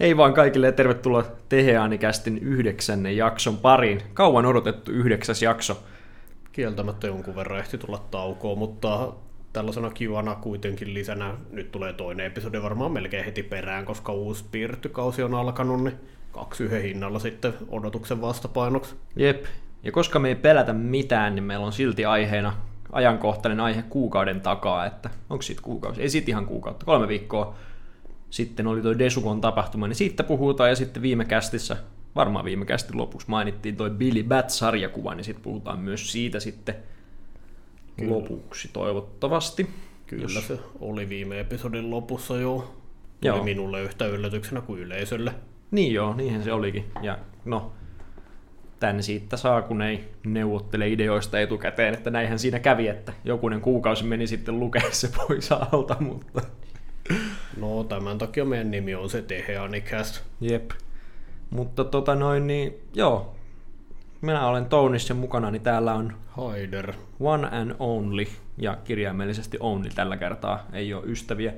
Hei vaan kaikille ja tervetuloa Teheanikästin yhdeksännen jakson pariin. Kauan odotettu yhdeksäs jakso. Kieltämättä jonkun verran ehti tulla taukoa, mutta tällaisena kivana kuitenkin lisänä nyt tulee toinen episodi varmaan melkein heti perään, koska uusi piirrettykausi on alkanut, niin kaksi yhden hinnalla sitten odotuksen vastapainoksi. Jep, ja koska me ei pelätä mitään, niin meillä on silti aiheena ajankohtainen aihe kuukauden takaa, että onko siitä kuukausi? Ei siitä ihan kuukautta, kolme viikkoa sitten oli toi Desukon tapahtuma, niin siitä puhutaan, ja sitten viime kästissä, varmaan viime kästin lopuksi mainittiin toi Billy Bat-sarjakuva, niin sitten puhutaan myös siitä sitten Kyllä. lopuksi toivottavasti. Kyllä jos... se oli viime episodin lopussa jo. Joo. minulle yhtä yllätyksenä kuin yleisölle. Niin joo, niinhän se olikin. Ja no, tän siitä saa, kun ei neuvottele ideoista etukäteen, että näinhän siinä kävi, että jokunen kuukausi meni sitten lukea se pois alta, mutta... No tämän takia meidän nimi on se Teheanicast. Jep. Mutta tota noin, niin joo. Minä olen Tounissa mukana, niin täällä on Haider. One and Only, ja kirjaimellisesti Only tällä kertaa. Ei ole ystäviä,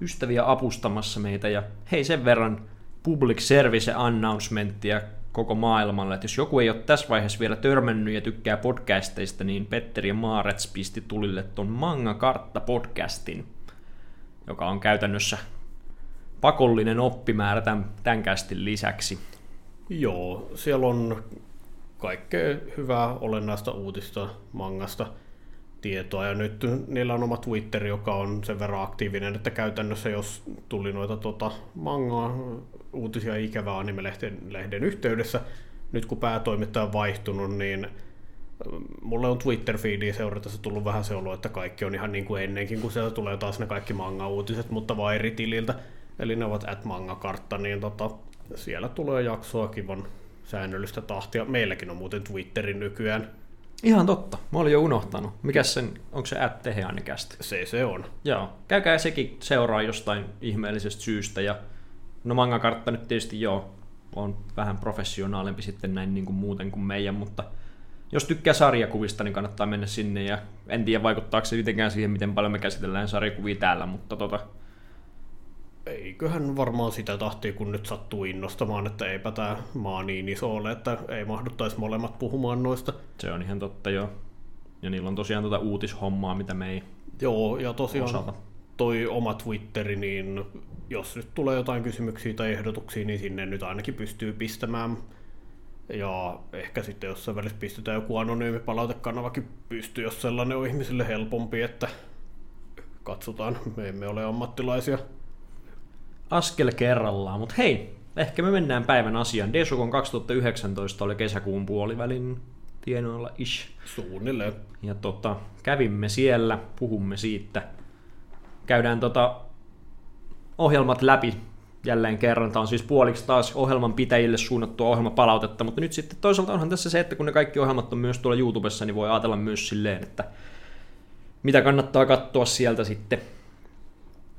ystäviä apustamassa meitä. Ja hei sen verran public service announcementtia koko maailmalle. Että jos joku ei ole tässä vaiheessa vielä törmännyt ja tykkää podcasteista, niin Petteri ja Maarets pisti tulille ton Manga Kartta podcastin, joka on käytännössä pakollinen oppimäärä tämän, tämän kästin lisäksi. Joo, siellä on kaikkea hyvää olennaista uutista mangasta tietoa. Ja nyt niillä on oma Twitter, joka on sen verran aktiivinen, että käytännössä jos tuli noita tota, mangaa uutisia ikävää anime-lehden lehden yhteydessä, nyt kun päätoimittaja on vaihtunut, niin mulle on Twitter-feediä seuratessa tullut vähän se olo, että kaikki on ihan niin kuin ennenkin, kun sieltä tulee taas ne kaikki manga-uutiset, mutta vain eri tililtä. Eli ne ovat at manga-kartta, niin tota, siellä tulee jaksoa kivan säännöllistä tahtia. Meilläkin on muuten Twitterin nykyään. Ihan totta. Mä olin jo unohtanut. Mikäs sen, onko se at Se se on. Joo. Käykää sekin seuraa jostain ihmeellisestä syystä. Ja no manga-kartta nyt tietysti joo, on vähän professionaalempi sitten näin niin kuin muuten kuin meidän, mutta jos tykkää sarjakuvista, niin kannattaa mennä sinne. Ja en tiedä vaikuttaako se mitenkään siihen, miten paljon me käsitellään sarjakuvia täällä, mutta tota, eiköhän varmaan sitä tahtia, kun nyt sattuu innostamaan, että eipä tämä maa niin iso ole, että ei mahduttaisi molemmat puhumaan noista. Se on ihan totta, joo. Ja niillä on tosiaan tuota uutishommaa, mitä me ei Joo, ja tosiaan osata. toi oma Twitteri, niin jos nyt tulee jotain kysymyksiä tai ehdotuksia, niin sinne nyt ainakin pystyy pistämään. Ja ehkä sitten jossain välissä pistetään joku anonyymi palautekanavakin pystyy, jos sellainen on ihmisille helpompi, että katsotaan, me emme ole ammattilaisia askel kerrallaan. Mutta hei, ehkä me mennään päivän asiaan. Desukon 2019 oli kesäkuun puolivälin tienoilla ish. Suunnilleen. Ja tota, kävimme siellä, puhumme siitä. Käydään tota ohjelmat läpi jälleen kerran. Tämä on siis puoliksi taas ohjelman pitäjille suunnattua ohjelmapalautetta, mutta nyt sitten toisaalta onhan tässä se, että kun ne kaikki ohjelmat on myös tuolla YouTubessa, niin voi ajatella myös silleen, että mitä kannattaa katsoa sieltä sitten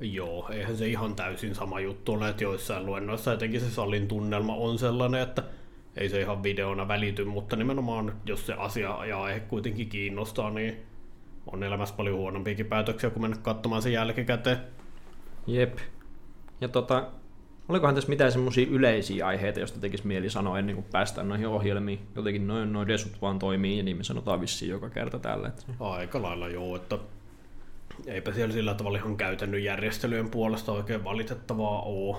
Joo, eihän se ihan täysin sama juttu ole, että joissain luennoissa etenkin se salin tunnelma on sellainen, että ei se ihan videona välity, mutta nimenomaan jos se asia ja aihe kuitenkin kiinnostaa, niin on elämässä paljon huonompiakin päätöksiä kuin mennä katsomaan sen jälkikäteen. Jep. Ja tota, olikohan tässä mitään semmoisia yleisiä aiheita, joista tekisi mieli sanoa ennen kuin päästään noihin ohjelmiin? Jotenkin noin noin desut vaan toimii ja niin me sanotaan vissiin joka kerta tällä. Että... Aika lailla joo, että eipä siellä sillä tavalla ihan käytännön järjestelyjen puolesta oikein valitettavaa ole.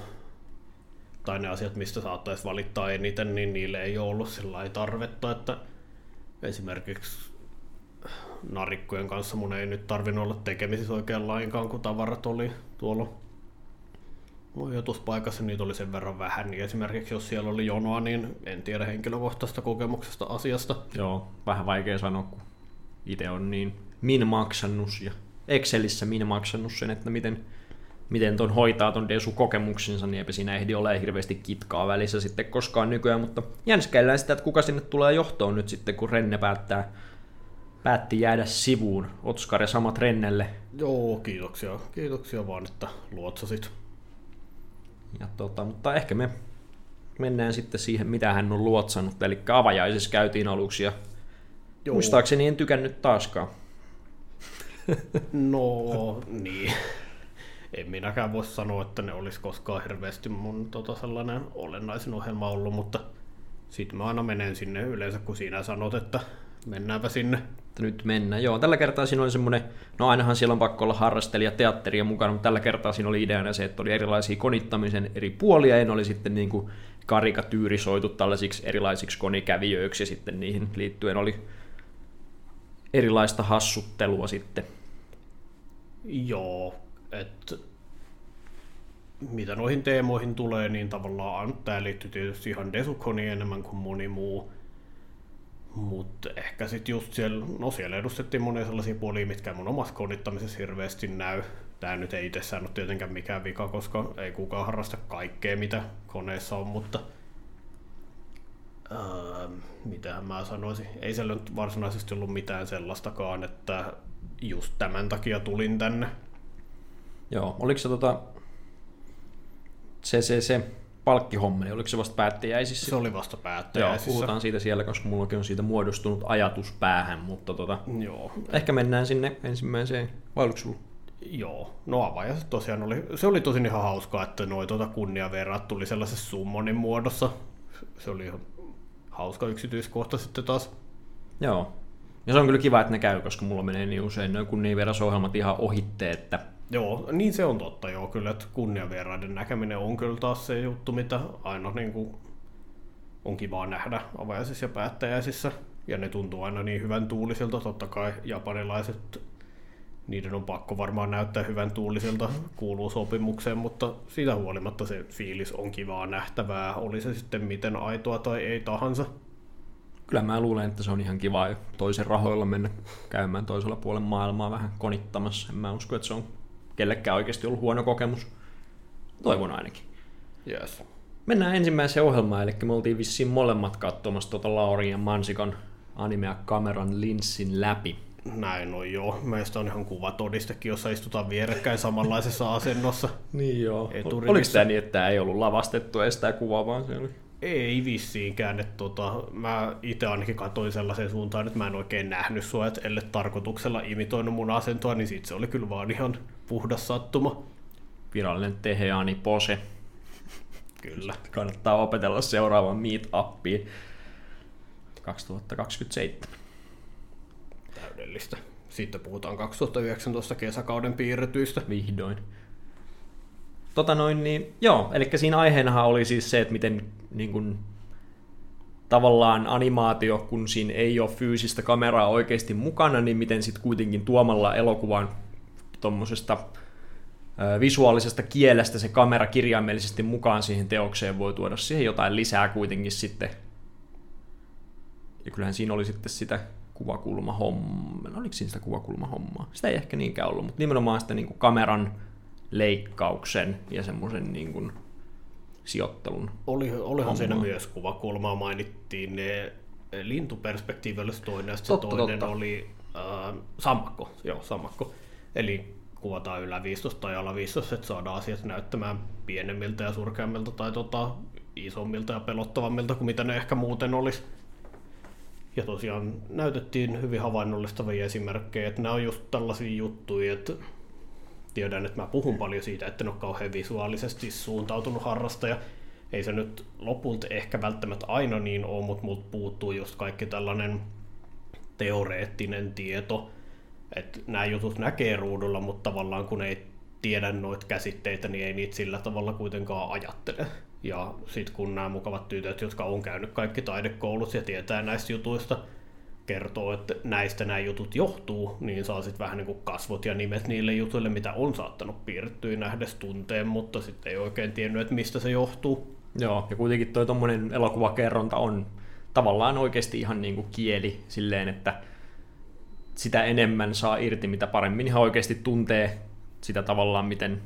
Tai ne asiat, mistä saattaisi valittaa eniten, niin niille ei ole ollut sillä tarvetta, että esimerkiksi narikkojen kanssa mun ei nyt tarvinnut olla tekemisissä oikein lainkaan, kun tavarat oli tuolla majoituspaikassa, niitä oli sen verran vähän, niin esimerkiksi jos siellä oli jonoa, niin en tiedä henkilökohtaisesta kokemuksesta asiasta. Joo, vähän vaikea sanoa, kun itse on niin min maksannut ja Excelissä minä maksanut sen, että miten, miten ton hoitaa ton Desu-kokemuksensa, niin eipä siinä ehdi ole hirveästi kitkaa välissä sitten koskaan nykyään, mutta jänskäillään sitä, että kuka sinne tulee johtoon nyt sitten, kun Renne päättää, päätti jäädä sivuun. Otskar samat Rennelle. Joo, kiitoksia. Kiitoksia vaan, että luotsasit. Ja tota, mutta ehkä me mennään sitten siihen, mitä hän on luotsannut. Eli avajaisissa käytiin aluksi ja Joo. muistaakseni en tykännyt taaskaan. No niin. en minäkään voi sanoa, että ne olisi koskaan hirveästi mun tota, sellainen olennaisin ohjelma ollut, mutta sitten mä aina menen sinne yleensä, kun sinä sanot, että mennäänpä sinne. Nyt mennään. Joo, tällä kertaa siinä oli semmoinen, no ainahan siellä on pakko olla harrastelija teatteria mukana, mutta tällä kertaa siinä oli ideana se, että oli erilaisia konittamisen eri puolia, ja ne oli sitten niin kuin karikatyyrisoitu tällaisiksi erilaisiksi konikävijöiksi, ja sitten niihin liittyen oli erilaista hassuttelua sitten. Joo, että mitä noihin teemoihin tulee, niin tavallaan tämä liittyy tietysti ihan Desukoniin enemmän kuin moni muu. Mutta ehkä sitten just siellä, no siellä edustettiin monia sellaisia puolia, mitkä mun omassa konittamisessa hirveästi näy. Tämä nyt ei itsessään ole tietenkään mikään vika, koska ei kukaan harrasta kaikkea, mitä koneessa on, mutta öö, mitähän mä sanoisin. Ei siellä nyt varsinaisesti ollut mitään sellaistakaan, että just tämän takia tulin tänne. Joo, oliko se tota, se, se, se palkkihommeli, oliko se vasta päättäjäisissä? Se oli vasta päättäjäisissä. Joo, puhutaan siitä siellä, koska mullakin on siitä muodostunut ajatus päähän, mutta tota, Joo. ehkä mennään sinne ensimmäiseen, vai oliko sulla? Joo, no avajaiset tosiaan oli, se oli tosin ihan hauskaa, että noi tuota kunniaverrat tuli sellaisessa summonin muodossa. Se oli ihan hauska yksityiskohta sitten taas. Joo. Ja se on kyllä kiva, että ne käy, koska mulla menee niin usein noin kunniaverrasohjelmat ihan ohitte, että Joo, niin se on totta joo, kyllä, että kunniavieraiden näkeminen on kyllä taas se juttu, mitä aina niin kuin, on kiva nähdä avajaisissa ja päättäjäisissä. Ja ne tuntuu aina niin hyvän tuulisilta, totta kai japanilaiset, niiden on pakko varmaan näyttää hyvän tuulisilta, kuuluu sopimukseen, mutta siitä huolimatta se fiilis on kivaa nähtävää, oli se sitten miten aitoa tai ei tahansa. kyllä mä luulen, että se on ihan kiva toisen rahoilla mennä käymään toisella puolella maailmaa vähän konittamassa. En mä usko, että se on kellekään oikeasti ollut huono kokemus. Toivon ainakin. Yes. Mennään ensimmäiseen ohjelmaan, eli me oltiin vissiin molemmat katsomassa tuota Laurin ja Mansikon animea kameran linssin läpi. Näin on joo. Meistä on ihan kuvatodistekin, jossa istutaan vierekkäin samanlaisessa asennossa. Niin joo. Eturivissä. Oliko tämä niin, että tämä ei ollut lavastettu edes tämä kuva, vaan se oli... Ei vissiinkään, että tota, mä itse ainakin katsoin sellaiseen suuntaan, että mä en oikein nähnyt sua, että ellei tarkoituksella imitoinut mun asentoa, niin sit se oli kyllä vaan ihan puhdas sattuma. Virallinen Teheani pose. Kyllä. Kannattaa opetella seuraavan meet-appiin 2027. Täydellistä. Sitten puhutaan 2019 kesäkauden piirretyistä. Vihdoin. Tota noin, niin joo, eli siinä aiheenahan oli siis se, että miten niin kun, tavallaan animaatio, kun siinä ei ole fyysistä kameraa oikeasti mukana, niin miten sitten kuitenkin tuomalla elokuvan tuommoisesta visuaalisesta kielestä se kamera kirjaimellisesti mukaan siihen teokseen voi tuoda siihen jotain lisää kuitenkin sitten. Ja kyllähän siinä oli sitten sitä kuvakulmahommaa. Oliko siinä sitä kuvakulmahommaa? Sitä ei ehkä niinkään ollut, mutta nimenomaan sitä niin kuin kameran leikkauksen ja semmoisen niin kuin sijoittelun. Oli, olihan Hommaa. siinä myös kuvakulmaa, mainittiin ne lintuperspektiivillä se toinen, ja Totta, toinen totta. oli äh, sammakko, joo, sammakko. Eli kuvataan ylä 15 tai ala 15, että saadaan asiat näyttämään pienemmiltä ja surkeammilta tai tota, isommilta ja pelottavammilta kuin mitä ne ehkä muuten olisi. Ja tosiaan näytettiin hyvin havainnollistavia esimerkkejä, että nämä on just tällaisia juttuja, että tiedän, että mä puhun paljon siitä, että en ole kauhean visuaalisesti suuntautunut harrastaja. Ei se nyt lopulta ehkä välttämättä aina niin ole, mutta multa puuttuu just kaikki tällainen teoreettinen tieto, että nämä jutut näkee ruudulla, mutta tavallaan kun ei tiedä noita käsitteitä, niin ei niitä sillä tavalla kuitenkaan ajattele. Ja sitten kun nämä mukavat tytöt, jotka on käynyt kaikki taidekoulut ja tietää näistä jutuista, kertoo, että näistä nämä jutut johtuu, niin saa sitten vähän niin kuin kasvot ja nimet niille jutuille, mitä on saattanut piirrettyä nähdes tunteen, mutta sitten ei oikein tiennyt, että mistä se johtuu. Joo, ja kuitenkin toi tommonen elokuvakerronta on tavallaan oikeasti ihan niin kuin kieli silleen, että sitä enemmän saa irti, mitä paremmin ihan oikeasti tuntee sitä tavallaan, miten,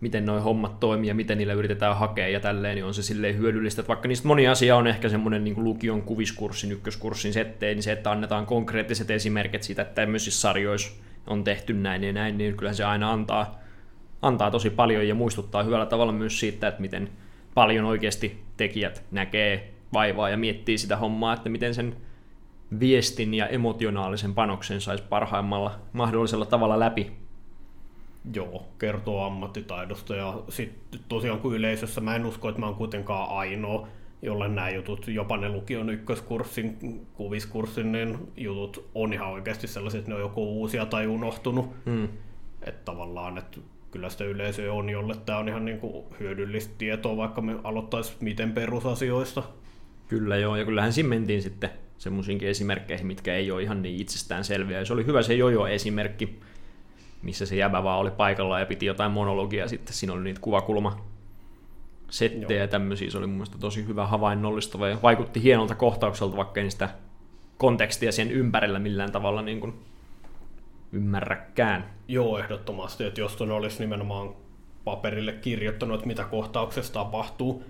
miten noi hommat toimii ja miten niillä yritetään hakea ja tälleen, niin on se silleen hyödyllistä. Että vaikka niistä moni asia on ehkä semmoinen niin lukion kuviskurssin, ykköskurssin setteen, niin se, että annetaan konkreettiset esimerkit siitä, että tämmöisissä sarjoissa on tehty näin ja näin, niin kyllä se aina antaa, antaa tosi paljon ja muistuttaa hyvällä tavalla myös siitä, että miten paljon oikeasti tekijät näkee vaivaa ja miettii sitä hommaa, että miten sen viestin ja emotionaalisen panoksen saisi parhaimmalla mahdollisella tavalla läpi. Joo, kertoo ammattitaidosta ja sitten tosiaan kuin yleisössä mä en usko, että mä oon kuitenkaan ainoa, jolle nämä jutut, jopa ne lukion ykköskurssin, kuviskurssin, niin jutut on ihan oikeasti sellaiset, että ne on joko uusia tai unohtunut. Mm. Että tavallaan, että kyllä sitä yleisöä on, jolle tämä on ihan niin kuin hyödyllistä tietoa, vaikka me aloittaisi miten perusasioista. Kyllä joo, ja kyllähän siinä mentiin sitten semmoisiinkin esimerkkeihin, mitkä ei ole ihan niin itsestään selviä. Ja se oli hyvä se jojo-esimerkki, missä se jäbä vaan oli paikalla ja piti jotain monologia, sitten siinä oli niitä kuvakulma settejä ja tämmöisiä. Se oli mun mielestä tosi hyvä havainnollistava ja vaikutti hienolta kohtaukselta, vaikka ei sitä kontekstia sen ympärillä millään tavalla niin kuin ymmärräkään. Joo, ehdottomasti, että jos tuonne olisi nimenomaan paperille kirjoittanut, että mitä kohtauksessa tapahtuu,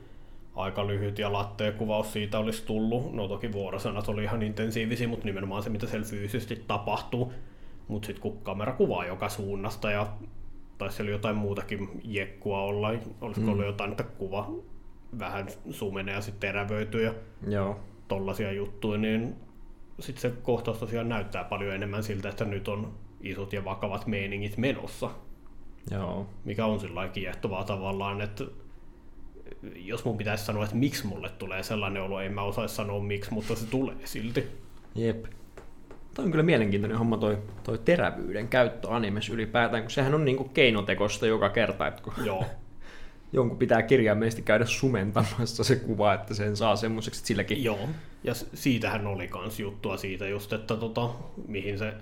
aika lyhyt ja latteen kuvaus siitä olisi tullut. No toki vuorosanat oli ihan intensiivisiä, mutta nimenomaan se, mitä siellä fyysisesti tapahtuu. Mutta sitten kun kamera kuvaa joka suunnasta ja tai siellä jotain muutakin jekkua olla, olisiko mm. ollut jotain, että kuva vähän sumenee ja sitten terävöityy ja Joo. tollaisia juttuja, niin sitten se kohtaus tosiaan näyttää paljon enemmän siltä, että nyt on isot ja vakavat meiningit menossa. Joo. Mikä on sillä kiehtovaa tavallaan, että jos mun pitäisi sanoa, että miksi mulle tulee sellainen olo, en mä osaisi sanoa miksi, mutta se tulee silti. Jep. Toi on kyllä mielenkiintoinen homma toi, toi terävyyden käyttö animes ylipäätään, kun sehän on niinku keinotekosta joka kerta, että kun Joo, jonkun pitää kirjaimellisesti käydä sumentamassa se kuva, että sen saa semmoiseksi, että silläkin... joo. Ja siitähän oli kans juttua siitä just, että tota, mihin se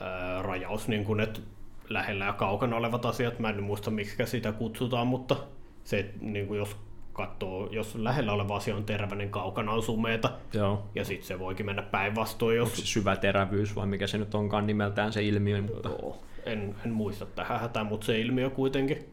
ää, rajaus, niin kun, että lähellä ja kaukana olevat asiat, mä en muista miksi sitä kutsutaan, mutta se, niin kun jos katsoo, jos lähellä oleva asia on teräväinen, kaukana on sumeeta, Joo. ja sitten se voikin mennä päinvastoin, jos... Onko se syvä terävyys vai mikä se nyt onkaan nimeltään se ilmiö, mutta... Joo, en, en muista tähän hätään, mutta se ilmiö kuitenkin.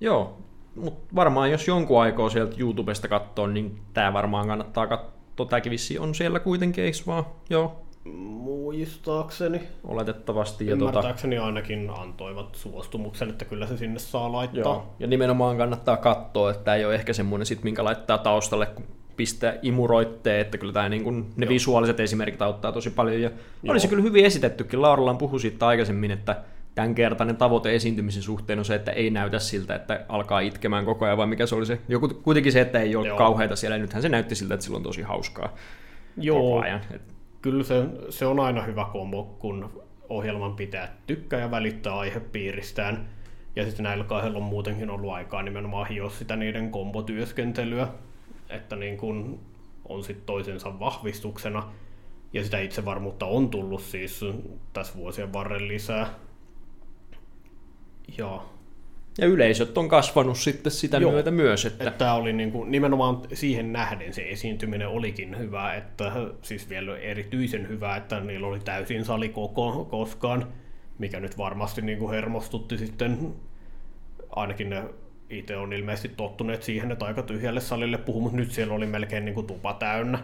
Joo, mutta varmaan jos jonkun aikaa sieltä YouTubesta katsoo, niin tämä varmaan kannattaa katsoa. Tämäkin vissi on siellä kuitenkin, eikö vaan? Joo, Muistaakseni. oletettavasti. Ja tota, Ymmärtääkseni ainakin antoivat suostumuksen, että kyllä se sinne saa laittaa. joo. ja nimenomaan kannattaa katsoa, että ei ole ehkä semmoinen, sit, minkä laittaa taustalle, kun pistää imuroitteen, että kyllä tämä niin kuin, ne Joo. visuaaliset esimerkit auttaa tosi paljon. Ja Joo. oli se kyllä hyvin esitettykin. Laurallaan puhui siitä aikaisemmin, että tämänkertainen tavoite esiintymisen suhteen on se, että ei näytä siltä, että alkaa itkemään koko ajan, vaan mikä se oli se, joku, kuitenkin se, että ei ole Joo. kauheita siellä, nythän se näytti siltä, että sillä on tosi hauskaa Joo, koko ajan. Et, kyllä se, se on aina hyvä kombo, kun ohjelman pitää tykkää ja välittää aihepiiristään. Ja sitten näillä kahdella on muutenkin ollut aikaa nimenomaan hioa sitä niiden kombotyöskentelyä, että niin kun on sitten toisensa vahvistuksena. Ja sitä itsevarmuutta on tullut siis tässä vuosien varrella lisää. Ja ja yleisöt on kasvanut sitten sitä Joo. myötä myös, että, Että tämä oli niin kuin, nimenomaan siihen nähden se esiintyminen olikin hyvä, että siis vielä erityisen hyvä, että niillä oli täysin sali koko koskaan, mikä nyt varmasti niin kuin hermostutti sitten, ainakin ne itse on ilmeisesti tottuneet siihen, että aika tyhjälle salille puhuu, mutta nyt siellä oli melkein niin kuin tupa täynnä.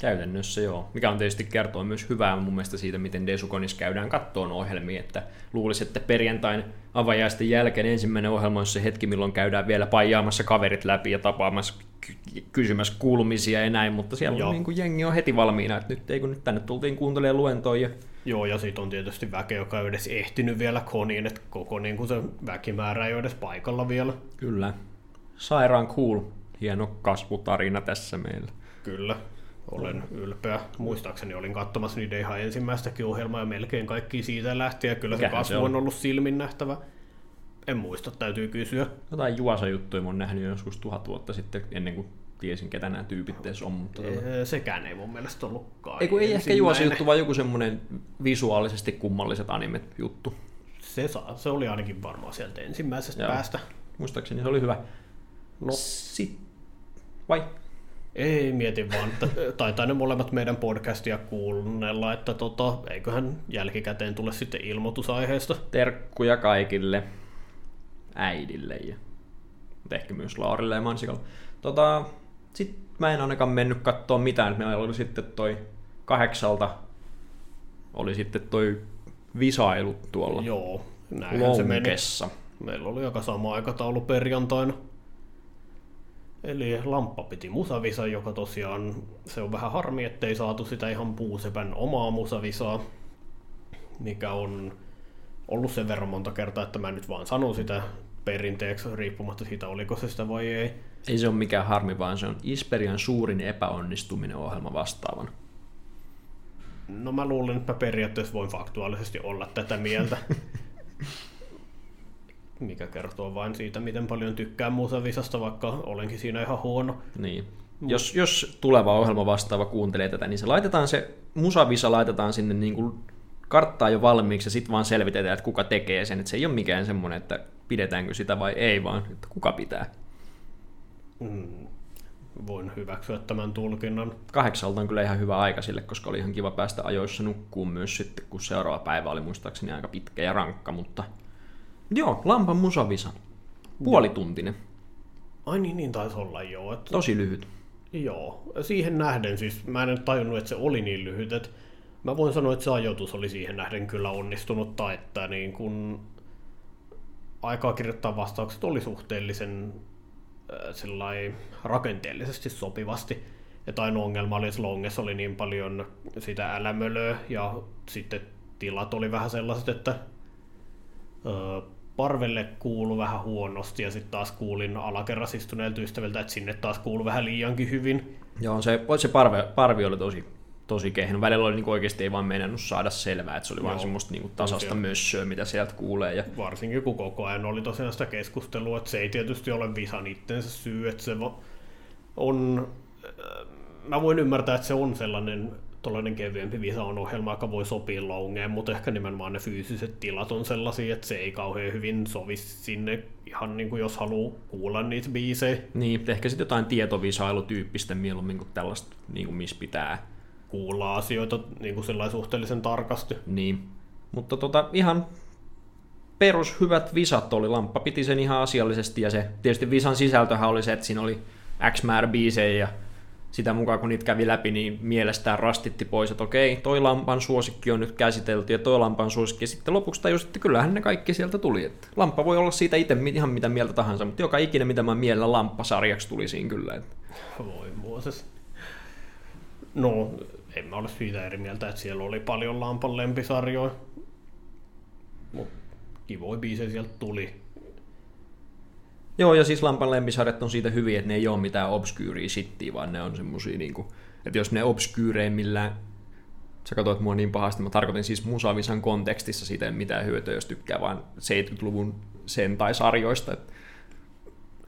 Käytännössä joo, mikä on tietysti kertoo myös hyvää mun mielestä siitä, miten Desukonissa käydään kattoon ohjelmia, että luulisi, että perjantain avajaisten jälkeen ensimmäinen ohjelma on se hetki, milloin käydään vielä paijaamassa kaverit läpi ja tapaamassa, ky- kysymässä kuulumisia ja näin, mutta siellä Joo. on niin kuin jengi on heti valmiina, että nyt ei kun nyt tänne tultiin kuuntelemaan luentoa ja Joo, ja siitä on tietysti väkeä, joka ei edes ehtinyt vielä koniin, että koko niin kuin se väkimäärä ei ole edes paikalla vielä. kyllä, sairaan cool, hieno kasvutarina tässä meillä. Kyllä, olen ylpeä. Muistaakseni olin katsomassa niiden ihan ensimmäistäkin ohjelmaa ja melkein kaikki siitä lähti. Ja kyllä se Mikähän kasvu se on oli? ollut silmin nähtävä. En muista, täytyy kysyä. Jotain juosa-juttuja mä oon nähnyt jo joskus tuhat vuotta sitten, ennen kuin tiesin, ketä nämä tyypit edes on. Mutta tota- Ee, Sekään ei mun mielestä ollutkaan. Ei ei ehkä juosi-juttu, vaan joku semmoinen visuaalisesti kummalliset animet-juttu. Se, saa, se oli ainakin varmaan sieltä ensimmäisestä Joo. päästä. Muistaakseni se oli hyvä. No. Sit... Vai? Ei, mietin vaan, että taitaa ne molemmat meidän podcastia kuunnella, että tota, eiköhän jälkikäteen tule sitten ilmoitus aiheesta. Terkkuja kaikille äidille ja ehkä myös Laurille ja Mansikalle. Tota, sit mä en ainakaan mennyt katsoa mitään. Meillä oli sitten toi kahdeksalta oli sitten toi visailu tuolla Joo, näinhän se meni. Meillä oli aika sama aikataulu perjantaina. Eli Lamppa piti musavisa, joka tosiaan, se on vähän harmi, ettei saatu sitä ihan puusepän omaa musavisaa, mikä on ollut sen verran monta kertaa, että mä nyt vaan sanon sitä perinteeksi, riippumatta siitä, oliko se sitä vai ei. Ei se ole mikään harmi, vaan se on Isperian suurin epäonnistuminen ohjelma vastaavan. No mä luulen, että mä periaatteessa voin faktuaalisesti olla tätä mieltä. Mikä kertoo vain siitä, miten paljon tykkään musavisasta, vaikka olenkin siinä ihan huono. Niin. Jos, jos tuleva ohjelma vastaava kuuntelee tätä, niin se laitetaan se, musavisa laitetaan sinne niin kuin karttaa jo valmiiksi ja sitten vaan selvitetään, että kuka tekee sen. Että se ei ole mikään semmoinen, että pidetäänkö sitä vai ei, vaan että kuka pitää. Mm, voin hyväksyä tämän tulkinnan. Kahdeksalta on kyllä ihan hyvä aika sille, koska oli ihan kiva päästä ajoissa nukkuun myös sitten, kun seuraava päivä oli muistaakseni aika pitkä ja rankka, mutta joo, Lampan musavisa. Puolituntinen. Ai niin, niin taisi olla joo. Että... Tosi lyhyt. Joo, siihen nähden siis, mä en tajunnut, että se oli niin lyhyt, että mä voin sanoa, että se ajoitus oli siihen nähden kyllä onnistunut, tai että niin kun aikaa kirjoittaa vastaukset oli suhteellisen äh, rakenteellisesti sopivasti. Että ainoa ongelma oli, että Longessa oli niin paljon sitä älämölöä ja sitten tilat oli vähän sellaiset, että ö, parvelle kuulu vähän huonosti ja sitten taas kuulin alakerras istuneelta ystäviltä, että sinne taas kuulu vähän liiankin hyvin. Joo, se, se parve, parvi oli tosi, tosi kehno. Välillä oli niin oikeasti ei vaan mennyt saada selvää, että se oli Joo. vaan semmoista niin tasasta mössöä, mitä sieltä kuulee. Ja... Varsinkin kun koko ajan oli tosiaan sitä keskustelua, että se ei tietysti ole visan itsensä syy, että se on... Äh, mä voin ymmärtää, että se on sellainen tuollainen kevyempi visa on ohjelma, joka voi sopia longeen, mutta ehkä nimenomaan ne fyysiset tilat on sellaisia, että se ei kauhean hyvin sovi sinne ihan niin kuin jos haluaa kuulla niitä biisejä. Niin, ehkä sitten jotain tietovisailutyyppistä mieluummin kuin tällaista, niin kuin missä pitää kuulla asioita niin kuin suhteellisen tarkasti. Niin, mutta tota, ihan perus hyvät visat oli. Lamppa piti sen ihan asiallisesti ja se tietysti visan sisältöhän oli se, että siinä oli X määrä biisejä ja sitä mukaan kun niitä kävi läpi, niin mielestään rastitti pois, että okei, toi Lampan suosikki on nyt käsitelty ja toi Lampan suosikki. Ja sitten lopuksi tajusin, että kyllähän ne kaikki sieltä tuli. Että Lamppa voi olla siitä itse ihan mitä mieltä tahansa, mutta joka ikinen mitä mä miellä Lamppa-sarjaksi tuli siinä kyllä. Että. Voi Mooses. No, en mä ole siitä eri mieltä, että siellä oli paljon Lampan lempisarjoja. Mutta kivoja biisejä sieltä tuli. Joo, ja siis Lampan lempisarjat on siitä hyviä, että ne ei ole mitään obskyyriä shittiä, vaan ne on semmosia niinku, että jos ne obskyyreimmillään sä katsoit mua niin pahasti, mä tarkoitin siis Musavisan kontekstissa siitä, mitään hyötyä, jos tykkää vaan 70-luvun sen tai sarjoista. Että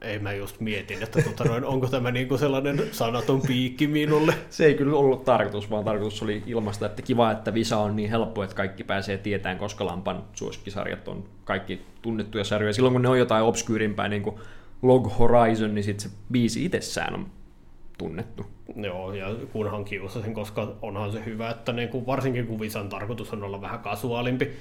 ei mä just mietin, että tota noin, onko tämä niinku sellainen sanaton piikki minulle. Se ei kyllä ollut tarkoitus, vaan tarkoitus oli ilmasta, että kiva, että Visa on niin helppo, että kaikki pääsee tietämään, koska Lampan suosikkisarjat on kaikki tunnettuja sarjoja. Silloin kun ne on jotain obskyyrimpää, niin kuin Log Horizon, niin sitten se biisi itsessään on tunnettu. Joo, ja kunhan kiusasin, koska onhan se hyvä, että niin kuin, varsinkin kun Visan tarkoitus on olla vähän kasuaalimpi,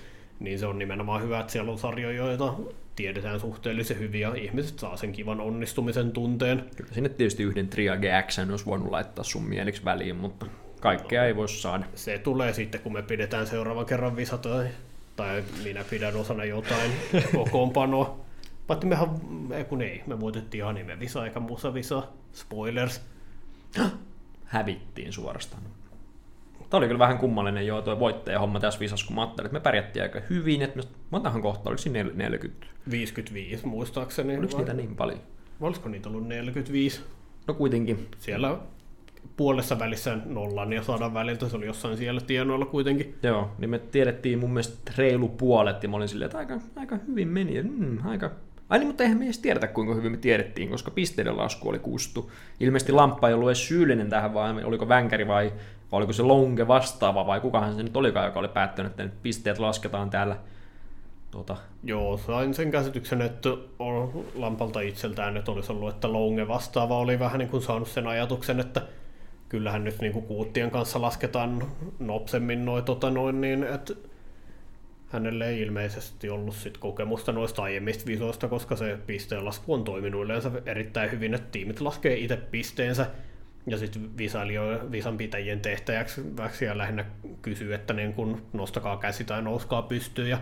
niin se on nimenomaan hyvä, että siellä on sarjoja, joita tiedetään suhteellisen hyvin ja ihmiset saa sen kivan onnistumisen tunteen. Kyllä sinne tietysti yhden Triage X olisi voinut laittaa sun mieliksi väliin, mutta kaikkea no, ei voi saada. Se tulee sitten, kun me pidetään seuraavan kerran visa tai, tai minä pidän osana jotain kokoonpanoa. Paitsi mehän, ei kun ei, me voitettiin anime visa eikä musa visa. Spoilers. Hävittiin suorastaan. Tämä oli kyllä vähän kummallinen joo tuo voittajahomma tässä visassa, kun mä ajattelin, että me pärjättiin aika hyvin, että montahan kohta, oliko siinä 40? 55 muistaakseni. Oliko vai? niitä niin paljon? Olisiko niitä ollut 45? No kuitenkin. Siellä puolessa välissä nollan ja sadan väliltä, se oli jossain siellä tienoilla kuitenkin. Joo, niin me tiedettiin mun mielestä reilu puolet, ja mä olin silleen, että aika, aika hyvin meni, mm, aika Ai niin, mutta eihän me edes tiedetä, kuinka hyvin me tiedettiin, koska pisteiden lasku oli kustu. Ilmeisesti Lamppa ei ollut edes syyllinen tähän, vaan oliko Vänkäri vai vai oliko se Longe vastaava, vai kukahan se nyt olikaan, joka oli päättänyt, että pisteet lasketaan täällä. Tuota. Joo, sain sen käsityksen, että Lampalta itseltään, että olisi ollut, että Longe vastaava oli vähän niin kuin saanut sen ajatuksen, että kyllähän nyt niin kuin kuuttien kanssa lasketaan nopsemmin noin, tota noin niin, että hänelle ei ilmeisesti ollut sit kokemusta noista aiemmista visoista, koska se pisteenlasku on toiminut yleensä erittäin hyvin, että tiimit laskee itse pisteensä, ja sitten visan pitäjien tehtäjäksi ja lähinnä kysyy, että niin kun nostakaa käsi tai nouskaa pystyyn ja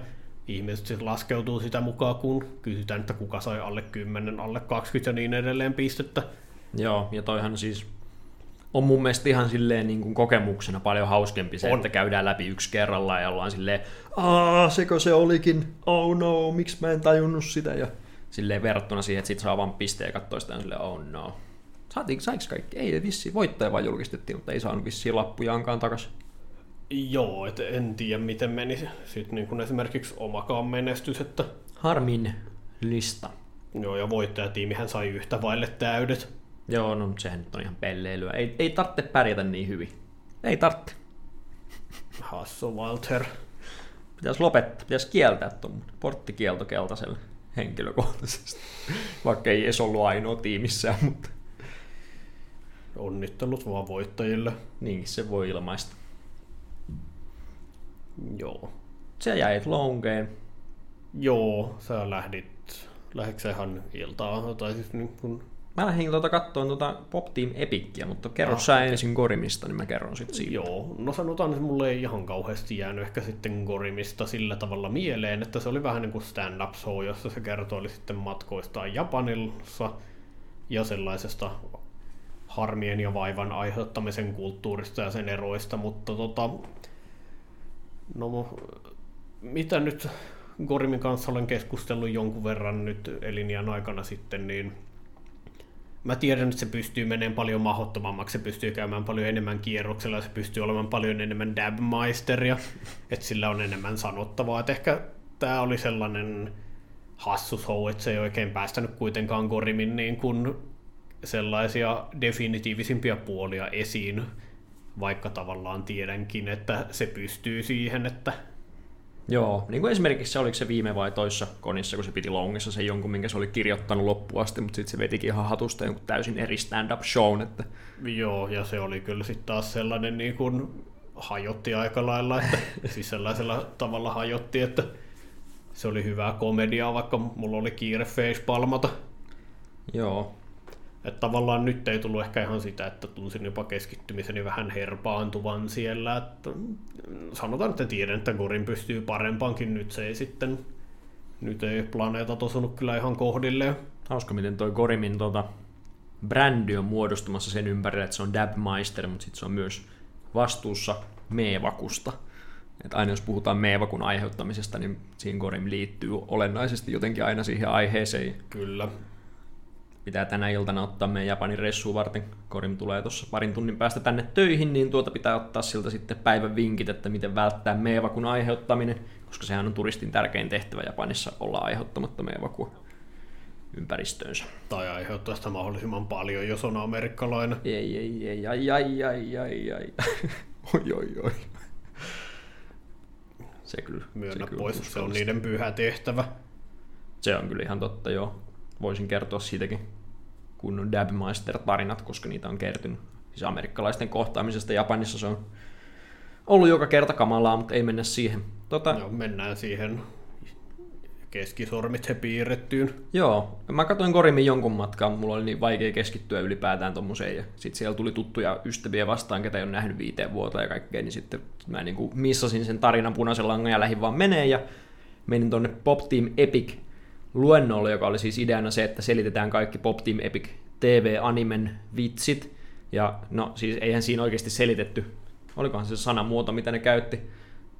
ihmiset sitten laskeutuu sitä mukaan, kun kysytään, että kuka sai alle 10, alle 20 ja niin edelleen pistettä. Joo, ja toihan siis on mun mielestä ihan silleen niin kuin kokemuksena paljon hauskempi se, On. että käydään läpi yksi kerrallaan ja ollaan silleen, aa, seko se olikin, oh no, miksi mä en tajunnut sitä, ja silleen verrattuna siihen, että sit saa vaan pisteen ja katsoo sitä silleen, oh no. Saatiin, saiks kaikki? Ei vissi, voittaja vaan julkistettiin, mutta ei saanut vissiin lappujaankaan takaisin. Joo, et en tiedä miten meni sitten niin kuin esimerkiksi omakaan menestys, että Harmin lista. joo, ja voittajatiimihän sai yhtä vaille täydet. Joo, no sehän nyt on ihan pelleilyä. Ei, ei tarvitse pärjätä niin hyvin. Ei tarvitse. Hasso Walter. Pitäisi lopettaa, pitäisi kieltää tuommoinen porttikielto keltaiselle henkilökohtaisesti. Vaikka ei edes ollut ainoa tiimissään, mutta Onnittelut vaan voittajille. niinkin se voi ilmaista. Joo. Se jäi longeen. Joo, sä lähdit, lähditkö sä ihan iltaa, tai siis niin kun, Mä lähdin tuota kattoon tuota Pop Team Epickiä, mutta kerro Ah, sä ensin Gorimista, niin mä kerron sit siitä. joo, no sanotaan, että mulle ei ihan kauheasti jäänyt ehkä sitten Gorimista sillä tavalla mieleen, että se oli vähän niin kuin stand-up show, jossa se kertoi sitten matkoistaan Japanissa ja sellaisesta harmien ja vaivan aiheuttamisen kulttuurista ja sen eroista, mutta tota, no mitä nyt Gorimin kanssa olen keskustellut jonkun verran nyt elinjään aikana sitten, niin mä tiedän, että se pystyy menemään paljon mahdottomammaksi, se pystyy käymään paljon enemmän kierroksella, se pystyy olemaan paljon enemmän dabmeisteria, että sillä on enemmän sanottavaa. Et ehkä tämä oli sellainen hassu show, että se ei oikein päästänyt kuitenkaan Gorimin niin kuin sellaisia definitiivisimpia puolia esiin, vaikka tavallaan tiedänkin, että se pystyy siihen, että Joo, niin kuin esimerkiksi se oliko se viime vai toissa konissa, kun se piti longissa se jonkun, minkä se oli kirjoittanut loppuun asti, mutta sitten se vetikin ihan hatusta jonkun täysin eri stand-up shown, että Joo, ja se oli kyllä sitten taas sellainen niin kuin hajotti aika lailla, että siis sellaisella tavalla hajotti, että se oli hyvää komediaa, vaikka mulla oli kiire facepalmata. joo, Että tavallaan nyt ei tullut ehkä ihan sitä, että tunsin jopa keskittymiseni vähän herpaantuvan siellä. Että sanotaan, että tiedän, että Gorin pystyy parempaankin. Nyt se ei sitten, nyt ei planeetat osunut kyllä ihan kohdilleen. hauska miten toi Gorimin tota, brändi on muodostumassa sen ympärille, että se on Dabmeister, mutta sitten se on myös vastuussa Meevakusta. Et aina jos puhutaan Meevakun aiheuttamisesta, niin siihen Gorim liittyy olennaisesti jotenkin aina siihen aiheeseen. Kyllä. Pitää tänä iltana ottaa meidän Japanin ressuun varten. Gorim tulee tuossa parin tunnin päästä tänne töihin, niin tuota pitää ottaa siltä sitten päivän vinkit, että miten välttää Meevakun aiheuttaminen, koska sehän on turistin tärkein tehtävä Japanissa olla aiheuttamatta Meevakua ympäristöönsä. Tai aiheuttaa sitä mahdollisimman paljon, jos on amerikkalainen. Ei, ei, ei, ai, ai, ai, ai, ai. oi, oi, oi. Se kyllä. Myönnä se kyllä pois, se on niiden pyhä tehtävä. Se on kyllä ihan totta, joo. Voisin kertoa siitäkin kunnon Dabmeister-tarinat, koska niitä on kertynyt. Siis amerikkalaisten kohtaamisesta Japanissa se on ollut joka kerta kamalaa, mutta ei mennä siihen. Tota, No, mennään siihen keskisormit he piirrettyyn. Joo, mä katsoin Gorimin jonkun mutta mulla oli niin vaikea keskittyä ylipäätään tommoseen. Ja sitten siellä tuli tuttuja ystäviä vastaan, ketä ei ole nähnyt viiteen vuotta ja kaikkea, niin sitten mä niin kuin missasin sen tarinan punaisen langan ja lähdin vaan menee ja menin tonne Pop Team Epic luennolle, joka oli siis ideana se, että selitetään kaikki Pop Team Epic TV-animen vitsit. Ja no siis eihän siinä oikeasti selitetty, olikohan se sanamuoto, mitä ne käytti.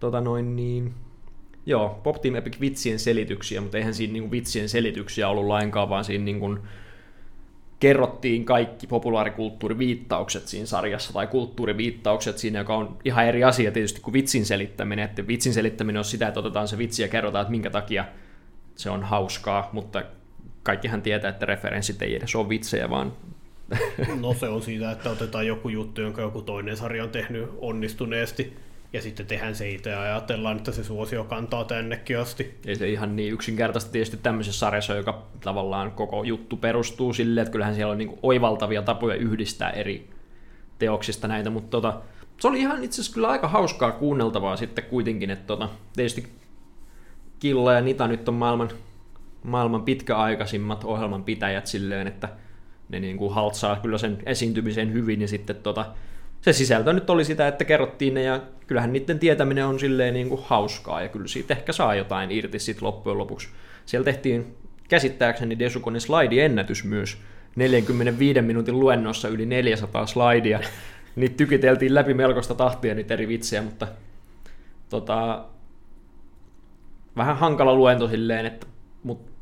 Tota noin niin, Joo, Pop Team Epic vitsien selityksiä, mutta eihän siinä niinku vitsien selityksiä ollut lainkaan, vaan siinä niinku kerrottiin kaikki populaarikulttuuriviittaukset siinä sarjassa, tai kulttuuriviittaukset siinä, joka on ihan eri asia tietysti kuin vitsin selittäminen. Että vitsin selittäminen on sitä, että otetaan se vitsi ja kerrotaan, että minkä takia se on hauskaa, mutta kaikkihan tietää, että referenssit ei edes ole vitsejä, vaan No se on siitä, että otetaan joku juttu, jonka joku toinen sarja on tehnyt onnistuneesti, ja sitten tehdään se itse ja ajatellaan, että se suosio kantaa tännekin asti. ei se ihan niin yksinkertaista tietysti tämmöisessä sarjassa, joka tavallaan koko juttu perustuu silleen, että kyllähän siellä on niin oivaltavia tapoja yhdistää eri teoksista näitä, mutta tota, se oli ihan itse asiassa kyllä aika hauskaa kuunneltavaa sitten kuitenkin, että tota, tietysti Killa ja Nita nyt on maailman, maailman pitkäaikaisimmat ohjelman pitäjät silleen, että ne niin kuin haltsaa kyllä sen esiintymisen hyvin ja sitten tota, se sisältö nyt oli sitä, että kerrottiin ne ja kyllähän niiden tietäminen on silleen niin kuin hauskaa ja kyllä siitä ehkä saa jotain irti sitten loppujen lopuksi. Siellä tehtiin käsittääkseni Desukonin slide-ennätys myös 45 minuutin luennossa yli 400 slaidia. Niitä tykiteltiin läpi melkoista tahtia niitä eri vitsejä, mutta tota, vähän hankala luento silleen, että mutta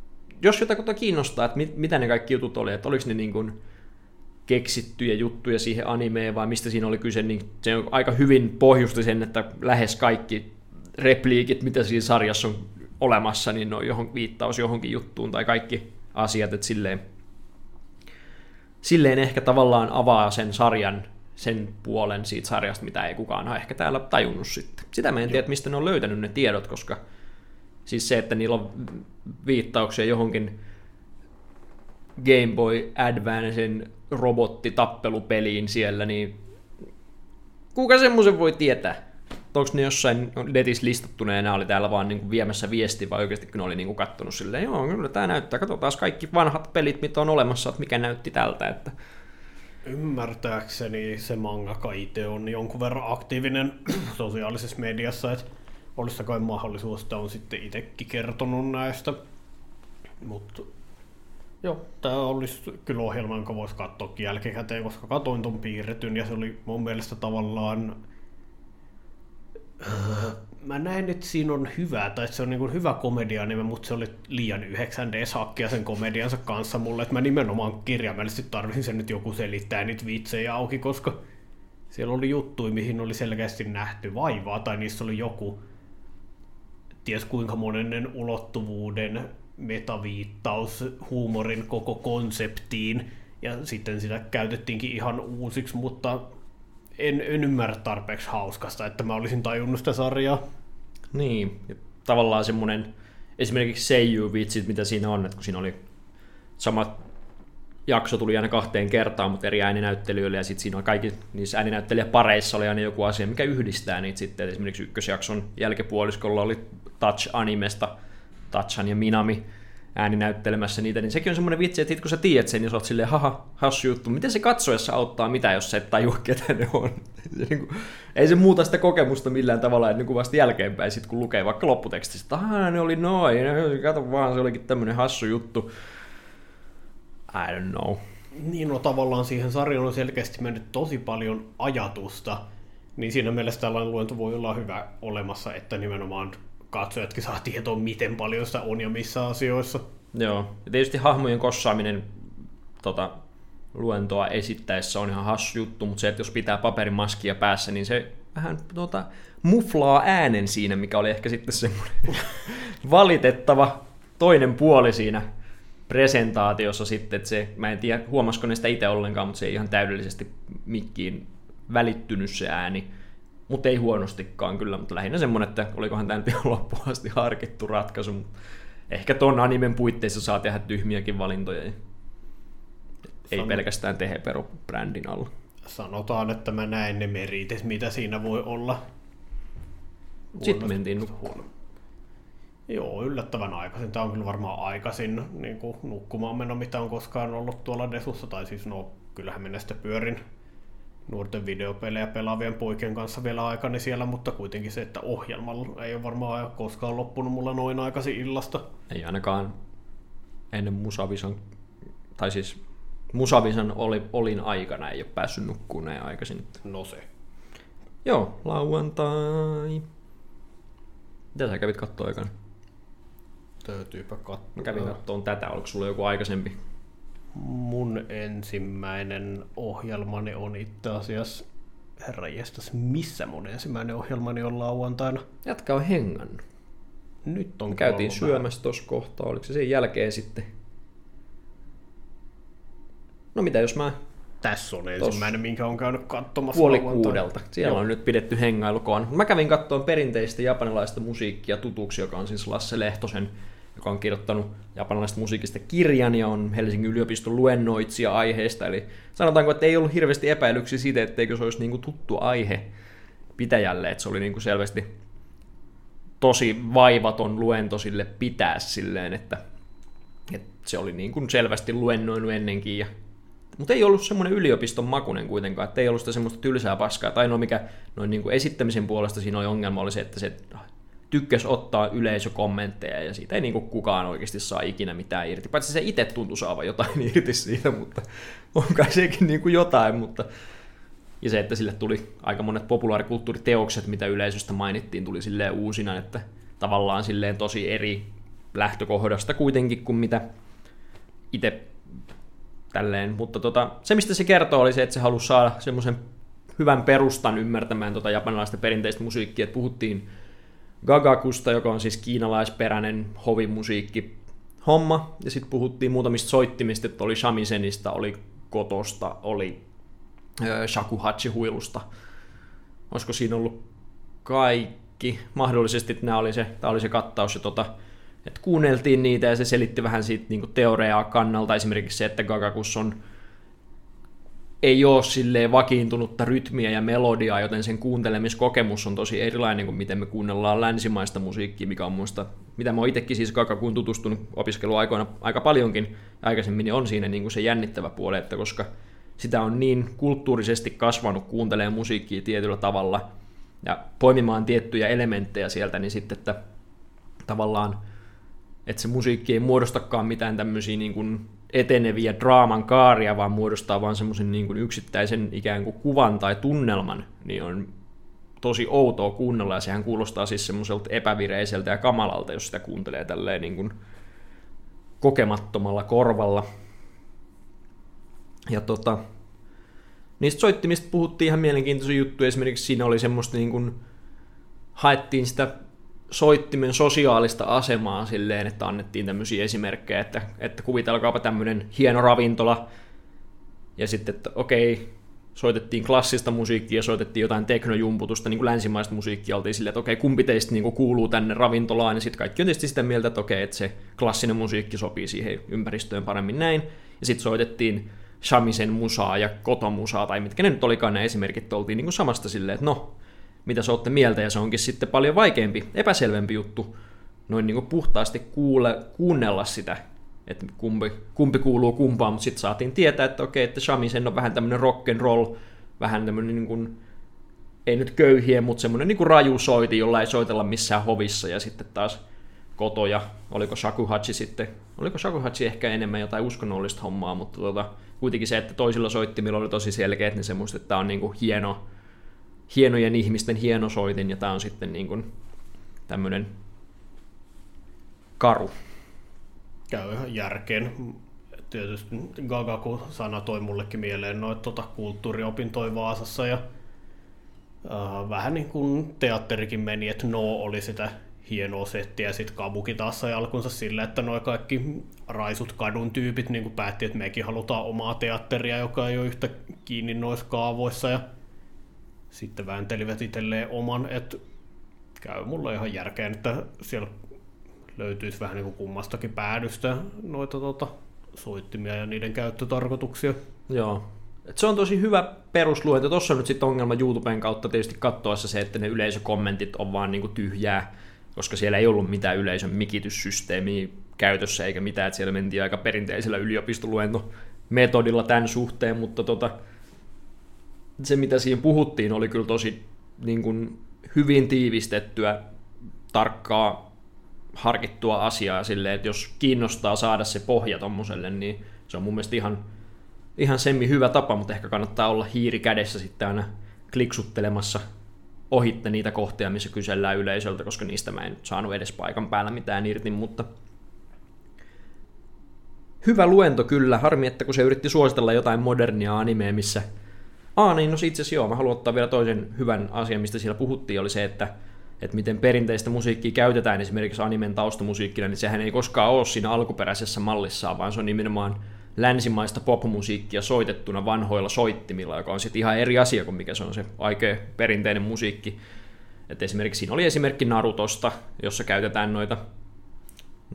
jos jotakuta kiinnostaa, että mit, mitä ne kaikki jutut oli, että oliko ne niin kuin keksittyjä juttuja siihen animeen vai mistä siinä oli kyse, niin se on aika hyvin pohjusti sen, että lähes kaikki repliikit, mitä siinä sarjassa on olemassa, niin on johon, viittaus johonkin juttuun tai kaikki asiat, että silleen, silleen ehkä tavallaan avaa sen sarjan sen puolen siitä sarjasta, mitä ei kukaan ole ehkä täällä tajunnut sitten. Sitä mä en tiedä, mistä ne on löytänyt ne tiedot, koska siis se, että niillä on viittauksia johonkin Game Boy Advancen robottitappelupeliin siellä, niin kuka semmoisen voi tietää? Onko ne jossain netissä listattuna ja nämä oli täällä vaan niin viemässä viesti vai oikeasti kun ne oli niin kattonut silleen, joo, kyllä tämä näyttää, katsotaan kaikki vanhat pelit, mitä on olemassa, että mikä näytti tältä, että Ymmärtääkseni se manga itse on jonkun verran aktiivinen sosiaalisessa mediassa, että olisi kai mahdollisuus, että on sitten itsekin kertonut näistä. Mutta joo, tämä olisi kyllä ohjelma, jonka voisi katsoa jälkikäteen, koska katoin ton piirretyn ja se oli mun mielestä tavallaan mä näen, että siinä on hyvää, tai että se on niin hyvä komedia niin mutta se oli liian 9D-sakkia sen komediansa kanssa mulle, että mä nimenomaan kirjaimellisesti tarvitsin sen nyt joku selittää niitä vitsejä auki, koska siellä oli juttuja, mihin oli selkeästi nähty vaivaa, tai niissä oli joku, ties kuinka monennen ulottuvuuden metaviittaus huumorin koko konseptiin, ja sitten sitä käytettiinkin ihan uusiksi, mutta en, en ymmärrä tarpeeksi hauskasta, että mä olisin tajunnut sitä sarjaa. Niin, ja tavallaan semmoinen, esimerkiksi Seiyu-vitsit, mitä siinä on, että kun siinä oli sama jakso tuli aina kahteen kertaan, mutta eri ääninäyttelijöille, ja sitten siinä on kaikki niissä ääninäyttelijäpareissa oli aina joku asia, mikä yhdistää niitä sitten. Esimerkiksi ykkösjakson jälkipuoliskolla oli Touch-animesta, Touchan ja Minami, ääni näyttelemässä niitä, niin sekin on semmoinen vitsi, että kun sä tiedät sen, niin sä oot silleen, haha, hassu juttu. Miten se katsojassa auttaa mitä, jos sä et tajua, ketä ne on? Se, niin kuin, ei se muuta sitä kokemusta millään tavalla, että niin vasta jälkeenpäin, sit kun lukee vaikka lopputekstistä, että ne oli noin, kato vaan, se olikin tämmöinen hassu juttu. I don't know. Niin, no tavallaan siihen sarjaan on selkeästi mennyt tosi paljon ajatusta, niin siinä mielessä tällainen luento voi olla hyvä olemassa, että nimenomaan katsojatkin saa tietoa, miten paljon sitä on ja missä asioissa. Joo, ja tietysti hahmojen kossaaminen tota, luentoa esittäessä on ihan hassu juttu, mutta se, että jos pitää paperimaskia päässä, niin se vähän tota, muflaa äänen siinä, mikä oli ehkä sitten semmoinen valitettava toinen puoli siinä presentaatiossa sitten, että se, mä en tiedä huomasiko ne sitä itse ollenkaan, mutta se ei ihan täydellisesti mikkiin välittynyt se ääni, mutta ei huonostikaan kyllä, mutta lähinnä semmoinen, että olikohan tämä nyt loppuun asti harkittu ratkaisu, mutta ehkä ton animen puitteissa saa tehdä tyhmiäkin valintoja. Ei San... pelkästään Teheperu brändin alla. Sanotaan, että mä näin ne meritit, mitä siinä voi olla. Sitten mentiin nukkumaan. Joo, yllättävän aikaisin. Tämä on kyllä varmaan aikaisin niin kuin nukkumaan meno, mitä on koskaan ollut tuolla Desussa. Tai siis no, kyllähän minä sitten pyörin nuorten videopelejä pelaavien poikien kanssa vielä aikani siellä, mutta kuitenkin se, että ohjelmalla ei ole varmaan koskaan loppunut mulla noin aikaisin illasta. Ei ainakaan ennen Musavisan, tai siis Musavisan oli, olin aikana, ei ole päässyt nukkuun näin aikaisin. No se. Joo, lauantai. Mitä sä kävit katsoa aikana? Täytyypä katsoa. Mä kävin katsomaan tätä, oliko sulla joku aikaisempi mun ensimmäinen ohjelmani on itse asiassa, herra jestas, missä mun ensimmäinen ohjelmani on lauantaina? Jatka on hengannut. Nyt on Me käytiin syömässä tuossa kohtaa, oliko se sen jälkeen sitten? No mitä jos mä... Tässä on ensimmäinen, Tos... minkä on käynyt katsomassa Puoli kuudelta. Siellä Joo. on nyt pidetty hengailukoon. Mä kävin katsomaan perinteistä japanilaista musiikkia tutuksi, joka on siis Lasse Lehtosen joka on kirjoittanut japanilaisesta musiikista kirjan ja on Helsingin yliopiston luennoitsija aiheesta. Eli sanotaanko, että ei ollut hirveästi epäilyksiä siitä, etteikö se olisi niin kuin tuttu aihe pitäjälle, että se oli niin kuin selvästi tosi vaivaton luento sille pitää silleen, että, että se oli niin kuin selvästi luennoinut ennenkin. Ja, mutta ei ollut semmoinen yliopiston makunen kuitenkaan, että ei ollut sitä semmoista tylsää paskaa. Tai no mikä noin niin kuin esittämisen puolesta siinä oli ongelma oli se, että se tykkäs ottaa yleisökommentteja ja siitä ei niin kuin kukaan oikeasti saa ikinä mitään irti. Paitsi se itse tuntui saavan jotain irti siitä, mutta on kai sekin niin kuin jotain, mutta ja se, että sille tuli aika monet populaarikulttuuriteokset, mitä yleisöstä mainittiin, tuli silleen uusina, että tavallaan silleen tosi eri lähtökohdasta kuitenkin kuin mitä itse tälleen. Mutta tota, se, mistä se kertoo, oli se, että se halusi saada semmoisen hyvän perustan ymmärtämään tota japanilaista perinteistä musiikkia. että puhuttiin Gagakusta, joka on siis kiinalaisperäinen hovimusiikki homma, ja sitten puhuttiin muutamista soittimista, että oli shamisenista, oli kotosta, oli shakuhachi-huilusta. Olisiko siinä ollut kaikki? Mahdollisesti nämä oli se, tämä oli se kattaus, ja tota, että kuunneltiin niitä, ja se selitti vähän siitä niin teoriaa kannalta, esimerkiksi se, että Gagakus on ei ole vakiintunutta rytmiä ja melodiaa, joten sen kuuntelemiskokemus on tosi erilainen kuin miten me kuunnellaan länsimaista musiikkia, mikä on muista, mitä mä oon itsekin siis Kakakuun tutustunut opiskeluaikoina aika paljonkin aikaisemmin, niin on siinä niin kuin se jännittävä puoli, että koska sitä on niin kulttuurisesti kasvanut kuuntelemaan musiikkia tietyllä tavalla ja poimimaan tiettyjä elementtejä sieltä, niin sitten, että tavallaan, että se musiikki ei muodostakaan mitään tämmöisiä niin kuin eteneviä draaman kaaria, vaan muodostaa vaan semmoisen niin kuin yksittäisen ikään kuin kuvan tai tunnelman, niin on tosi outoa kuunnella, ja sehän kuulostaa siis semmoiselta epävireiseltä ja kamalalta, jos sitä kuuntelee tälleen niin kuin kokemattomalla korvalla. Ja tota, niistä soittimista puhuttiin ihan mielenkiintoisia juttuja, esimerkiksi siinä oli semmoista niin kuin, haettiin sitä soittimen sosiaalista asemaa silleen, että annettiin tämmöisiä esimerkkejä, että, että kuvitelkaapa tämmöinen hieno ravintola, ja sitten, että okei, soitettiin klassista musiikkia, soitettiin jotain teknojumputusta, niin kuin länsimaista musiikkia, oltiin silleen, että okei, kumpi teistä niin kuin kuuluu tänne ravintolaan, ja sitten kaikki on tietysti sitä mieltä, että okei, että se klassinen musiikki sopii siihen ympäristöön paremmin näin, ja sitten soitettiin shamisen musaa ja kotomusaa, tai mitkä ne nyt olikaan ne esimerkit, oltiin niin kuin samasta silleen, että no, mitä sä olette mieltä, ja se onkin sitten paljon vaikeampi, epäselvempi juttu noin niin kuin puhtaasti kuule, kuunnella sitä, että kumpi, kumpi kuuluu kumpaan, mutta sitten saatiin tietää, että okei, että Shamisen on vähän tämmöinen rock and roll, vähän tämmöinen niin kuin, ei nyt köyhiä, mutta semmoinen niin kuin raju soiti, jolla ei soitella missään hovissa, ja sitten taas kotoja, oliko Shakuhachi sitten, oliko Shakuhachi ehkä enemmän jotain uskonnollista hommaa, mutta tota, kuitenkin se, että toisilla soittimilla oli tosi selkeät, niin semmoista, että tämä on niin kuin hieno, hienojen ihmisten hieno soitin, ja tämä on sitten niin kuin tämmöinen karu. Käy järkeen. Tietysti Gagaku-sana toi mullekin mieleen noita tota, kulttuuriopintoja Vaasassa, ja äh, vähän niin kuin teatterikin meni, että No oli sitä hienoa settiä, ja sitten Kabuki taas sai alkunsa sillä, että noin kaikki raisut kadun tyypit niin päätti, että mekin halutaan omaa teatteria, joka ei ole yhtä kiinni noissa kaavoissa, ja sitten vääntelivät itselleen oman, että käy mulle ihan järkeen, että siellä löytyisi vähän niin kuin kummastakin päädystä noita tota, soittimia ja niiden käyttötarkoituksia. Joo. Et se on tosi hyvä perusluento. Tuossa on nyt sitten ongelma YouTuben kautta tietysti katsoessa se, että ne yleisökommentit on vaan niinku tyhjää, koska siellä ei ollut mitään yleisön mikityssysteemiä käytössä eikä mitään, että siellä mentiin aika perinteisellä yliopistoluentometodilla tämän suhteen, mutta tota, se, mitä siinä puhuttiin, oli kyllä tosi niin kuin, hyvin tiivistettyä, tarkkaa, harkittua asiaa silleen, että jos kiinnostaa saada se pohja tommoselle, niin se on mun mielestä ihan, ihan semmi hyvä tapa, mutta ehkä kannattaa olla hiiri kädessä sitten aina kliksuttelemassa ohitte niitä kohtia, missä kysellään yleisöltä, koska niistä mä en saanut edes paikan päällä mitään irti, mutta hyvä luento kyllä. Harmi, että kun se yritti suositella jotain modernia animea, missä Aa niin, no itse asiassa joo, mä haluan ottaa vielä toisen hyvän asian, mistä siellä puhuttiin, oli se, että, että miten perinteistä musiikkia käytetään esimerkiksi animen taustamusiikkina, niin sehän ei koskaan ole siinä alkuperäisessä mallissaan, vaan se on nimenomaan länsimaista popmusiikkia soitettuna vanhoilla soittimilla, joka on sitten ihan eri asia kuin mikä se on se aikea perinteinen musiikki. Et esimerkiksi siinä oli esimerkki Narutosta, jossa käytetään noita,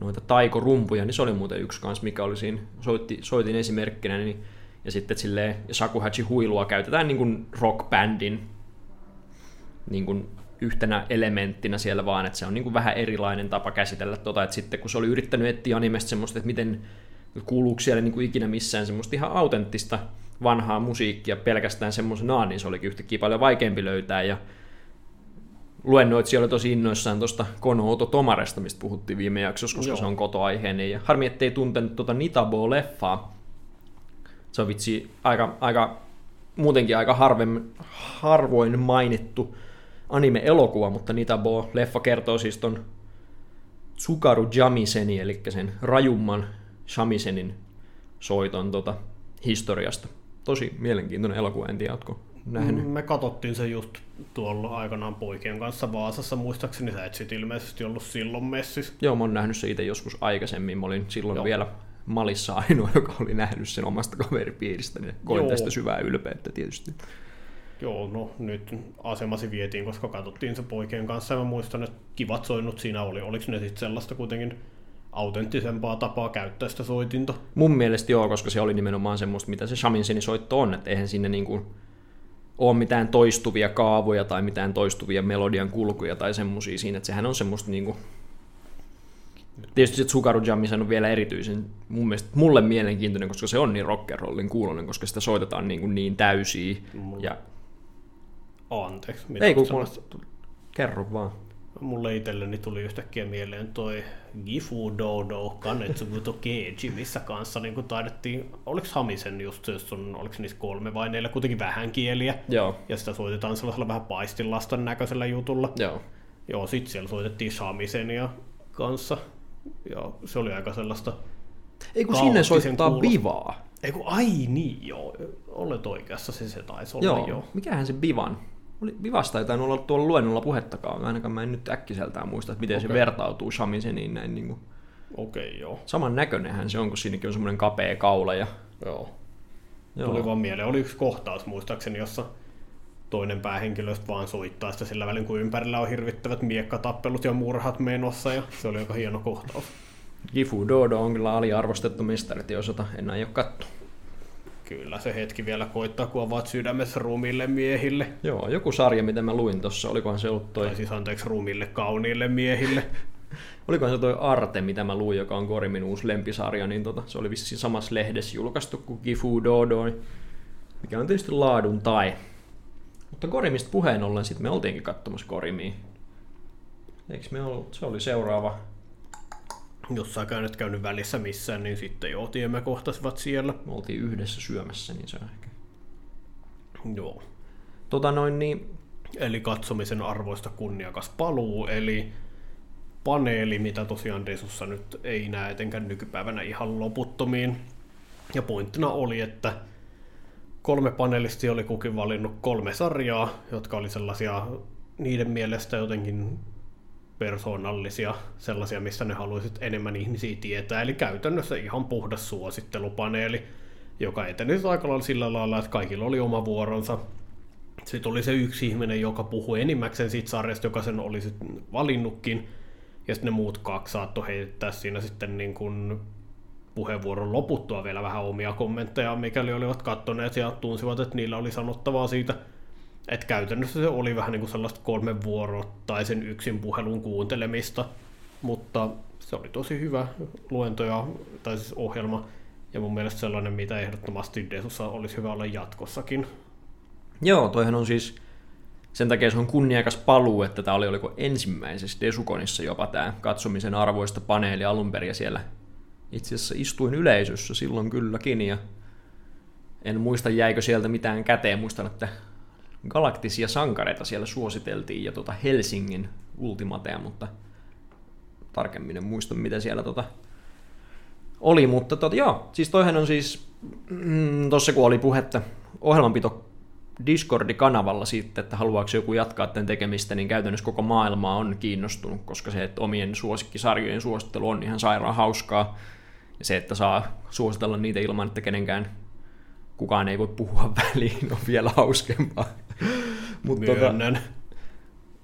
noita taikorumpuja, niin se oli muuten yksi kanssa, mikä oli siinä soitti, soitin esimerkkinä, niin ja sitten silleen Shakuhachi huilua käytetään niin kuin rockbandin niin kuin yhtenä elementtinä siellä vaan, että se on niin kuin vähän erilainen tapa käsitellä tota, että sitten kun se oli yrittänyt etsiä animesta semmoista, että miten kuuluuko siellä niin kuin ikinä missään semmoista ihan autenttista vanhaa musiikkia pelkästään semmoisenaan, niin se olikin yhtäkkiä paljon vaikeampi löytää ja luennoitsija oli tosi innoissaan tuosta Kono Oto Tomaresta, mistä puhuttiin viime jaksossa, koska Joo. se on kotoaiheinen. Ja harmi, ettei tuntenut tuota Nitabo-leffaa. Se on vitsi aika, aika muutenkin aika harvem, harvoin mainittu anime-elokuva, mutta Nitabo-leffa kertoo siis ton Tsukaru Jamiseni, eli sen rajumman Shamisenin soiton tota, historiasta. Tosi mielenkiintoinen elokuva, en tiedä, ootko nähnyt? Me katsottiin se just tuolla aikanaan poikien kanssa Vaasassa, muistaakseni sä et sit ilmeisesti ollut silloin messissä. Joo, mä oon nähnyt se itse joskus aikaisemmin. Mä olin silloin. Joo. vielä Malissa ainoa, joka oli nähnyt sen omasta kaveripiiristä, niin koin Joo. tästä syvää ylpeyttä tietysti. Joo, no nyt asemasi vietiin, koska katsottiin se poikien kanssa ja mä muistan, että kivat soinnut siinä oli. Oliko ne sitten sellaista kuitenkin autenttisempaa tapaa käyttää sitä soitinta? Mun mielestä joo, koska se oli nimenomaan semmoista, mitä se Shaminseni soitto on, että eihän sinne niinku ole mitään toistuvia kaavoja tai mitään toistuvia melodian kulkuja tai semmosia siinä, että sehän on semmoista niinku... Tietysti se Tsukaru Jamisen on vielä erityisen mun mielestä, mulle mielenkiintoinen, koska se on niin rock'n'rollin kuulonen, koska sitä soitetaan niin, kuin niin täysiä. Mulla- Ja Anteeksi, mitä ei kun mulle, kerro vaan. Mulle itselleni tuli yhtäkkiä mieleen toi Gifu Dodo Kanetsubuto Keiji, missä kanssa niin taidettiin, oliko Hamisen just jos on, oliko niissä kolme vai neljä, kuitenkin vähän kieliä, Joo, ja sitä soitetaan sellaisella vähän paistilastan näköisellä jutulla. joo. Joo, sit siellä soitettiin Samisenia kanssa, ja se oli aika sellaista, Ei kun sinne soittaa kuulosta. bivaa. ei kun, ai niin joo, olet oikeassa, se se taisi olla Joo, joo. mikähän se bivan? Oli, bivasta ei tainnut olla tuolla luennolla puhettakaan, ainakaan mä en nyt äkkiseltään muista, että miten okay. se vertautuu Shamiseniin näin niin kuin. Okei, okay, joo. Saman näköinenhän se on, kun siinäkin on semmoinen kapea kaula ja joo. Joo. Tuli vaan mieleen, oli yksi kohtaus muistaakseni, jossa toinen päähenkilöistä vaan soittaa sitä sillä välin, kun ympärillä on hirvittävät miekkatappelut ja murhat menossa, ja se oli aika hieno kohtaus. Gifu Dodo on kyllä aliarvostettu mestariteosota, en aio katsoa. Kyllä se hetki vielä koittaa, kun avaat sydämessä rumille miehille. Joo, joku sarja, mitä mä luin tuossa, olikohan se ollut toi, Tai siis anteeksi rumille kauniille miehille. olikohan se toi Arte, mitä mä luin, joka on Korimin uusi lempisarja, niin tota, se oli vissiin samassa lehdessä julkaistu kuin Gifu Dodo, mikä on tietysti laadun tai. Mutta Korimista puheen ollen sitten me oltiinkin katsomassa Korimia. Eikö me ollut? Se oli seuraava. Jos sä käynyt käynyt välissä missään, niin sitten joo, tiemme kohtasivat siellä. Me oltiin yhdessä syömässä, niin se on ehkä. Joo. Tota noin, niin Eli katsomisen arvoista kunniakas paluu, eli paneeli, mitä tosiaan Desussa nyt ei näe etenkään nykypäivänä ihan loputtomiin. Ja pointtina oli, että kolme panelistia oli kukin valinnut kolme sarjaa, jotka oli sellaisia niiden mielestä jotenkin persoonallisia, sellaisia, mistä ne haluaisit enemmän ihmisiä tietää. Eli käytännössä ihan puhdas suosittelupaneeli, joka eteni aika lailla sillä lailla, että kaikilla oli oma vuoronsa. Sitten oli se yksi ihminen, joka puhui enimmäkseen siitä sarjasta, joka sen oli valinnutkin. Ja sitten ne muut kaksi saattoi heittää siinä sitten niin kuin puheenvuoron loputtua vielä vähän omia kommentteja, mikäli olivat kattoneet ja tunsivat, että niillä oli sanottavaa siitä. Että käytännössä se oli vähän niin kuin sellaista kolmen vuorottaisen yksin puhelun kuuntelemista, mutta se oli tosi hyvä luento ja, tai siis ohjelma, ja mun mielestä sellainen, mitä ehdottomasti Desussa olisi hyvä olla jatkossakin. Joo, toihan on siis, sen takia se on kunniakas paluu, että tämä oli oliko ensimmäisessä Desukonissa jopa tämä katsomisen arvoista paneeli alun perin ja siellä itse asiassa istuin yleisössä silloin kylläkin ja en muista jäikö sieltä mitään käteen, muistan, että galaktisia sankareita siellä suositeltiin ja tota Helsingin ultimatea, mutta tarkemmin en muista mitä siellä tota oli, mutta tota, joo, siis toihan on siis, mm, tossa kun oli puhetta ohjelmanpito Discordi-kanavalla sitten, että haluaako joku jatkaa tämän tekemistä, niin käytännössä koko maailma on kiinnostunut, koska se, että omien suosikkisarjojen suosittelu on ihan sairaan hauskaa, se, että saa suositella niitä ilman, että kenenkään kukaan ei voi puhua väliin, on vielä hauskempaa. Mutta tota,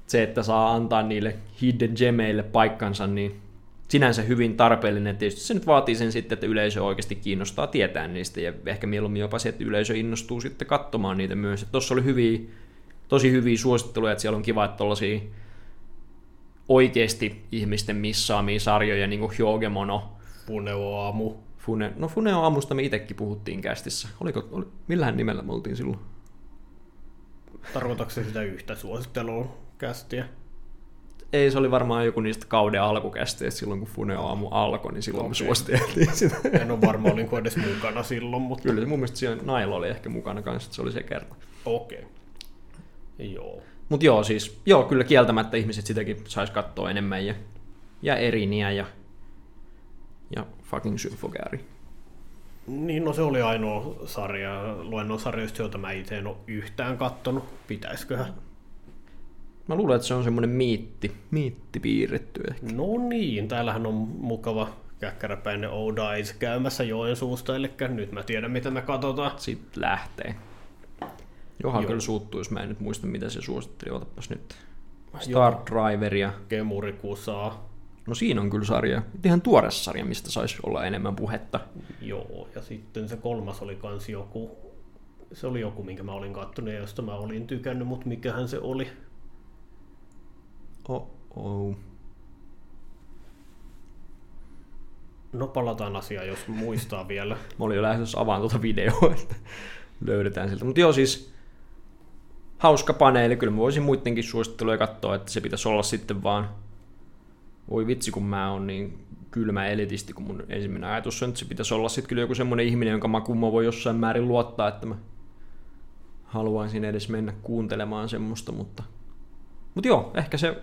se, että saa antaa niille hidden gemeille paikkansa, niin sinänsä hyvin tarpeellinen. Tietysti se nyt vaatii sen sitten, että yleisö oikeasti kiinnostaa tietää niistä, ja ehkä mieluummin jopa se, että yleisö innostuu sitten katsomaan niitä myös. Tuossa oli hyviä, tosi hyviä suositteluja, että siellä on kiva, että tuollaisia oikeasti ihmisten missaamia sarjoja, niin kuin Hyogemono, Puneo aamu. Fune, no Funeo aamusta me itsekin puhuttiin kästissä. Oliko, oli, millähän nimellä me oltiin silloin? Tarkoitatko sitä yhtä suosittelua kästiä? Ei, se oli varmaan joku niistä kauden alkukästeistä silloin, kun Funeo aamu alkoi, niin silloin okay. me suositeltiin sitä. En ole varma, olinko edes mukana silloin, mutta... Kyllä mun mielestä siinä Nailo oli ehkä mukana kanssa, että se oli se kerta. Okei. Okay. Joo. Mut joo, siis, joo, kyllä kieltämättä ihmiset sitäkin sais katsoa enemmän ja, ja Eriniä ja, ja fucking Symfogääri. Niin, no se oli ainoa sarja, luennon sarjoista, jota mä itse en ole yhtään kattonut. Pitäisiköhän? Mä luulen, että se on semmoinen miitti, miitti piirretty ehkä. No niin, täällähän on mukava käkkäräpäinen O'Dice käymässä Joensuusta, eli nyt mä tiedän, mitä me katsotaan. Sitten lähtee. Johan Joo. kyllä suuttuu, jos mä en nyt muista, mitä se suositteli. Otapas nyt. Star Driveria. Kemuri Kusaa. No siinä on kyllä sarja. Ihan tuore sarja, mistä saisi olla enemmän puhetta. Joo, ja sitten se kolmas oli kans joku, se oli joku, minkä mä olin kattonut ja josta mä olin tykännyt, mutta mikähän se oli? Oh, oh. No palataan asiaan, jos muistaa vielä. Mä olin jo lähdössä avaan tuota videoa, että löydetään siltä. Mutta joo, siis hauska paneeli. Kyllä mä voisin muidenkin suositteluja katsoa, että se pitäisi olla sitten vaan voi vitsi, kun mä oon niin kylmä elitisti, kun mun ensimmäinen ajatus on, että se pitäisi olla sitten kyllä joku semmoinen ihminen, jonka makuun mä voi jossain määrin luottaa, että mä haluaisin edes mennä kuuntelemaan semmoista, mutta, mutta joo, ehkä se,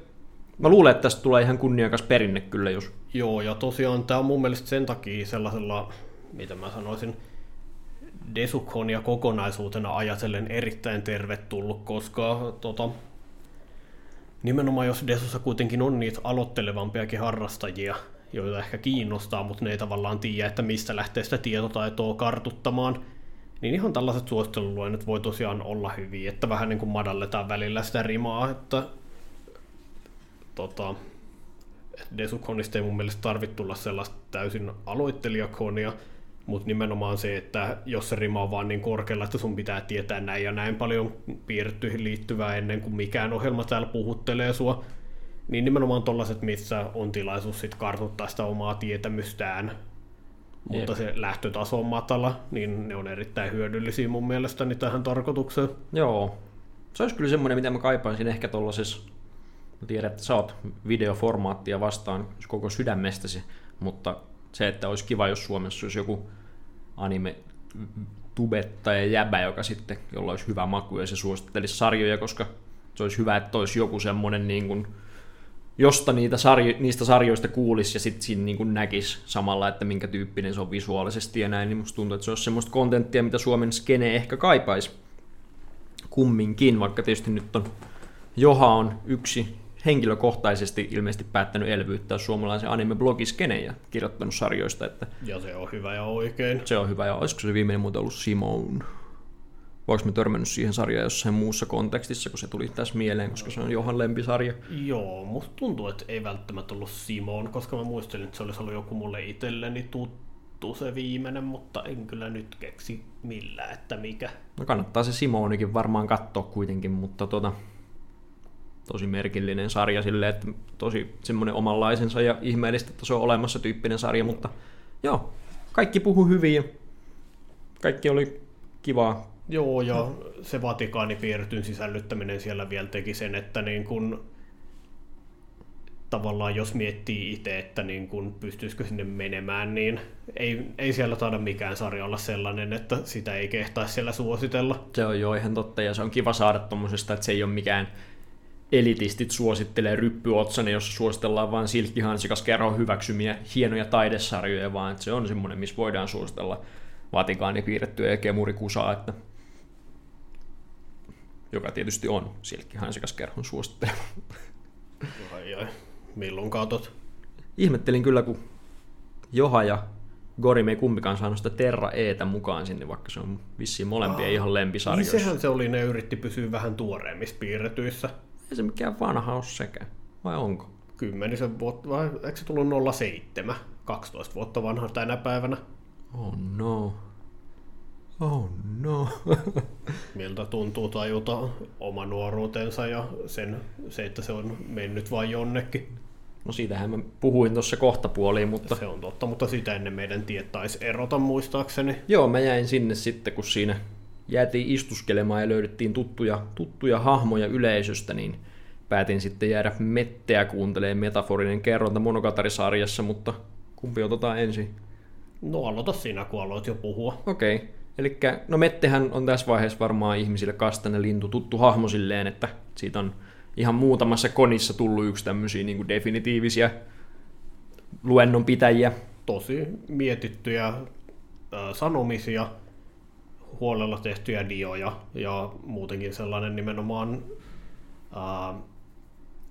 mä luulen, että tästä tulee ihan kunniakas perinne kyllä, jos... Joo, ja tosiaan tämä on mun mielestä sen takia sellaisella, mitä mä sanoisin, Desukonia kokonaisuutena ajatellen erittäin tervetullut, koska tota, nimenomaan jos Desussa kuitenkin on niitä aloittelevampiakin harrastajia, joita ehkä kiinnostaa, mutta ne ei tavallaan tiedä, että mistä lähtee sitä tietotaitoa kartuttamaan, niin ihan tällaiset suositteluluennot voi tosiaan olla hyviä, että vähän niin kuin madalletaan välillä sitä rimaa, että tota, Desukonista ei mun mielestä tarvitse tulla sellaista täysin aloittelijakonia, mutta nimenomaan se, että jos se rima on vaan niin korkealla, että sun pitää tietää näin ja näin paljon piirrettyihin liittyvää ennen kuin mikään ohjelma täällä puhuttelee sua, niin nimenomaan tollaiset, missä on tilaisuus sit kartoittaa sitä omaa tietämystään, mutta Jep. se lähtötaso on matala, niin ne on erittäin hyödyllisiä mun mielestäni tähän tarkoitukseen. Joo. Se olisi kyllä semmoinen, mitä mä kaipaisin ehkä tuollaisessa, mä tiedän, että sä oot videoformaattia vastaan koko sydämestäsi, mutta se, että olisi kiva, jos Suomessa olisi joku anime tubettaja jäbä, joka sitten, jolla olisi hyvä maku ja se suosittelisi sarjoja, koska se olisi hyvä, että olisi joku semmoinen niin kuin, josta niitä sarjo, niistä sarjoista kuulisi ja sitten siinä niin kuin näkisi samalla, että minkä tyyppinen se on visuaalisesti ja näin, niin musta tuntuu, että se olisi semmoista kontenttia, mitä Suomen skene ehkä kaipaisi kumminkin, vaikka tietysti nyt on Joha on yksi henkilökohtaisesti ilmeisesti päättänyt elvyyttää suomalaisen anime-blogiskenen ja kirjoittanut sarjoista. Että ja se on hyvä ja oikein. Se on hyvä ja olisiko se viimeinen muuten ollut Simone? Voinko me törmännyt siihen sarjaan jossain muussa kontekstissa, kun se tuli tässä mieleen, koska se on Johan lempisarja? Joo, musta tuntuu, että ei välttämättä ollut Simon, koska mä muistelin, että se olisi ollut joku mulle itselleni tuttu se viimeinen, mutta en kyllä nyt keksi millään, että mikä. No kannattaa se Simonikin varmaan katsoa kuitenkin, mutta tota, tosi merkillinen sarja sille, että tosi semmoinen omanlaisensa ja ihmeellistä, että se on olemassa tyyppinen sarja, mutta joo, kaikki puhu hyvin ja kaikki oli kivaa. Joo, ja se Vatikaanipiirretyn sisällyttäminen siellä vielä teki sen, että niin kun, tavallaan jos miettii itse, että niin kun pystyisikö sinne menemään, niin ei, ei siellä taida mikään sarja olla sellainen, että sitä ei kehtaisi siellä suositella. Se on jo ihan totta, ja se on kiva saada tuommoisesta, että se ei ole mikään elitistit suosittelee ryppyotsane, jossa suositellaan vain silkkihansikas kerron hyväksymiä hienoja taidesarjoja, vaan että se on semmoinen, missä voidaan suositella Vatikaani piirrettyä ja kemurikusaa, että joka tietysti on silkkihansikas kerhon suosittelema. Ai ai, milloin katot? Ihmettelin kyllä, kun Joha ja Gorim ei kumpikaan saanut sitä Terra Eetä mukaan sinne, vaikka se on vissiin molempia ah, ihan lempisarjoissa. Niin sehän se oli, ne yritti pysyä vähän tuoreemmissa piirretyissä. Ei se mikään vanha ole sekä, vai onko? Kymmenisen vuotta, vai eikö se tullut 07? 12 vuotta vanha tänä päivänä. Oh no. Oh no. Miltä tuntuu tajuta oma nuoruutensa ja sen, se, että se on mennyt vain jonnekin. No siitähän mä puhuin tuossa kohtapuoliin, mutta... Se on totta, mutta sitä ennen meidän tietäisi erota muistaakseni. Joo, mä jäin sinne sitten, kun siinä jäätiin istuskelemaan ja löydettiin tuttuja, tuttuja hahmoja yleisöstä, niin päätin sitten jäädä metteä kuuntelemaan metaforinen kerronta Monogatari-sarjassa, mutta kumpi otetaan ensin? No aloita sinä, kun aloit jo puhua. Okei. Okay. Eli no Mettehän on tässä vaiheessa varmaan ihmisille kastainen lintu, tuttu hahmo silleen, että siitä on ihan muutamassa konissa tullut yksi tämmöisiä niin definitiivisiä luennonpitäjiä. Tosi mietittyjä äh, sanomisia, huolella tehtyjä dioja ja muutenkin sellainen nimenomaan äh,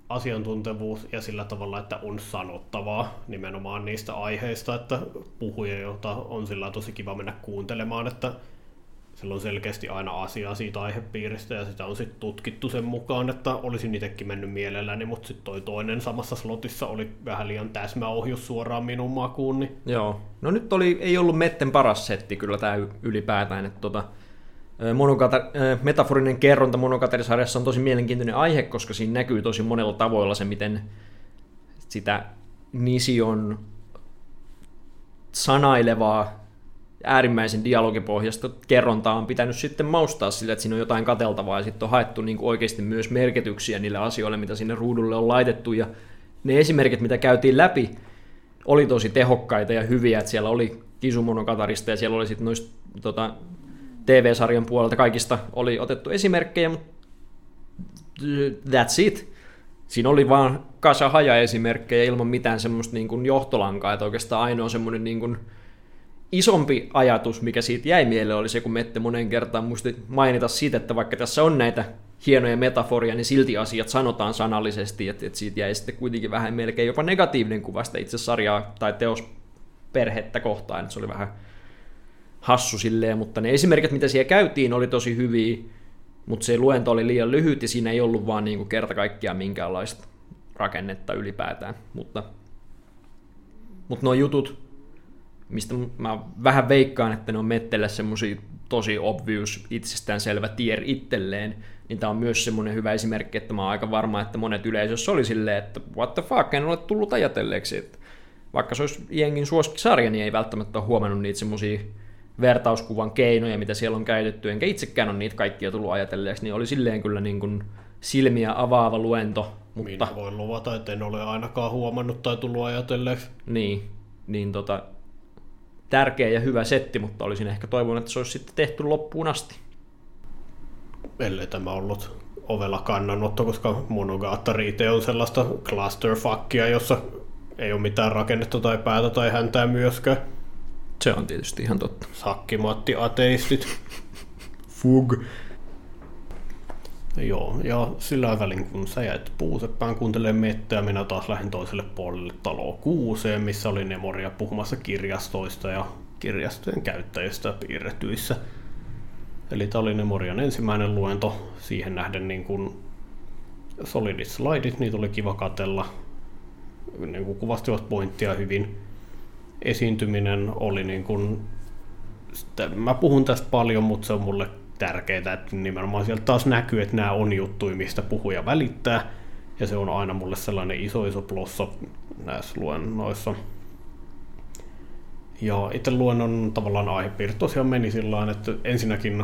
asiantuntevuus ja sillä tavalla, että on sanottavaa nimenomaan niistä aiheista, että puhuja, jota on sillä tosi kiva mennä kuuntelemaan, että sillä on selkeästi aina asiaa siitä aihepiiristä ja sitä on sitten tutkittu sen mukaan, että olisin itsekin mennyt mielelläni, mutta sitten toi toinen samassa slotissa oli vähän liian täsmäohjus suoraan minun makuun. Niin... Joo, no nyt oli, ei ollut Metten paras setti kyllä tämä ylipäätään, että tota, Monokata, metaforinen kerronta Monogatari-sarjassa on tosi mielenkiintoinen aihe, koska siinä näkyy tosi monella tavoilla se, miten sitä Nision sanailevaa äärimmäisen dialogipohjasta kerrontaa on pitänyt sitten maustaa sillä, että siinä on jotain kateltavaa ja sitten on haettu niin kuin oikeasti myös merkityksiä niille asioille, mitä sinne ruudulle on laitettu ja ne esimerkit, mitä käytiin läpi, oli tosi tehokkaita ja hyviä, että siellä oli Kisumonokatarista ja siellä oli sitten noista tota, TV-sarjan puolelta kaikista oli otettu esimerkkejä, mutta that's it. Siinä oli vaan kasa haja-esimerkkejä ilman mitään semmoista niin kuin johtolankaa, että oikeastaan ainoa semmoinen niin kuin isompi ajatus, mikä siitä jäi mieleen, oli se, kun Mette monen kertaan muisti mainita siitä, että vaikka tässä on näitä hienoja metaforia, niin silti asiat sanotaan sanallisesti, että, että siitä jäi sitten kuitenkin vähän melkein jopa negatiivinen kuva sitä itse sarjaa tai teosperhettä kohtaan, että se oli vähän hassu silleen, mutta ne esimerkit, mitä siellä käytiin, oli tosi hyviä, mutta se luento oli liian lyhyt ja siinä ei ollut vaan niin kerta kaikkiaan minkäänlaista rakennetta ylipäätään, mutta, mutta nuo jutut, mistä mä vähän veikkaan, että ne on Mettelle semmosia tosi obvious, itsestäänselvä tier itselleen, niin tämä on myös semmoinen hyvä esimerkki, että mä oon aika varma, että monet yleisössä oli silleen, että what the fuck, en ole tullut ajatelleeksi, että vaikka se olisi jengin suosikkisarja, niin ei välttämättä ole huomannut niitä semmoisia vertauskuvan keinoja, mitä siellä on käytetty, enkä itsekään ole niitä kaikkia tullut ajatelleeksi, niin oli silleen kyllä niin kuin silmiä avaava luento. Mutta... Minä voin luvata, että en ole ainakaan huomannut tai tullut ajatelleeksi. Niin, niin tota, tärkeä ja hyvä setti, mutta olisin ehkä toivonut, että se olisi sitten tehty loppuun asti. Ellei tämä ollut ovella kannanotto, koska Monogatari on sellaista clusterfuckia, jossa ei ole mitään rakennetta tai päätä tai häntää myöskään. Se on tietysti ihan totta. Sakkimatti ateistit. Fug. Joo, ja sillä välin kun sä jäit puuseppään kuuntelemaan mettää, minä taas lähdin toiselle puolelle taloa kuuseen, missä oli Nemoria puhumassa kirjastoista ja kirjastojen käyttäjistä piirretyissä. Eli tämä oli Nemorian ensimmäinen luento, siihen nähden niin kuin solidit slidit, niitä oli kiva katella, niin kuin kuvastivat pointtia hyvin. Esiintyminen oli niin kuin, mä puhun tästä paljon, mutta se on mulle tärkeää, että nimenomaan sieltä taas näkyy, että nämä on juttuja, mistä puhuja välittää, ja se on aina mulle sellainen iso iso plossa näissä luennoissa. Ja itse luennon tavallaan aihepiiri tosiaan meni sillä että ensinnäkin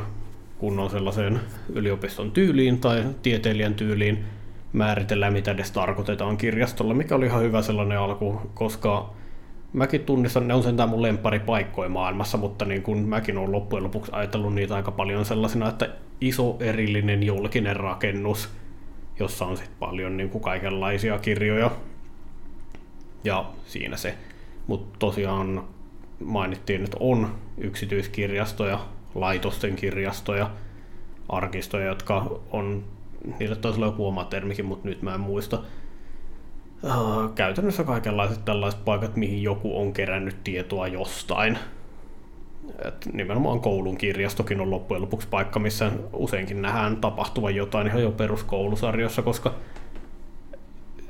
kun on sellaiseen yliopiston tyyliin tai tieteilijän tyyliin määritellään, mitä edes tarkoitetaan kirjastolla, mikä oli ihan hyvä sellainen alku, koska mäkin tunnistan, ne on sentään mun paikkoja maailmassa, mutta niin kun mäkin olen loppujen lopuksi ajatellut niitä aika paljon sellaisena, että iso erillinen julkinen rakennus, jossa on sitten paljon niin kuin kaikenlaisia kirjoja. Ja siinä se. Mutta tosiaan mainittiin, että on yksityiskirjastoja, laitosten kirjastoja, arkistoja, jotka on, niille taisi olla joku oma termikin, mutta nyt mä en muista uh, käytännössä kaikenlaiset tällaiset paikat, mihin joku on kerännyt tietoa jostain. Et nimenomaan koulun kirjastokin on loppujen lopuksi paikka, missä useinkin nähdään tapahtuvan jotain ihan jo peruskoulusarjossa, koska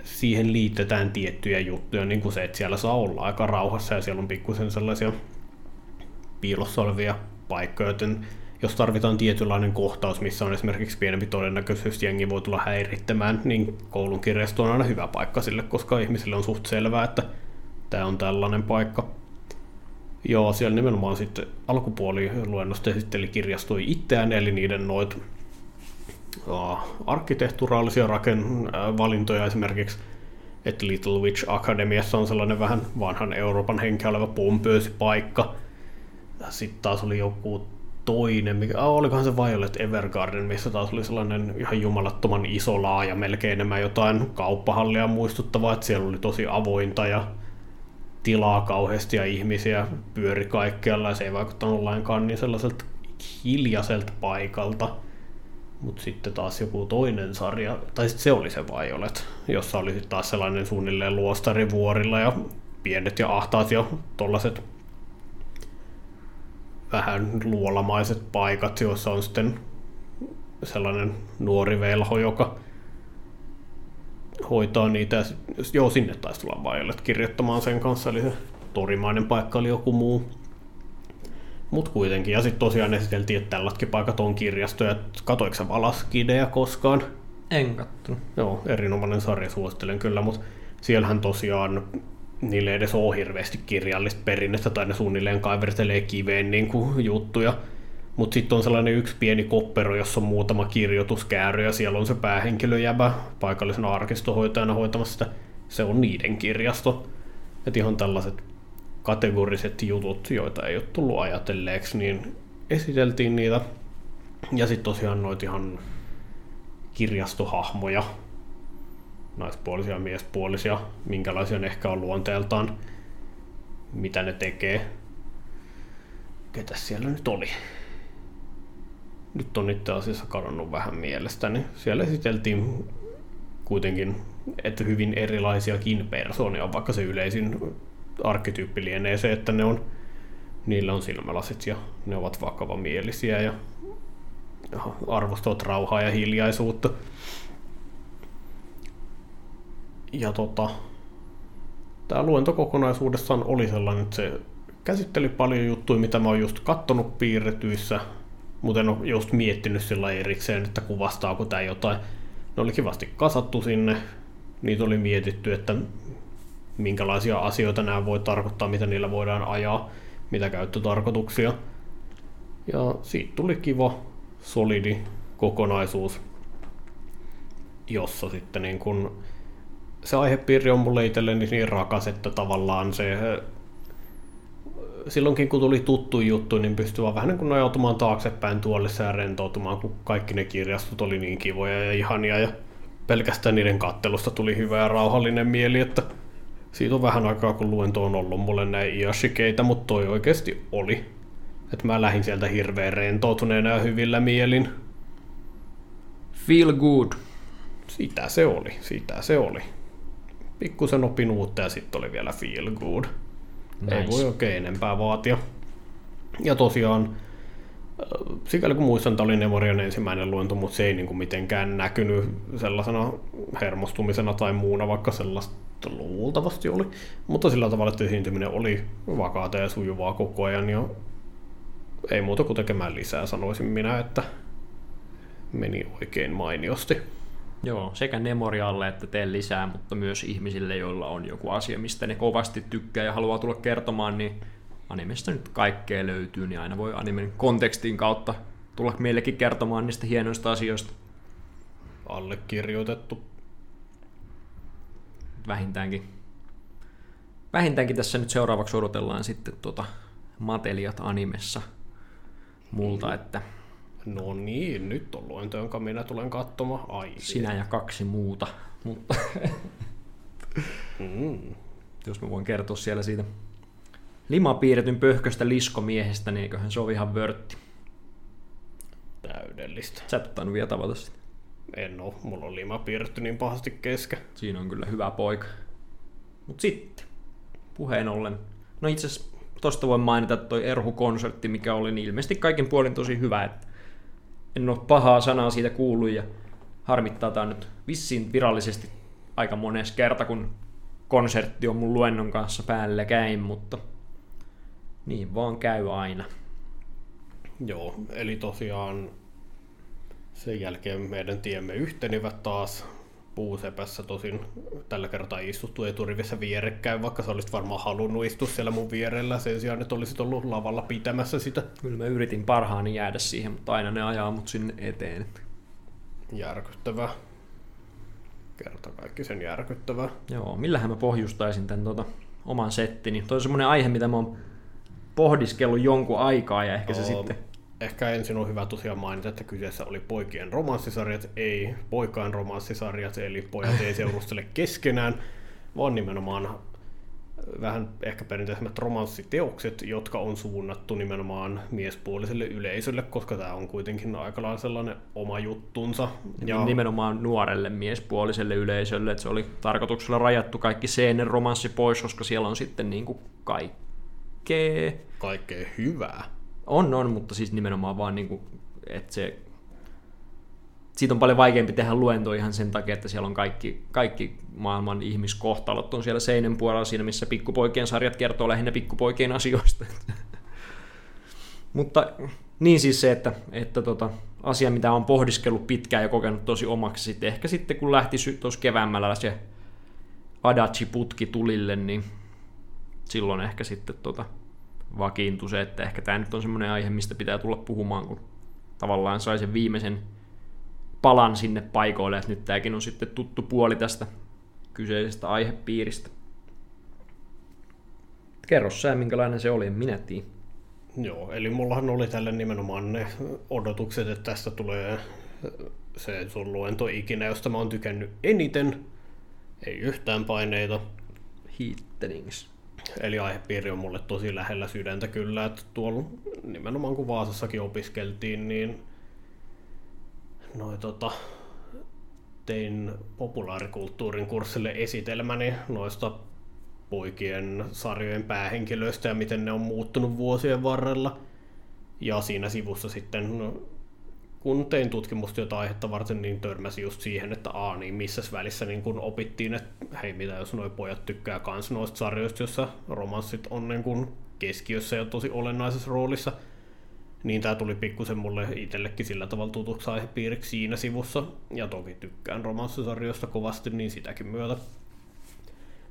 siihen liitetään tiettyjä juttuja, niin kuin se, että siellä saa olla aika rauhassa ja siellä on pikkusen sellaisia piilossa olevia paikkoja, joten jos tarvitaan tietynlainen kohtaus, missä on esimerkiksi pienempi todennäköisyys, jengi voi tulla häirittämään, niin koulun kirjasto on aina hyvä paikka sille, koska ihmisille on suht selvää, että tämä on tällainen paikka. Joo, siellä nimenomaan sitten alkupuoli luennosta esitteli kirjastoi itseään, eli niiden noit arkkitehturaalisia raken, valintoja esimerkiksi, että Little Witch Academiassa on sellainen vähän vanhan Euroopan henkeä oleva pompöösi paikka. Sitten taas oli joku toinen, mikä, ah, olikohan se Violet Evergarden, missä taas oli sellainen ihan jumalattoman iso laaja, melkein enemmän jotain kauppahallia muistuttavaa, että siellä oli tosi avointa ja tilaa kauheasti ja ihmisiä pyöri kaikkialla ja se ei vaikuttanut lainkaan niin sellaiselta hiljaiselta paikalta. Mutta sitten taas joku toinen sarja, tai sitten se oli se Violet, jossa oli taas sellainen suunnilleen luostarivuorilla ja pienet ja ahtaat ja tollaset vähän luolamaiset paikat, joissa on sitten sellainen nuori velho, joka hoitaa niitä. Joo, sinne taisi tulla Violet kirjoittamaan sen kanssa, eli se torimainen paikka oli joku muu. Mutta kuitenkin, ja sitten tosiaan esiteltiin, että tällätkin paikat on kirjastoja. Katoiko sä Valaskideja koskaan? En kattonut. Joo, erinomainen sarja, suosittelen kyllä, mutta siellähän tosiaan niille edes ole hirveästi kirjallista perinnettä, tai ne suunnilleen kaivertelee kiveen niin kuin juttuja. Mutta sitten on sellainen yksi pieni koppero, jossa on muutama kirjoituskäärö, ja siellä on se päähenkilö jäbä paikallisena arkistohoitajana hoitamassa sitä. Se on niiden kirjasto. Et ihan tällaiset kategoriset jutut, joita ei ole tullut ajatelleeksi, niin esiteltiin niitä. Ja sitten tosiaan noita ihan kirjastohahmoja, naispuolisia ja miespuolisia, minkälaisia ne ehkä on luonteeltaan, mitä ne tekee. Ketä siellä nyt oli? Nyt on itse asiassa kadonnut vähän mielestäni. Siellä esiteltiin kuitenkin, että hyvin erilaisiakin persoonia, vaikka se yleisin arkkityyppi lienee se, että ne on, niillä on silmälasit ja ne ovat vakavamielisiä ja arvostavat rauhaa ja hiljaisuutta. Ja tota, tämä luento kokonaisuudessaan oli sellainen, että se käsitteli paljon juttuja, mitä mä oon just kattonut piirretyissä, mutta en ole just miettinyt sillä erikseen, että kuvastaako tämä jotain. Ne oli kivasti kasattu sinne, niitä oli mietitty, että minkälaisia asioita nämä voi tarkoittaa, mitä niillä voidaan ajaa, mitä käyttötarkoituksia. Ja siitä tuli kiva, solidi kokonaisuus, jossa sitten niin kun se aihepiiri on mulle itselleni niin rakas, että tavallaan se silloinkin kun tuli tuttu juttu, niin pystyi vaan vähän niin kuin nojautumaan taaksepäin tuolissa ja rentoutumaan, kun kaikki ne kirjastot oli niin kivoja ja ihania ja pelkästään niiden kattelusta tuli hyvä ja rauhallinen mieli, että siitä on vähän aikaa kun luento on ollut mulle näin iashikeita, mutta toi oikeasti oli. Että mä lähdin sieltä hirveän rentoutuneena ja hyvillä mielin. Feel good. Sitä se oli, sitä se oli pikkusen opin uutta ja sitten oli vielä feel good. Nice. Ei voi oikein enempää vaatia. Ja tosiaan, sikäli kun muistan, että oli Nemorian ensimmäinen luento, mutta se ei niin kuin mitenkään näkynyt sellaisena hermostumisena tai muuna, vaikka sellaista luultavasti oli. Mutta sillä tavalla, että esiintyminen oli vakaata ja sujuvaa koko ajan, ja ei muuta kuin tekemään lisää, sanoisin minä, että meni oikein mainiosti. Joo, sekä Nemorialle että tee lisää, mutta myös ihmisille, joilla on joku asia, mistä ne kovasti tykkää ja haluaa tulla kertomaan, niin animesta nyt kaikkea löytyy, niin aina voi animen kontekstin kautta tulla meillekin kertomaan niistä hienoista asioista. Allekirjoitettu. Vähintäänkin. Vähintäänkin tässä nyt seuraavaksi odotellaan sitten tuota Mateliat animessa multa, että No niin, nyt on luento, jonka minä tulen katsomaan. Ai, Sinä ja kaksi muuta. Mutta mm. Jos mä voin kertoa siellä siitä limapiirretyn pöhköstä liskomiehestä, niin eiköhän se ole ihan vörtti. Täydellistä. Sä et vielä tavata sitä. En oo, mulla on lima piirretty niin pahasti kesken. Siinä on kyllä hyvä poika. Mut sitten, puheen ollen. No itse asiassa tosta voin mainita, toi Erhu-konsertti, mikä oli niin ilmeisesti kaikin puolin tosi hyvä, että en ole pahaa sanaa siitä kuullut ja harmittaa tämä nyt vissiin virallisesti aika mones kerta, kun konsertti on mun luennon kanssa käin, mutta niin vaan käy aina. Joo, eli tosiaan sen jälkeen meidän tiemme yhtenivät taas puusepässä tosin tällä kertaa istuttu eturivissä vierekkäin, vaikka sä olisit varmaan halunnut istua siellä mun vierellä sen sijaan, että olisit ollut lavalla pitämässä sitä. Kyllä mä yritin parhaani jäädä siihen, mutta aina ne ajaa mut sinne eteen. Järkyttävää. Kerta kaikki sen järkyttävää. Joo, millähän mä pohjustaisin tämän tota, oman settini. Toi on semmoinen aihe, mitä mä oon pohdiskellut jonkun aikaa ja ehkä se Oo, sitten... Ehkä ensin on hyvä tosiaan mainita, että kyseessä oli poikien romanssisarjat, ei poikain romanssisarjat, eli pojat ei seurustele keskenään, vaan nimenomaan vähän ehkä perinteisemmät romanssiteokset, jotka on suunnattu nimenomaan miespuoliselle yleisölle, koska tämä on kuitenkin aika lailla sellainen oma juttunsa. Ja... Nimenomaan nuorelle miespuoliselle yleisölle, että se oli tarkoituksella rajattu kaikki seenen romanssi pois, koska siellä on sitten niin kuin kaikkea... Kaikkea hyvää. On, on, mutta siis nimenomaan vaan niin kuin, että se siitä on paljon vaikeampi tehdä luento ihan sen takia, että siellä on kaikki, kaikki maailman ihmiskohtalot on siellä seinen puolella siinä, missä pikkupoikien sarjat kertoo lähinnä pikkupoikien asioista. Mutta niin siis se, että, että tota, asia, mitä on pohdiskellut pitkään ja kokenut tosi omaksi, sitten ehkä sitten kun lähti tuossa keväämällä se Adachi-putki tulille, niin silloin ehkä sitten tota, vakiintui se, että ehkä tämä nyt on semmoinen aihe, mistä pitää tulla puhumaan, kun tavallaan sai sen viimeisen palan sinne paikoille, että nyt tämäkin on sitten tuttu puoli tästä kyseisestä aihepiiristä. Kerro sä, minkälainen se oli, minä tiedän. Joo, eli mullahan oli tälle nimenomaan ne odotukset, että tästä tulee se sun luento ikinä, josta mä oon tykännyt eniten. Ei yhtään paineita. Heatenings. Eli aihepiiri on mulle tosi lähellä sydäntä kyllä, että tuolla nimenomaan kun Vaasassakin opiskeltiin, niin noi, tota, tein populaarikulttuurin kurssille esitelmäni noista poikien sarjojen päähenkilöistä ja miten ne on muuttunut vuosien varrella. Ja siinä sivussa sitten, kun tein tutkimustyötä aihetta varten, niin törmäsin just siihen, että a, niin missä välissä niin kun opittiin, että hei, mitä jos nuo pojat tykkää kans noista sarjoista, jossa romanssit on niin kun keskiössä ja tosi olennaisessa roolissa – niin tämä tuli pikkusen mulle itsellekin sillä tavalla tutuksi aihepiiriksi siinä sivussa. Ja toki tykkään romanssisarjoista kovasti, niin sitäkin myötä.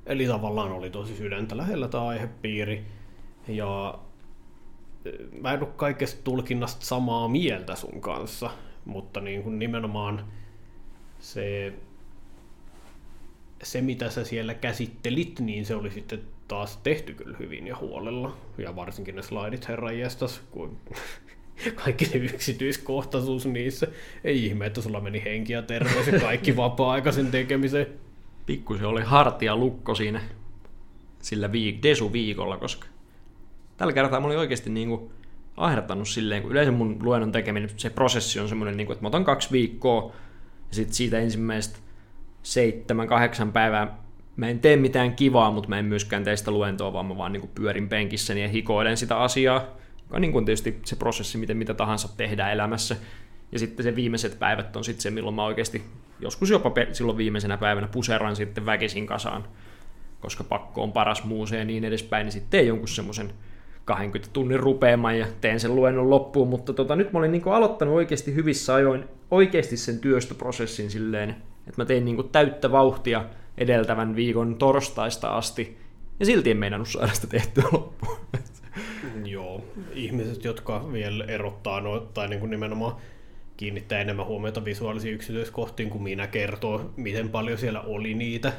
Eli tavallaan oli tosi sydäntä lähellä tämä aihepiiri. Ja mä en ole kaikesta tulkinnasta samaa mieltä sun kanssa, mutta niin kuin nimenomaan se, se, mitä sä siellä käsittelit, niin se oli sitten taas tehty kyllä hyvin ja huolella. Ja varsinkin ne slaidit herran jestas, kun kaikki se yksityiskohtaisuus niissä. Ei ihme, että sulla meni henki ja terveys ja kaikki vapaa-aikaisen tekemiseen. Pikkusen oli hartia lukko siinä sillä viik- desu-viikolla, koska tällä kertaa mä olin oikeasti niin kuin ahdettanut silleen, kun yleensä mun luennon tekeminen, se prosessi on semmoinen, niin kuin, että mä otan kaksi viikkoa ja sitten siitä ensimmäistä seitsemän, kahdeksan päivää mä en tee mitään kivaa, mutta mä en myöskään tee sitä luentoa, vaan mä vaan niin kuin pyörin penkissäni ja hikoilen sitä asiaa, joka on niin kuin tietysti se prosessi, miten mitä tahansa tehdään elämässä. Ja sitten se viimeiset päivät on sitten se, milloin mä oikeasti joskus jopa silloin viimeisenä päivänä puseran sitten väkisin kasaan, koska pakko on paras muuse ja niin edespäin, niin sitten jonkun semmoisen 20 tunnin rupeaman ja teen sen luennon loppuun, mutta tota, nyt mä olin niin aloittanut oikeasti hyvissä ajoin oikeasti sen työstöprosessin silleen, että mä tein niin täyttä vauhtia edeltävän viikon torstaista asti, ja silti en meinannut saada sitä tehtyä loppuun. Joo, ihmiset, jotka vielä erottaa no, tai niin kuin nimenomaan kiinnittää enemmän huomiota visuaalisiin yksityiskohtiin kuin minä kertoo, miten paljon siellä oli niitä.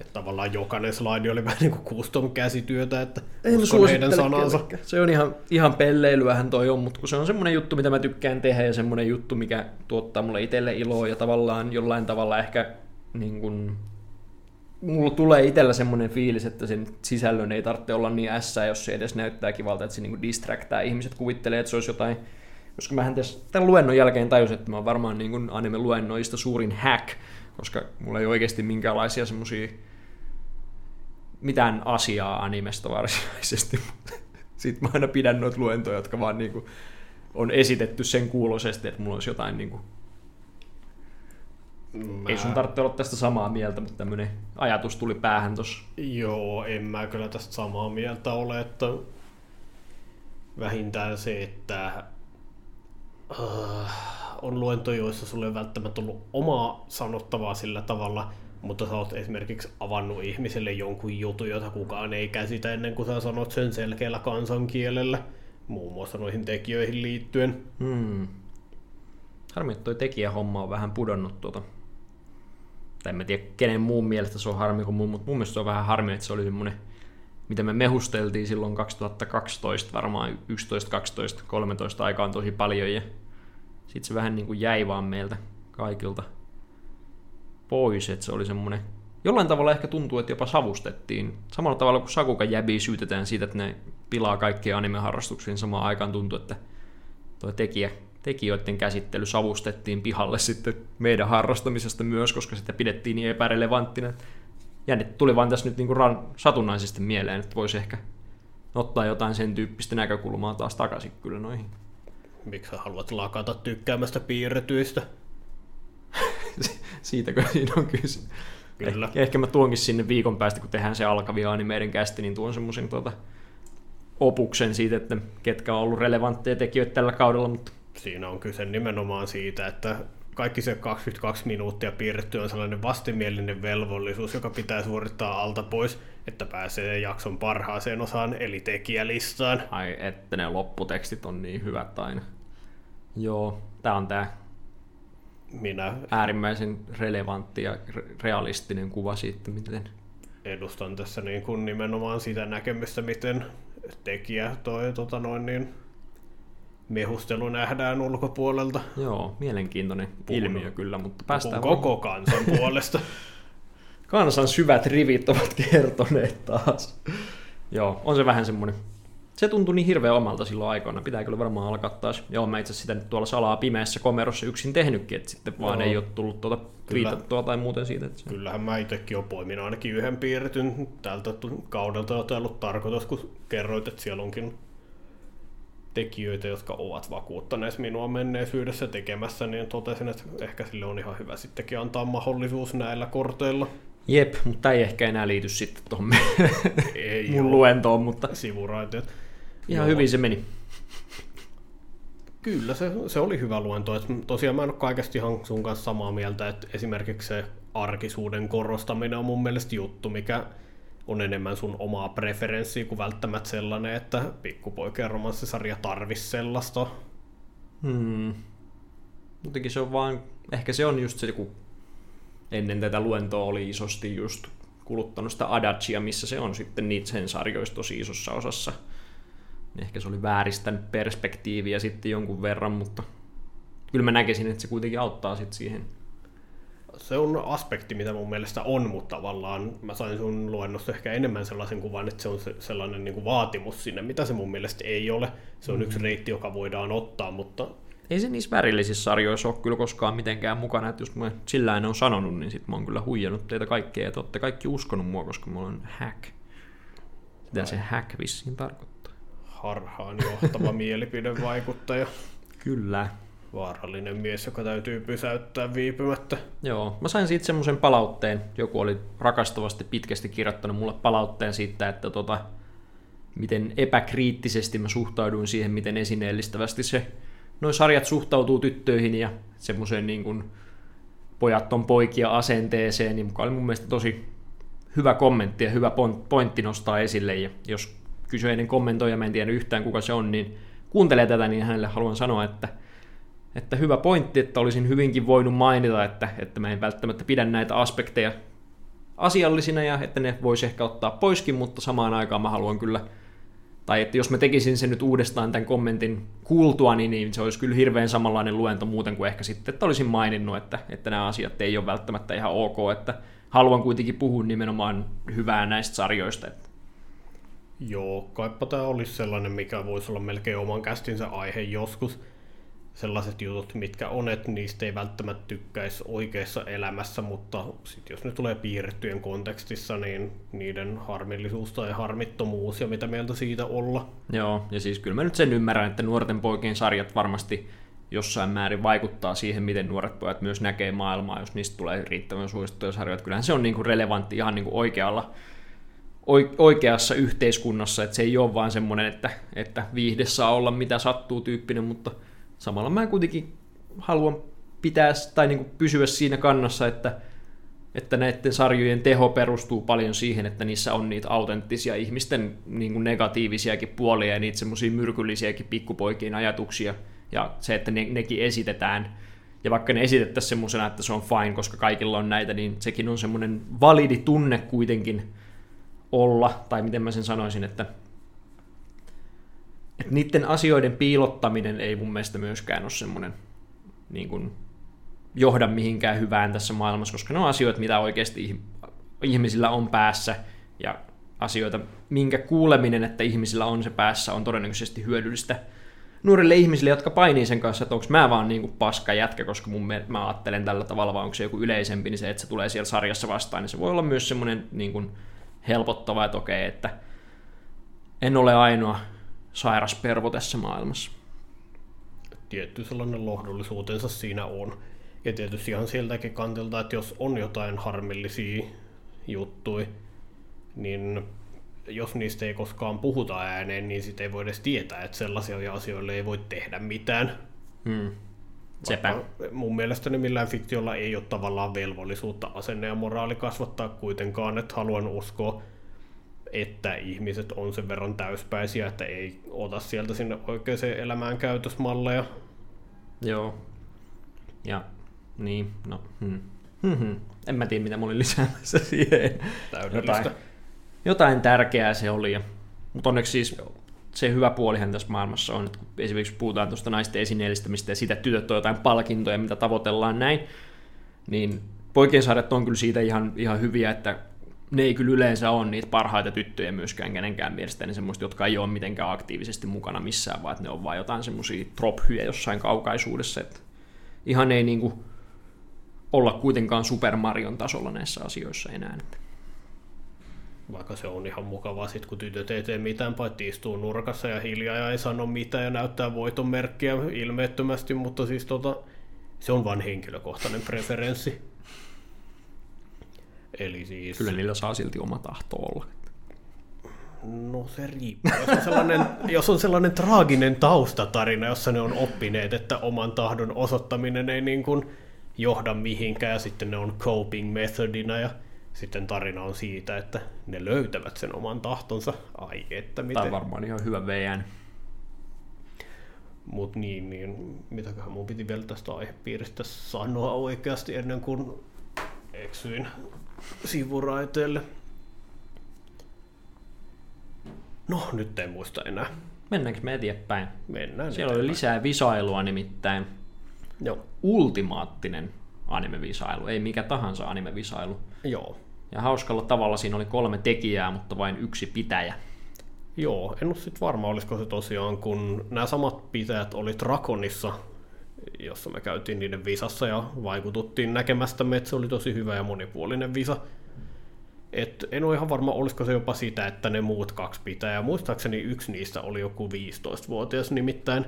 Että tavallaan jokainen slide oli vähän niin kuin custom käsityötä, että en uskon heidän sanansa. Se on ihan, ihan pelleilyähän toi on, mutta kun se on semmoinen juttu, mitä mä tykkään tehdä ja semmoinen juttu, mikä tuottaa mulle itselle iloa ja tavallaan jollain tavalla ehkä niin kuin mulla tulee itsellä semmoinen fiilis, että sen sisällön ei tarvitse olla niin ässää, jos se edes näyttää kivalta, että se niinku distractää ihmiset, kuvittelee, että se olisi jotain, koska mähän tässä tämän luennon jälkeen tajusin, että mä oon varmaan niin anime-luennoista suurin hack, koska mulla ei oikeasti minkäänlaisia semmoisia mitään asiaa animesta varsinaisesti. Sitten mä aina pidän noita luentoja, jotka vaan niin kuin on esitetty sen kuuloisesti, että mulla olisi jotain niin kuin Mä... Ei sun tarvitse olla tästä samaa mieltä, mutta tämmöinen ajatus tuli päähän tuossa. Joo, en mä kyllä tästä samaa mieltä ole, että vähintään se, että uh, on luento, joissa sulle ei välttämättä ollut omaa sanottavaa sillä tavalla, mutta sä oot esimerkiksi avannut ihmiselle jonkun jutun, jota kukaan ei käsitä ennen kuin sä sanot sen selkeällä kansankielellä, muun muassa noihin tekijöihin liittyen. Hmm. Harmi, että toi tekijähomma on vähän pudonnut tuota. Tai en tiedä, kenen muun mielestä se on harmi kuin mun, mutta mun mielestä se on vähän harmi, että se oli semmoinen, mitä me mehusteltiin silloin 2012, varmaan 11, 12, 13 aikaan tosi paljon, ja sitten se vähän niin kuin jäi vaan meiltä kaikilta pois, että se oli semmoinen, jollain tavalla ehkä tuntuu, että jopa savustettiin. Samalla tavalla kuin Sakuka jäbi syytetään siitä, että ne pilaa kaikkia animeharrastuksia, niin samaan aikaan tuntuu, että tuo tekijä, tekijöiden käsittely savustettiin pihalle sitten meidän harrastamisesta myös, koska sitä pidettiin niin epärelevanttina. Ja ne tuli vaan tässä nyt niin kuin satunnaisesti mieleen, että voisi ehkä ottaa jotain sen tyyppistä näkökulmaa taas takaisin kyllä noihin. Miksi haluat lakata tykkäämästä piirretyistä? Siitäkö siinä on kyse? Kyllä. Ehkä, ehkä mä tuonkin sinne viikon päästä, kun tehdään se alkavia animeiden kästi, niin tuon semmoisen tuota, opuksen siitä, että ketkä on ollut relevantteja tekijöitä tällä kaudella, mutta Siinä on kyse nimenomaan siitä, että kaikki se 22 minuuttia piirretty on sellainen vastenmielinen velvollisuus, joka pitää suorittaa alta pois, että pääsee jakson parhaaseen osaan, eli tekijälistaan. ai että ne lopputekstit on niin hyvät aina. Joo, tää on tää Minä äärimmäisen relevantti ja re- realistinen kuva siitä, miten edustan tässä niin kuin nimenomaan sitä näkemystä, miten tekijä toi tota noin niin, mehustelu nähdään ulkopuolelta. Joo, mielenkiintoinen Puhun- ilmiö kyllä, mutta Puhun päästään koko kansan puolesta. kansan syvät rivit ovat kertoneet taas. Joo, on se vähän semmoinen. Se tuntui niin hirveän omalta silloin aikoina. Pitää kyllä varmaan alkaa taas. Joo, mä itse asiassa sitä nyt tuolla salaa pimeässä komerossa yksin tehnytkin, että sitten vaan Joo. ei ole tullut tuota twiitattua tai muuten siitä. Että se... Kyllähän mä itsekin olen poiminut ainakin yhden piirretyn tältä kaudelta, jota ei ollut tarkoitus, kun kerroit, että siellä onkin tekijöitä, jotka ovat vakuuttaneet minua menneisyydessä tekemässä, niin totesin, että ehkä sille on ihan hyvä sittenkin antaa mahdollisuus näillä korteilla. Jep, mutta ei ehkä enää liity sitten tuohon mun oo luentoon, mutta sivuraiteet. Ihan Joo. hyvin se meni. Kyllä, se, se oli hyvä luento. Et tosiaan mä en ole kaikesti ihan sun kanssa samaa mieltä, että esimerkiksi se arkisuuden korostaminen on mun mielestä juttu, mikä on enemmän sun omaa preferenssiä kuin välttämättä sellainen, että pikkupoikien romanssisarja tarvisi sellaista. Hmm. Jotenkin se on vaan, ehkä se on just se, kun ennen tätä luentoa oli isosti just kuluttanut sitä Adagea, missä se on sitten niitä sen sarjoista tosi isossa osassa. Niin Ehkä se oli vääristänyt perspektiiviä sitten jonkun verran, mutta kyllä mä näkisin, että se kuitenkin auttaa sitten siihen. Se on aspekti, mitä mun mielestä on, mutta tavallaan mä sain sun luennosta ehkä enemmän sellaisen kuvan, että se on se, sellainen niin kuin vaatimus sinne, mitä se mun mielestä ei ole. Se on mm. yksi reitti, joka voidaan ottaa, mutta Ei se niissä värillisissä sarjoissa ole kyllä koskaan mitenkään mukana, että jos mä sillä en on sanonut, niin sit mä oon kyllä huijannut teitä kaikkea, ja te olette kaikki uskonut mua, koska mä olen hack. Mitä se hack vissiin tarkoittaa? Harhaan johtava mielipidevaikuttaja. Kyllä. Vaarallinen mies, joka täytyy pysäyttää viipymättä. Joo, mä sain siitä semmoisen palautteen, joku oli rakastavasti pitkästi kirjoittanut mulle palautteen siitä, että tota, miten epäkriittisesti mä suhtauduin siihen, miten esineellistävästi se noin sarjat suhtautuu tyttöihin ja semmoiseen niin kuin pojat on poikia asenteeseen, niin mukaan oli mun mielestä tosi hyvä kommentti ja hyvä pointti nostaa esille. Ja jos kyseinen kommentoija, mä en tiedä yhtään kuka se on, niin kuuntelee tätä, niin hänelle haluan sanoa, että, että hyvä pointti, että olisin hyvinkin voinut mainita, että, että mä en välttämättä pidä näitä aspekteja asiallisina ja että ne voisi ehkä ottaa poiskin, mutta samaan aikaan mä haluan kyllä, tai että jos mä tekisin sen nyt uudestaan tämän kommentin kuultuani, niin se olisi kyllä hirveän samanlainen luento muuten kuin ehkä sitten, että olisin maininnut, että, että nämä asiat ei ole välttämättä ihan ok, että haluan kuitenkin puhua nimenomaan hyvää näistä sarjoista. Että Joo, kaipa tämä olisi sellainen, mikä voisi olla melkein oman kästinsä aihe joskus. Sellaiset jutut, mitkä on, että niistä ei välttämättä tykkäisi oikeassa elämässä, mutta sitten jos ne tulee piirrettyjen kontekstissa, niin niiden harmillisuus tai harmittomuus ja mitä mieltä siitä olla. Joo, ja siis kyllä mä nyt sen ymmärrän, että nuorten poikien sarjat varmasti jossain määrin vaikuttaa siihen, miten nuoret pojat myös näkee maailmaa, jos niistä tulee riittävän suosittuja sarjoja. Kyllähän se on niin kuin relevantti ihan niin kuin oikealla, oi- oikeassa yhteiskunnassa, että se ei ole vaan semmoinen, että, että viihde saa olla mitä sattuu tyyppinen, mutta samalla mä kuitenkin haluan pitää tai niin kuin pysyä siinä kannassa, että, että näiden sarjojen teho perustuu paljon siihen, että niissä on niitä autenttisia ihmisten niin kuin negatiivisiakin puolia ja niitä semmoisia myrkyllisiäkin pikkupoikien ajatuksia. Ja se, että ne, nekin esitetään Ja vaikka ne esitettäisiin semmoisena, että se on fine, koska kaikilla on näitä, niin sekin on semmoinen validi tunne kuitenkin olla, tai miten mä sen sanoisin, että, että niiden asioiden piilottaminen ei mun mielestä myöskään ole semmoinen niin kuin, johda mihinkään hyvään tässä maailmassa, koska ne on asioita, mitä oikeasti ihmisillä on päässä, ja asioita, minkä kuuleminen, että ihmisillä on se päässä, on todennäköisesti hyödyllistä nuorille ihmisille, jotka painii sen kanssa, että onko mä vaan niin kuin paska jätkä, koska mun mielestä mä ajattelen tällä tavalla, vai onko se joku yleisempi, niin se, että se tulee siellä sarjassa vastaan, niin se voi olla myös semmoinen niin kuin helpottava, että okei, että en ole ainoa sairas pervo tässä maailmassa. Tietty sellainen lohdullisuutensa siinä on. Ja tietysti ihan sieltäkin kantilta, että jos on jotain harmillisia juttuja, niin jos niistä ei koskaan puhuta ääneen, niin sitten ei voi edes tietää, että sellaisia asioille ei voi tehdä mitään. Hmm. Sepä. mun mielestäni millään fiktiolla ei ole tavallaan velvollisuutta asenne ja moraali kasvattaa kuitenkaan, että haluan uskoa, että ihmiset on sen verran täyspäisiä, että ei ota sieltä sinne oikeaan elämään käytösmalleja. Joo. Ja niin, no. Hmm. Hmm. En mä tiedä, mitä mä olin lisäämässä siihen. Jotain, jotain tärkeää se oli. Mutta onneksi siis Joo. Se hyvä puolihan tässä maailmassa on, että kun esimerkiksi puhutaan tuosta naisten esineellistämistä ja sitä, että tytöt on jotain palkintoja, mitä tavoitellaan näin, niin poikien sarjat on kyllä siitä ihan, ihan hyviä, että ne ei kyllä yleensä ole niitä parhaita tyttöjä myöskään kenenkään mielestä, niin semmoista, jotka ei ole mitenkään aktiivisesti mukana missään, vaan että ne on vain jotain semmoisia trophyjä jossain kaukaisuudessa, että ihan ei niinku olla kuitenkaan Super Marion tasolla näissä asioissa enää. Vaikka se on ihan mukavaa sit, kun tytöt ei tee mitään, paitsi istuu nurkassa ja hiljaa ja ei sano mitään ja näyttää voiton merkkiä ilmeettömästi, mutta siis tota, se on vain henkilökohtainen preferenssi. Eli siis... Kyllä niillä saa silti oma tahto olla. No se riippuu. Jos on, sellainen, jos on sellainen traaginen taustatarina, jossa ne on oppineet, että oman tahdon osoittaminen ei niin kuin johda mihinkään, ja sitten ne on coping methodina, ja sitten tarina on siitä, että ne löytävät sen oman tahtonsa. Ai että miten... Tämä on varmaan ihan hyvä VN. Mut niin, niin mitäköhän mun piti vielä tästä aihepiiristä sanoa oikeasti ennen kuin eksyin sivuraiteelle. No, nyt en muista enää. Mennäänkö me eteenpäin? Mennään Siellä eteenpäin. oli lisää visailua nimittäin. Joo. Ultimaattinen animevisailu, ei mikä tahansa animevisailu. Joo. Ja hauskalla tavalla siinä oli kolme tekijää, mutta vain yksi pitäjä. Joo, en ole sitten varma, olisiko se tosiaan, kun nämä samat pitäjät oli Drakonissa, jossa me käytiin niiden visassa ja vaikututtiin näkemästä, että se oli tosi hyvä ja monipuolinen visa. Et en ole ihan varma, olisiko se jopa sitä, että ne muut kaksi pitää. Ja muistaakseni yksi niistä oli joku 15-vuotias nimittäin.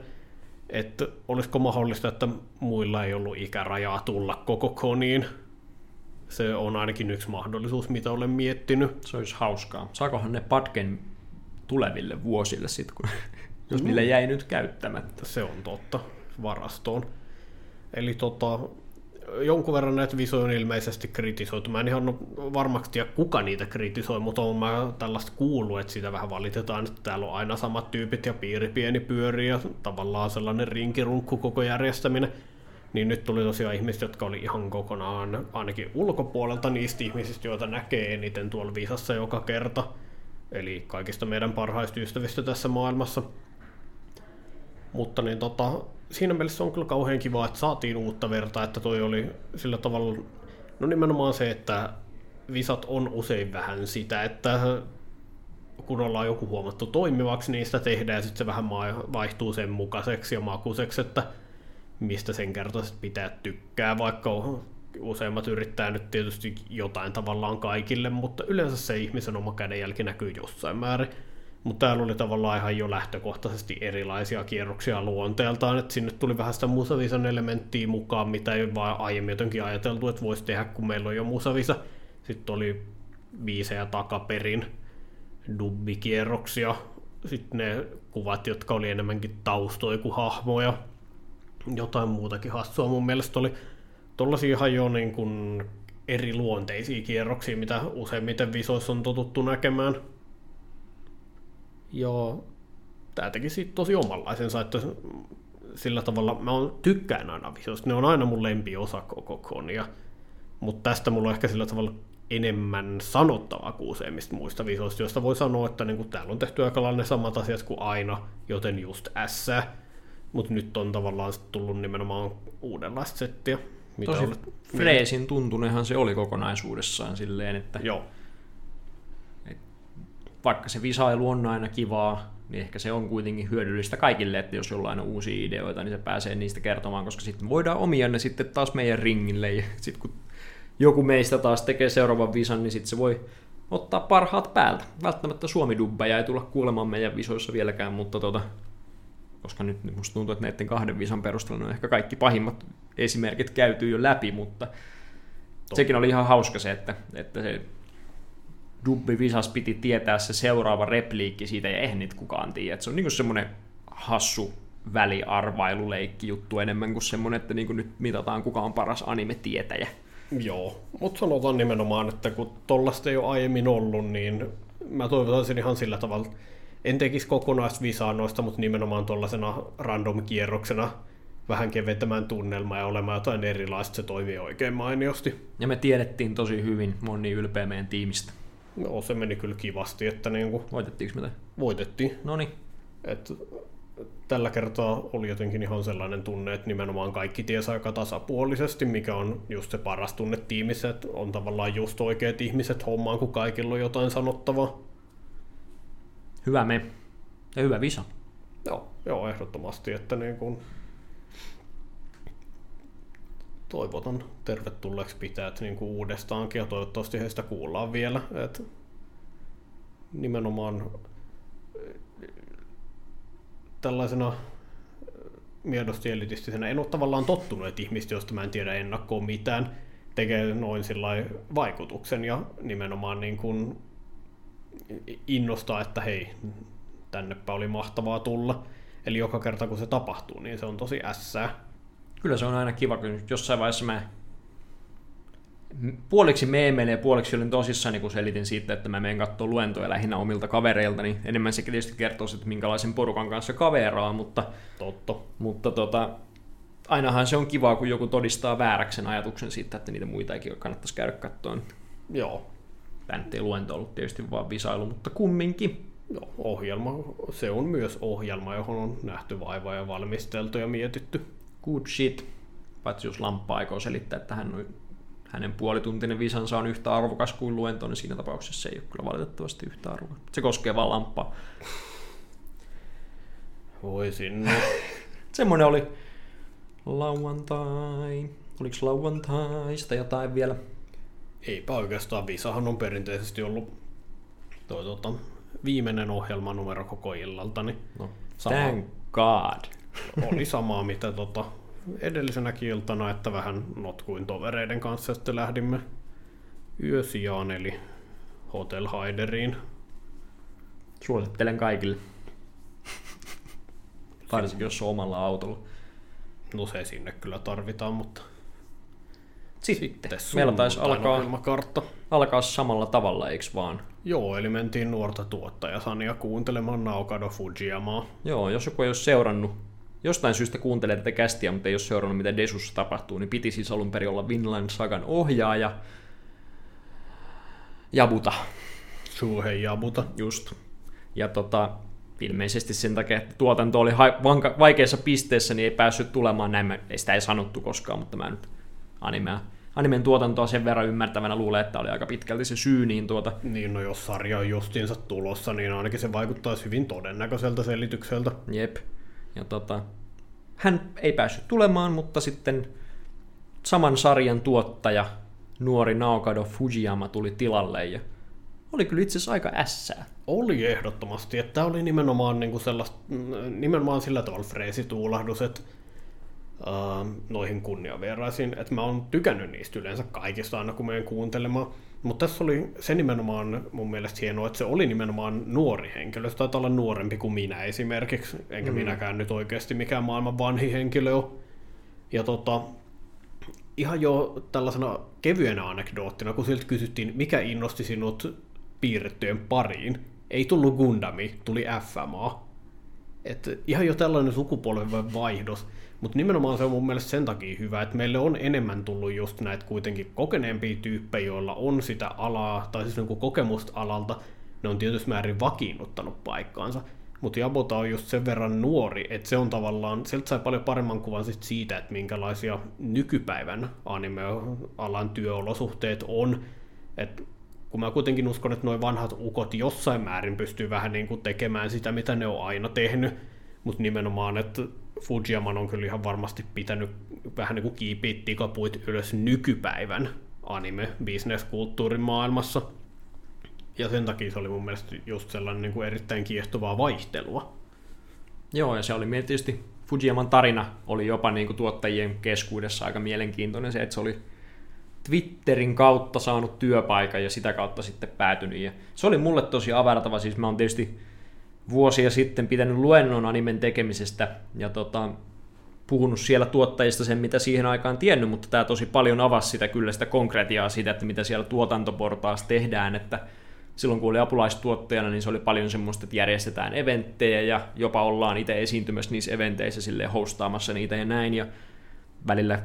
Että olisiko mahdollista, että muilla ei ollut ikärajaa tulla koko koniin. Se on ainakin yksi mahdollisuus, mitä olen miettinyt. Se olisi hauskaa. Saakohan ne patken tuleville vuosille sitten, kun, jos no. niille jäi nyt käyttämättä? Se on totta, varastoon. Eli tota, jonkun verran näitä visoja on ilmeisesti kritisoitu. Mä en ihan varmaksi tiedä, kuka niitä kritisoi, mutta on mä tällaista kuullut, että sitä vähän valitetaan, että täällä on aina samat tyypit ja piiri pieni pyöri ja tavallaan sellainen rinkirunkku koko järjestäminen. Niin nyt tuli tosiaan ihmiset, jotka oli ihan kokonaan ainakin ulkopuolelta niistä ihmisistä, joita näkee eniten tuolla visassa joka kerta. Eli kaikista meidän parhaista ystävistä tässä maailmassa. Mutta niin tota, siinä mielessä on kyllä kauhean kiva, että saatiin uutta verta, että toi oli sillä tavalla, no nimenomaan se, että visat on usein vähän sitä, että kun ollaan joku huomattu toimivaksi, niin sitä tehdään ja sitten se vähän vaihtuu sen mukaiseksi ja makuiseksi, että mistä sen kertaiset pitää tykkää, vaikka useimmat yrittää nyt tietysti jotain tavallaan kaikille, mutta yleensä se ihmisen oma kädenjälki näkyy jossain määrin. Mutta täällä oli tavallaan ihan jo lähtökohtaisesti erilaisia kierroksia luonteeltaan, että sinne tuli vähän sitä musavisan elementtiä mukaan, mitä ei vaan aiemmin jotenkin ajateltu, että voisi tehdä, kun meillä on jo musavisa. Sitten oli biisejä takaperin, dubbikierroksia, sitten ne kuvat, jotka oli enemmänkin taustoja kuin hahmoja, jotain muutakin hassua mun mielestä oli. Tuollaisia ihan jo niin kuin eri luonteisia kierroksia, mitä useimmiten visoissa on totuttu näkemään. Joo, tämä teki siitä tosi omanlaisensa, että sillä tavalla, mä on, tykkään aina visoista, ne on aina mun lempiosa koko konia, mutta tästä mulla on ehkä sillä tavalla enemmän sanottavaa kuin useimmista muista visoista, joista voi sanoa, että niin täällä on tehty aika ne samat asiat kuin aina, joten just S. Mutta nyt on tavallaan tullut nimenomaan uudenlaista settiä. Mitä Tosi olet... freesin tuntunehan se oli kokonaisuudessaan silleen, että Joo. Et, vaikka se visailu on aina kivaa, niin ehkä se on kuitenkin hyödyllistä kaikille, että jos jollain on uusia ideoita, niin se pääsee niistä kertomaan, koska sitten voidaan omia ne sitten taas meidän ringille, ja sitten kun joku meistä taas tekee seuraavan visan, niin sitten se voi ottaa parhaat päältä. Välttämättä Suomi-dubbeja ei tulla kuulemaan meidän visoissa vieläkään, mutta tota, koska nyt musta tuntuu, että näiden kahden visan perusteella on ehkä kaikki pahimmat esimerkit käyty jo läpi, mutta Totta. sekin oli ihan hauska se, että, että se dubbi visas piti tietää se seuraava repliikki siitä, ja eihän niitä kukaan tiedä. Että se on niin semmoinen hassu väliarvailuleikki juttu enemmän kuin semmoinen, että niin nyt mitataan kuka on paras anime-tietäjä. Joo, mutta sanotaan nimenomaan, että kun tollasta ei ole aiemmin ollut, niin mä toivotan ihan sillä tavalla, en tekisi kokonaisvisaa noista, mutta nimenomaan tuollaisena random-kierroksena vähän keventämään tunnelmaa ja olemaan jotain erilaista, se toimii oikein mainiosti. Ja me tiedettiin tosi hyvin, mä oon niin ylpeä meidän tiimistä. No se meni kyllä kivasti, että niinku... Voitettiinko me Voitettiin. No niin. tällä kertaa oli jotenkin ihan sellainen tunne, että nimenomaan kaikki tiesi aika tasapuolisesti, mikä on just se paras tunne tiimissä, että on tavallaan just oikeat ihmiset hommaan, kun kaikilla on jotain sanottavaa. Hyvä me. Ja hyvä visa. Joo, joo ehdottomasti, että niin kuin toivotan tervetulleeksi pitää niin kuin uudestaankin ja toivottavasti heistä kuullaan vielä. Että nimenomaan tällaisena miedosti elitistisenä en ole tavallaan tottunut, että ihmistä, josta mä en tiedä ennakkoon mitään, tekee noin vaikutuksen ja nimenomaan niin kuin innostaa, että hei, tännepä oli mahtavaa tulla. Eli joka kerta kun se tapahtuu, niin se on tosi ässää. Kyllä se on aina kiva, kun jossain vaiheessa mä puoliksi meemeilen ja puoliksi olin tosissani, kun selitin siitä, että mä menen katsoa luentoja lähinnä omilta kavereilta, niin enemmän se tietysti kertoo, että minkälaisen porukan kanssa kaveraa, mutta, Totta. mutta tota, ainahan se on kiva, kun joku todistaa vääräksen ajatuksen siitä, että niitä muita ei kannattaisi käydä katsoa. Joo. Tämä ei luento ollut tietysti vaan visailu, mutta kumminkin. Joo, ohjelma, se on myös ohjelma, johon on nähty vaivaa ja valmisteltu ja mietitty. Good shit. Paitsi jos Lamppa aikoo selittää, että hän on, hänen puolituntinen visansa on yhtä arvokas kuin luento, niin siinä tapauksessa se ei ole kyllä valitettavasti yhtä arvokas. Se koskee vaan Lamppaa. Voi sinne. Semmoinen oli lauantai. Oliko lauantaista jotain vielä? Eipä oikeastaan. Visahan on perinteisesti ollut toi, tota, viimeinen ohjelma numero koko illalta. Niin no, sama, thank God. oli samaa, mitä tota, edellisenä iltana, että vähän notkuin tovereiden kanssa. Sitten lähdimme yösijaan, eli Hotel Haideriin. Suosittelen kaikille. Varsinkin jos on omalla autolla. No se sinne kyllä tarvitaan, mutta sitten, meillä taisi alkaa, alkaa samalla tavalla, eikö vaan? Joo, eli mentiin nuorta tuottajasania kuuntelemaan Naokado Fujiyamaa. Joo, jos joku ei ole seurannut, jostain syystä kuuntelee tätä kästiä, mutta ei ole seurannut, mitä Desussa tapahtuu, niin piti siis alun perin olla Vinland Sagan ohjaaja Jabuta. Suuhei Jabuta. Just. Ja tota, ilmeisesti sen takia, että tuotanto oli vaikeassa pisteessä, niin ei päässyt tulemaan näin. Ei sitä ei sanottu koskaan, mutta mä nyt animea, animen tuotantoa sen verran ymmärtävänä luulee, että oli aika pitkälti se syy. Niin, tuota... niin no jos sarja on justiinsa tulossa, niin ainakin se vaikuttaisi hyvin todennäköiseltä selitykseltä. Jep. Ja tota, hän ei päässyt tulemaan, mutta sitten saman sarjan tuottaja, nuori Naokado Fujiyama tuli tilalle ja oli kyllä itse asiassa aika ässää. Oli ehdottomasti, että oli nimenomaan, niin kuin sellaista, nimenomaan sillä tavalla freesituulahdus, että uh, noihin kunniavieraisiin, että mä oon tykännyt niistä yleensä kaikista aina kun menen kuuntelemaan. Mutta tässä oli se nimenomaan mun mielestä hienoa, että se oli nimenomaan nuori henkilö. Se taitaa olla nuorempi kuin minä esimerkiksi, enkä mm. minäkään nyt oikeasti mikään maailman vanhi henkilö ole. Ja tota, ihan jo tällaisena kevyenä anekdoottina, kun siltä kysyttiin, mikä innosti sinut piirrettyjen pariin, ei tullut Gundami, tuli FMA. Että ihan jo tällainen sukupolven vaihdos, mutta nimenomaan se on mun mielestä sen takia hyvä, että meille on enemmän tullut just näitä kuitenkin kokeneempia tyyppejä, joilla on sitä alaa, tai siis niin kokemusta alalta, ne on tietysti määrin vakiinnuttanut paikkaansa. Mutta Jabota on just sen verran nuori, että se on tavallaan, sieltä sai paljon paremman kuvan sit siitä, että minkälaisia nykypäivän anime-alan työolosuhteet on. Et kun mä kuitenkin uskon, että nuo vanhat ukot jossain määrin pystyy vähän niin kuin tekemään sitä, mitä ne on aina tehnyt, mutta nimenomaan, että Fujiyaman on kyllä ihan varmasti pitänyt vähän niin kuin kiipiä tikapuit ylös nykypäivän anime-bisneskulttuurin maailmassa. Ja sen takia se oli mun mielestä just sellainen niin kuin erittäin kiehtovaa vaihtelua. Joo, ja se oli tietysti Fujiyaman tarina oli jopa niin kuin tuottajien keskuudessa aika mielenkiintoinen se, että se oli Twitterin kautta saanut työpaikan ja sitä kautta sitten päätynyt. Ja se oli mulle tosi avartava, siis mä oon tietysti vuosia sitten pitänyt luennon animen tekemisestä ja tota, puhunut siellä tuottajista sen, mitä siihen aikaan tiennyt, mutta tämä tosi paljon avasi sitä kyllä sitä konkretiaa siitä, että mitä siellä tuotantoportaassa tehdään, että silloin kun oli apulaistuottajana, niin se oli paljon semmoista, että järjestetään eventtejä ja jopa ollaan itse esiintymässä niissä eventeissä sille hostaamassa niitä ja näin, ja välillä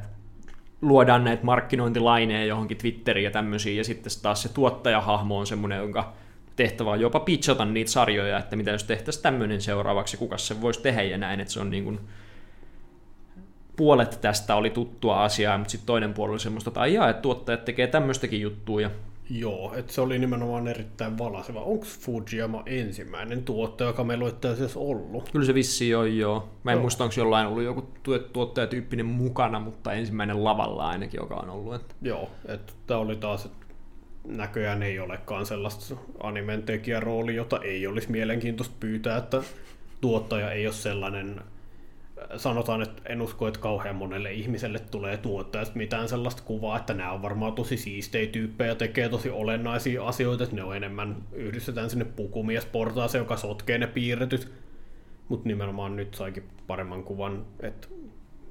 luodaan näitä markkinointilaineja johonkin Twitteriin ja tämmöisiin, ja sitten taas se tuottajahahmo on semmoinen, jonka tehtävä on jopa pitchata niitä sarjoja, että mitä jos tehtäisiin tämmöinen seuraavaksi, kuka se voisi tehdä ja näin, että se on niin kuin puolet tästä oli tuttua asiaa, mutta sitten toinen puoli oli semmoista, että aijaa, että tuottajat tekee tämmöistäkin juttua. Ja... Joo, että se oli nimenomaan erittäin valaseva. Onko Fujiyama ensimmäinen tuottaja, joka meillä on itse ollut? Kyllä se vissi on, joo. Mä en joo. muista, onko jollain ollut joku tuottajatyyppinen mukana, mutta ensimmäinen lavalla ainakin, joka on ollut. Että... Joo, että tämä oli taas, että näköjään ei olekaan sellaista animen tekijärooli, jota ei olisi mielenkiintoista pyytää, että tuottaja ei ole sellainen, sanotaan, että en usko, että kauhean monelle ihmiselle tulee tuottajasta mitään sellaista kuvaa, että nämä on varmaan tosi siistejä tyyppejä, tekee tosi olennaisia asioita, että ne on enemmän, yhdistetään sinne pukumiesportaaseen, joka sotkee ne piirretyt, mutta nimenomaan nyt saikin paremman kuvan, että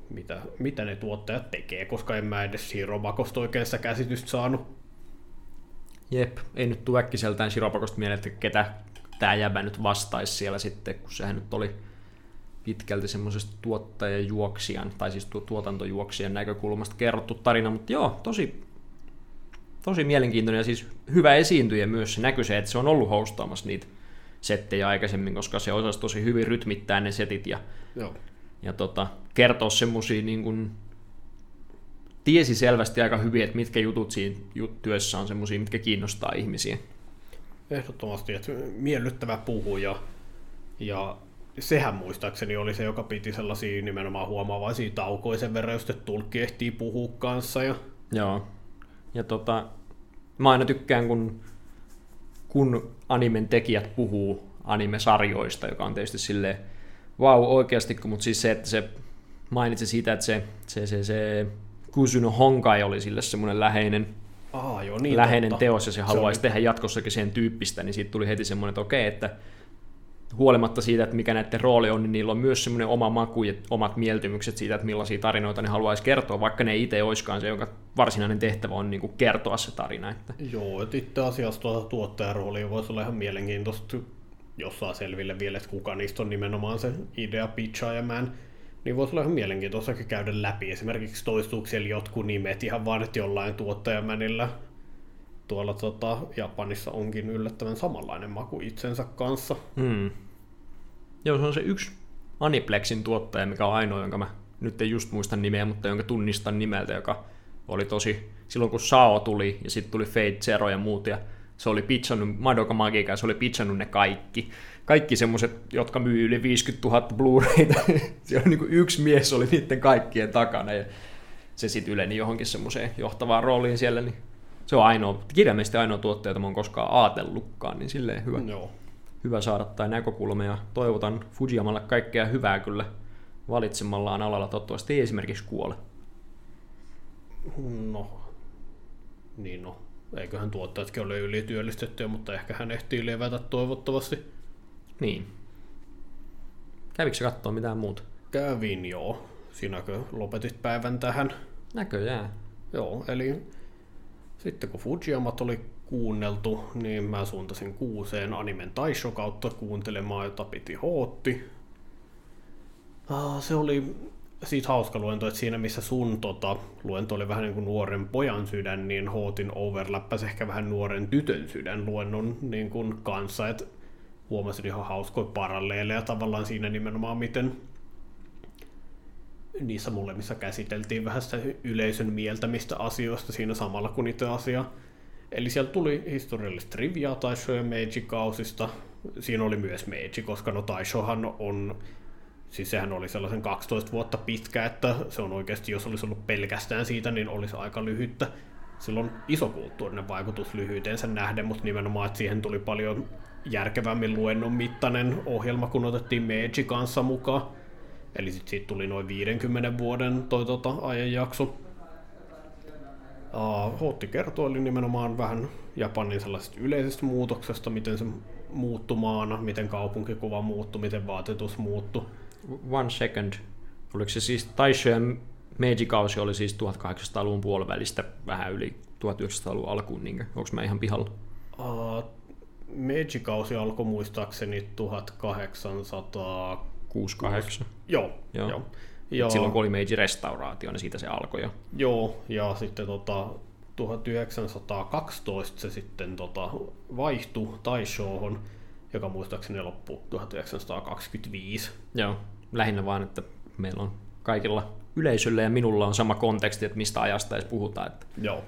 mitä, mitä ne tuottajat tekee, koska en mä edes Shirobakosta oikein sitä käsitystä saanut. Jep, ei nyt tule äkkiseltään Shiropakosta mieleen, että ketä tämä jäbä nyt vastaisi siellä sitten, kun sehän nyt oli pitkälti semmoisesta tuottajajuoksijan, tai siis tuotantojuoksijan näkökulmasta kerrottu tarina, mutta joo, tosi, tosi mielenkiintoinen ja siis hyvä esiintyjä myös. Se näkyy se, että se on ollut hostaamassa niitä settejä aikaisemmin, koska se osasi tosi hyvin rytmittää ne setit ja, joo. ja tota, kertoa semmoisia niin kuin tiesi selvästi aika hyvin, että mitkä jutut siinä työssä on semmoisia, mitkä kiinnostaa ihmisiä. Ehdottomasti, että miellyttävä puhuja ja sehän muistaakseni oli se, joka piti sellaisia nimenomaan huomaavaisia taukoja sen verran, jos tulkki ehtii puhua kanssa. Ja... Joo. Ja tota, mä aina tykkään, kun, kun animen tekijät puhuu anime-sarjoista, joka on tietysti silleen, vau, wow, oikeasti, mutta siis se, että se mainitsi siitä, että se, se, se, se Kusuno Honkai oli sille semmoinen läheinen, Aa, joo, niin läheinen totta. teos, ja se, se haluaisi oli... tehdä jatkossakin sen tyyppistä, niin siitä tuli heti semmoinen, että okei, että huolimatta siitä, että mikä näiden rooli on, niin niillä on myös semmoinen oma maku ja omat mieltymykset siitä, että millaisia tarinoita ne haluaisi kertoa, vaikka ne itse olisikaan se, jonka varsinainen tehtävä on niin kuin kertoa se tarina. Että... Joo, että itse asiassa tuota tuottajaroolia voisi olla ihan mielenkiintoista, jos saa selville vielä, että kuka niistä on nimenomaan se idea pitchaajaman niin voisi olla ihan mielenkiintoista käydä läpi. Esimerkiksi toistuuko siellä jotkut nimet ihan vaan, että jollain tuottajamänillä tuolla tota, Japanissa onkin yllättävän samanlainen maku itsensä kanssa. Hmm. Joo, se on se yksi Aniplexin tuottaja, mikä on ainoa, jonka mä nyt en just muista nimeä, mutta jonka tunnistan nimeltä, joka oli tosi, silloin kun Sao tuli ja sitten tuli Fate Zero ja muut, ja se oli pitchannut, Madoka Magica, se oli pitchannut ne kaikki kaikki semmoiset, jotka myy yli 50 000 Blu-rayta, se on niin yksi mies oli niiden kaikkien takana ja se sitten yleni johonkin semmoiseen johtavaan rooliin siellä, niin se on ainoa, kirjaimellisesti ainoa tuottaja, jota mä oon koskaan ajatellutkaan, niin silleen hyvä, Joo. hyvä saada tai näkökulma ja toivotan Fujiyamalle kaikkea hyvää kyllä valitsemallaan alalla, toivottavasti ei esimerkiksi kuole. No, niin no, eiköhän tuottajatkin ole ylityöllistettyjä, mutta ehkä hän ehtii levätä toivottavasti. Niin. Kävikö katsoa mitään muuta? Kävin joo. Sinäkö lopetit päivän tähän? Näköjään. Joo, eli sitten kun Fujiyamat oli kuunneltu, niin mä suuntasin kuuseen Animen Taisho kautta kuuntelemaan, jota piti hootti. Ah, se oli siitä hauska luento, että siinä missä sun tota, luento oli vähän niin kuin nuoren pojan sydän, niin Hootin overlappäsi ehkä vähän nuoren tytön sydän luennon niin kuin kanssa, että huomasin ihan hauskoja paralleeleja tavallaan siinä nimenomaan, miten niissä molemmissa käsiteltiin vähän sitä yleisön mieltämistä asioista siinä samalla kuin niitä asiaa. Eli siellä tuli historiallista triviaa Taisho ja Meiji-kausista. Siinä oli myös Meiji, koska no Taishohan on, siis sehän oli sellaisen 12 vuotta pitkä, että se on oikeasti, jos olisi ollut pelkästään siitä, niin olisi aika lyhyttä. Sillä on iso kulttuurinen vaikutus lyhyyteensä nähden, mutta nimenomaan, että siihen tuli paljon järkevämmin luennon mittainen ohjelma, kun otettiin Meiji kanssa mukaan. Eli sitten siitä tuli noin 50 vuoden toi tota, ajanjakso. Uh, Hootti kertoo eli nimenomaan vähän Japanin sellaisesta yleisestä muutoksesta, miten se muuttui maana, miten kaupunkikuva muuttui, miten vaatetus muuttui. One second. Oliko se siis Taisho ja Meiji-kausi oli siis 1800-luvun puolivälistä vähän yli 1900-luvun alkuun, niin onko mä ihan pihalla? Uh, Meiji-kausi alkoi muistaakseni 1800 68. Joo, joo. joo. Ja, silloin kun oli Meiji-restauraatio, niin siitä se alkoi jo. Joo, ja sitten tota, 1912 se sitten tota, vaihtui Taishohon, joka muistaakseni loppui 1925. Joo, lähinnä vaan, että meillä on kaikilla yleisöllä ja minulla on sama konteksti, että mistä ajasta edes puhutaan. Että... Joo,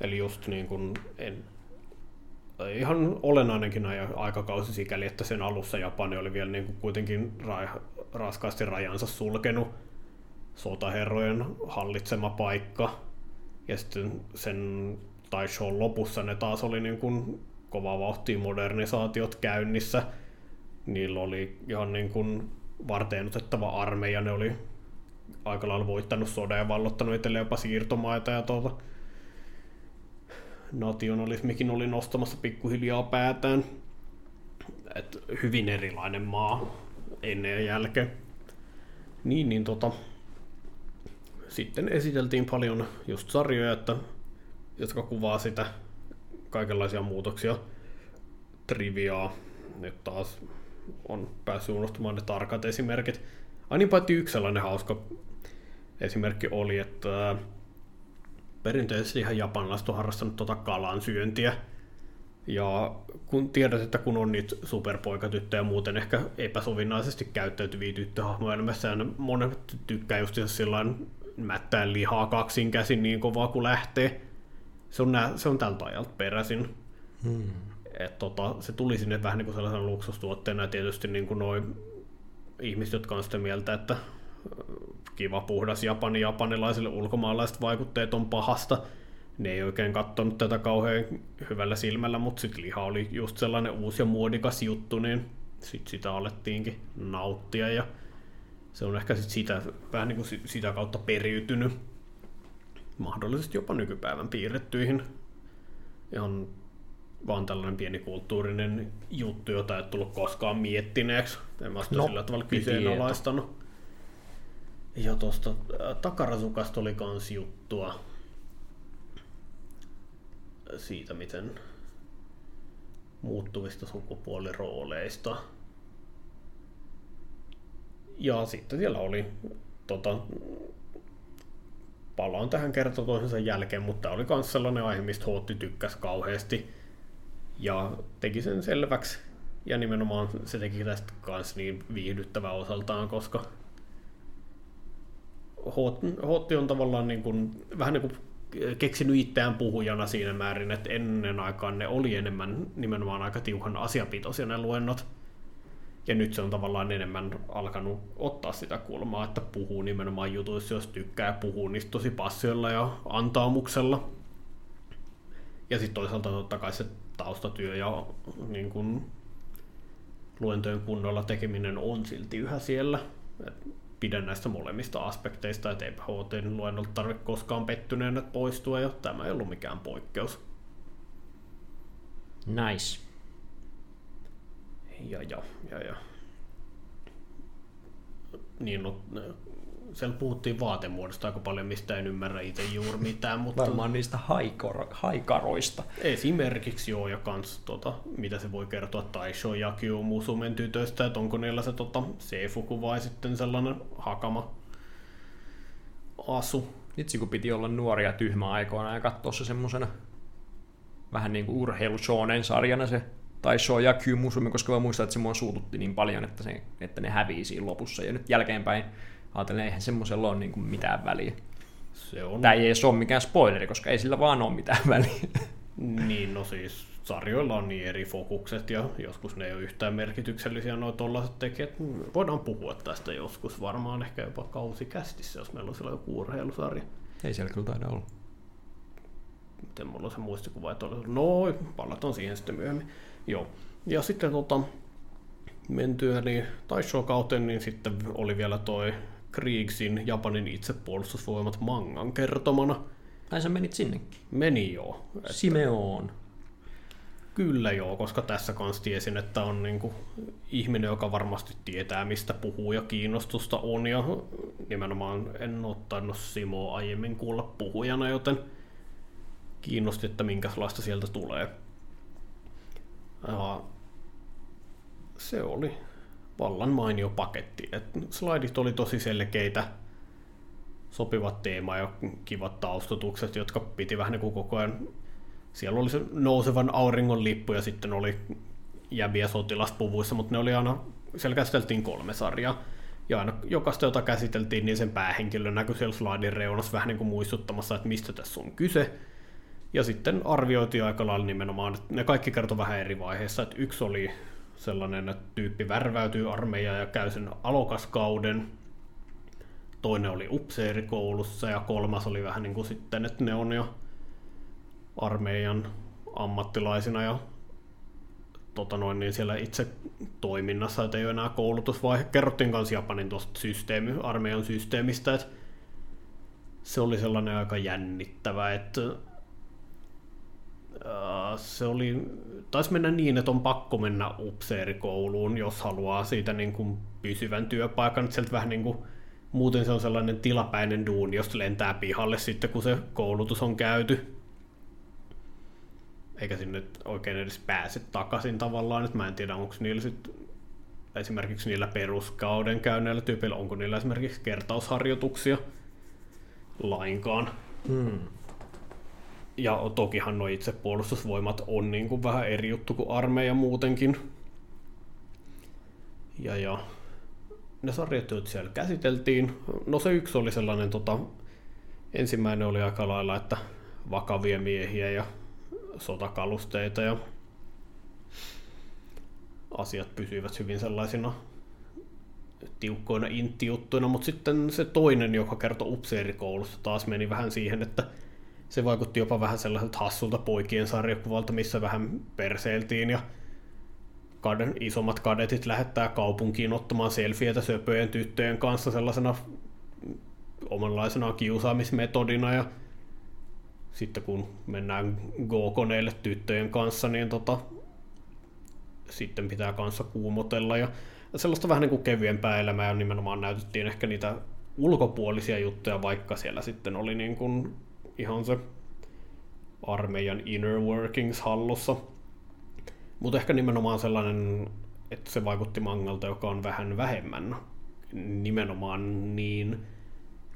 eli just niin kuin en, ihan olennainenkin aikakausi sikäli, että sen alussa Japani oli vielä niin kuin kuitenkin ra- raskaasti rajansa sulkenut sotaherrojen hallitsema paikka. Ja sitten sen Taishon lopussa ne taas oli niin kuin kova vauhtia modernisaatiot käynnissä. Niillä oli ihan niin kuin varteenutettava armeija, ne oli aika lailla voittanut sodan ja vallottanut itselleen jopa siirtomaita ja tuota, nationalismikin oli nostamassa pikkuhiljaa päätään. Et hyvin erilainen maa ennen ja jälkeen. Niin, niin tota, sitten esiteltiin paljon just sarjoja, että, jotka kuvaa sitä kaikenlaisia muutoksia, triviaa. Nyt taas on päässyt unohtumaan ne tarkat esimerkit. Aina niin paitsi yksi sellainen hauska esimerkki oli, että perinteisesti ihan japanilaiset on harrastanut tuota kalan syöntiä. Ja kun tiedät, että kun on niitä superpoikatyttöjä muuten ehkä epäsovinnaisesti käyttäytyviä tyttöhahmoja elämässä, niin monet tykkää just sillä mättää lihaa kaksin käsin niin kovaa kuin lähtee. Se on, nää, se on tältä ajalta peräisin. Hmm. Et tota, se tuli sinne vähän niin kuin sellaisena luksustuotteena ja tietysti niin kuin noi ihmiset, jotka on sitä mieltä, että kiva puhdas Japani japanilaisille ulkomaalaiset vaikutteet on pahasta. Ne ei oikein katsonut tätä kauhean hyvällä silmällä, mutta sitten liha oli just sellainen uusi ja muodikas juttu, niin sit sitä alettiinkin nauttia ja se on ehkä sit sitä, vähän niin kuin sitä kautta periytynyt mahdollisesti jopa nykypäivän piirrettyihin. Ihan vaan tällainen pieni kulttuurinen juttu, jota ei tullut koskaan miettineeksi. En mä no, sillä tavalla kyseenalaistanut. Ja tuosta takarasukasta oli kans juttua siitä, miten muuttuvista sukupuolirooleista. Ja sitten siellä oli, tota, palaan tähän kerta toisensa jälkeen, mutta oli myös sellainen aihe, mistä Hootti tykkäsi kauheasti. Ja teki sen selväksi. Ja nimenomaan se teki tästä myös niin viihdyttävä osaltaan, koska Hotti on tavallaan niin kuin, vähän niin kuin keksinyt itseään puhujana siinä määrin, että ennen aikaan ne oli enemmän nimenomaan aika tiukan asiapitoisia ne luennot. Ja nyt se on tavallaan enemmän alkanut ottaa sitä kulmaa, että puhuu nimenomaan jutuissa, jos tykkää puhuu niistä tosi passiolla ja antaamuksella. Ja sitten toisaalta totta kai se taustatyö ja niin kun, luentojen kunnolla tekeminen on silti yhä siellä. Et pidän näistä molemmista aspekteista, että eipä HTn luennolta tarvitse koskaan pettyneenä poistua, ja tämä ei ollut mikään poikkeus. Nice. Ja, ja, ja, ja. Niin, no, siellä puhuttiin vaatemuodosta aika paljon, mistä en ymmärrä itse juuri mitään, mutta Varmaan niistä haikoro, haikaroista. esimerkiksi joo, ja kans tota, mitä se voi kertoa Taisho Jakio Musumen tytöistä, että onko niillä se tota, Seifuku vai sitten sellainen hakama asu. Itse kun piti olla nuoria tyhmä aikoina ja katsoa se semmosena vähän niin kuin urheilu sarjana se tai Show ja Musumi, koska mä muistan, että se mua suututti niin paljon, että, se, että ne hävii siinä lopussa. Ja nyt jälkeenpäin ajattelen, eihän semmoisella ole niin kuin mitään väliä. Se on... Tämä ei edes ole mikään spoileri, koska ei sillä vaan ole mitään väliä. Niin, no siis sarjoilla on niin eri fokukset ja joskus ne ei ole yhtään merkityksellisiä noin tollaiset tekijät. Voidaan puhua tästä joskus varmaan ehkä jopa kausikästissä, jos meillä on siellä joku urheilusarja. Ei siellä kyllä taida olla. Miten mulla on se muistikuva, että oli... No, palataan siihen sitten myöhemmin. Joo. Ja sitten tota, mentyä niin Taisho-kauteen, niin sitten oli vielä toi Kriegsin Japanin itsepuolustusvoimat mangan kertomana. Ai sä menit sinnekin. Meni joo. Simeon. Kyllä joo, koska tässä kanssa tiesin, että on niinku ihminen, joka varmasti tietää, mistä puhuu ja kiinnostusta on. Ja nimenomaan en ottanut Simo aiemmin kuulla puhujana, joten kiinnosti, että minkälaista sieltä tulee. Ja se oli vallan mainio paketti. Et slaidit oli tosi selkeitä, sopivat teema ja kivat taustatukset, jotka piti vähän niin kuin koko ajan siellä oli se nousevan auringon lippu ja sitten oli jäviä sotilaspuvuissa, mutta ne oli aina, siellä käsiteltiin kolme sarjaa. Ja aina jokaista, jota käsiteltiin, niin sen päähenkilö näkyi siellä slaidin reunassa vähän niin kuin muistuttamassa, että mistä tässä on kyse. Ja sitten arvioitiin aika lailla nimenomaan, että ne kaikki kertoi vähän eri vaiheissa. Että yksi oli sellainen, että tyyppi värväytyy armeijaan ja käy sen alokaskauden. Toinen oli upseerikoulussa ja kolmas oli vähän niin kuin sitten, että ne on jo armeijan ammattilaisina ja tota noin, niin siellä itse toiminnassa, että ei ole enää koulutusvaihe. Kerrottiin myös Japanin tuosta systeemi, armeijan systeemistä, että se oli sellainen aika jännittävä, että se oli, taisi mennä niin, että on pakko mennä upseerikouluun, jos haluaa siitä niin kuin pysyvän työpaikan, sieltä vähän niin kuin, muuten se on sellainen tilapäinen duuni, jos lentää pihalle sitten, kun se koulutus on käyty eikä sinne oikein edes pääse takaisin tavallaan, että mä en tiedä, onko niillä sit esimerkiksi niillä peruskauden käyneillä tyypeillä, onko niillä esimerkiksi kertausharjoituksia lainkaan. Hmm. Ja tokihan nuo itsepuolustusvoimat on niin kuin vähän eri juttu kuin armeija muutenkin. Ja, ja ne sarjat, joita siellä käsiteltiin, no se yksi oli sellainen, tota, ensimmäinen oli aika lailla, että vakavia miehiä ja sotakalusteita ja asiat pysyivät hyvin sellaisina tiukkoina intti-juttuina, mutta sitten se toinen, joka kertoi upseerikoulusta, taas meni vähän siihen, että se vaikutti jopa vähän sellaiselta hassulta poikien sarjakuvalta, missä vähän perseiltiin ja kad- isommat kadetit lähettää kaupunkiin ottamaan selfieitä söpöjen tyttöjen kanssa sellaisena omanlaisena kiusaamismetodina ja sitten kun mennään Go-koneille tyttöjen kanssa, niin tota, sitten pitää kanssa kuumotella ja sellaista vähän niin kuin kevyempää elämää ja nimenomaan näytettiin ehkä niitä ulkopuolisia juttuja, vaikka siellä sitten oli niin kuin ihan se armeijan inner workings hallussa. Mutta ehkä nimenomaan sellainen, että se vaikutti mangalta, joka on vähän vähemmän nimenomaan niin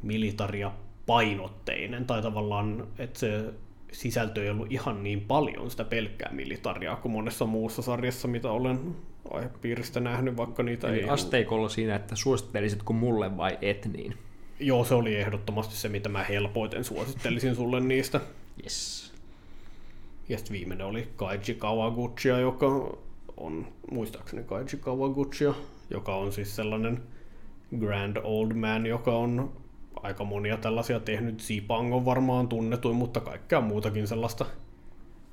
militaria painotteinen, tai tavallaan, että se sisältö ei ollut ihan niin paljon sitä pelkkää militariaa kuin monessa muussa sarjassa, mitä olen aihepiiristä nähnyt, vaikka niitä Eli ei... asteikolla siinä, että suosittelisitko mulle vai et niin? Joo, se oli ehdottomasti se, mitä mä helpoiten suosittelisin sulle niistä. Yes. Ja sitten viimeinen oli Kaiji Kawaguchia, joka on, muistaakseni Kaiji Kawaguchia, joka on siis sellainen grand old man, joka on aika monia tällaisia tehnyt. Zipang on varmaan tunnetuin, mutta kaikkea muutakin sellaista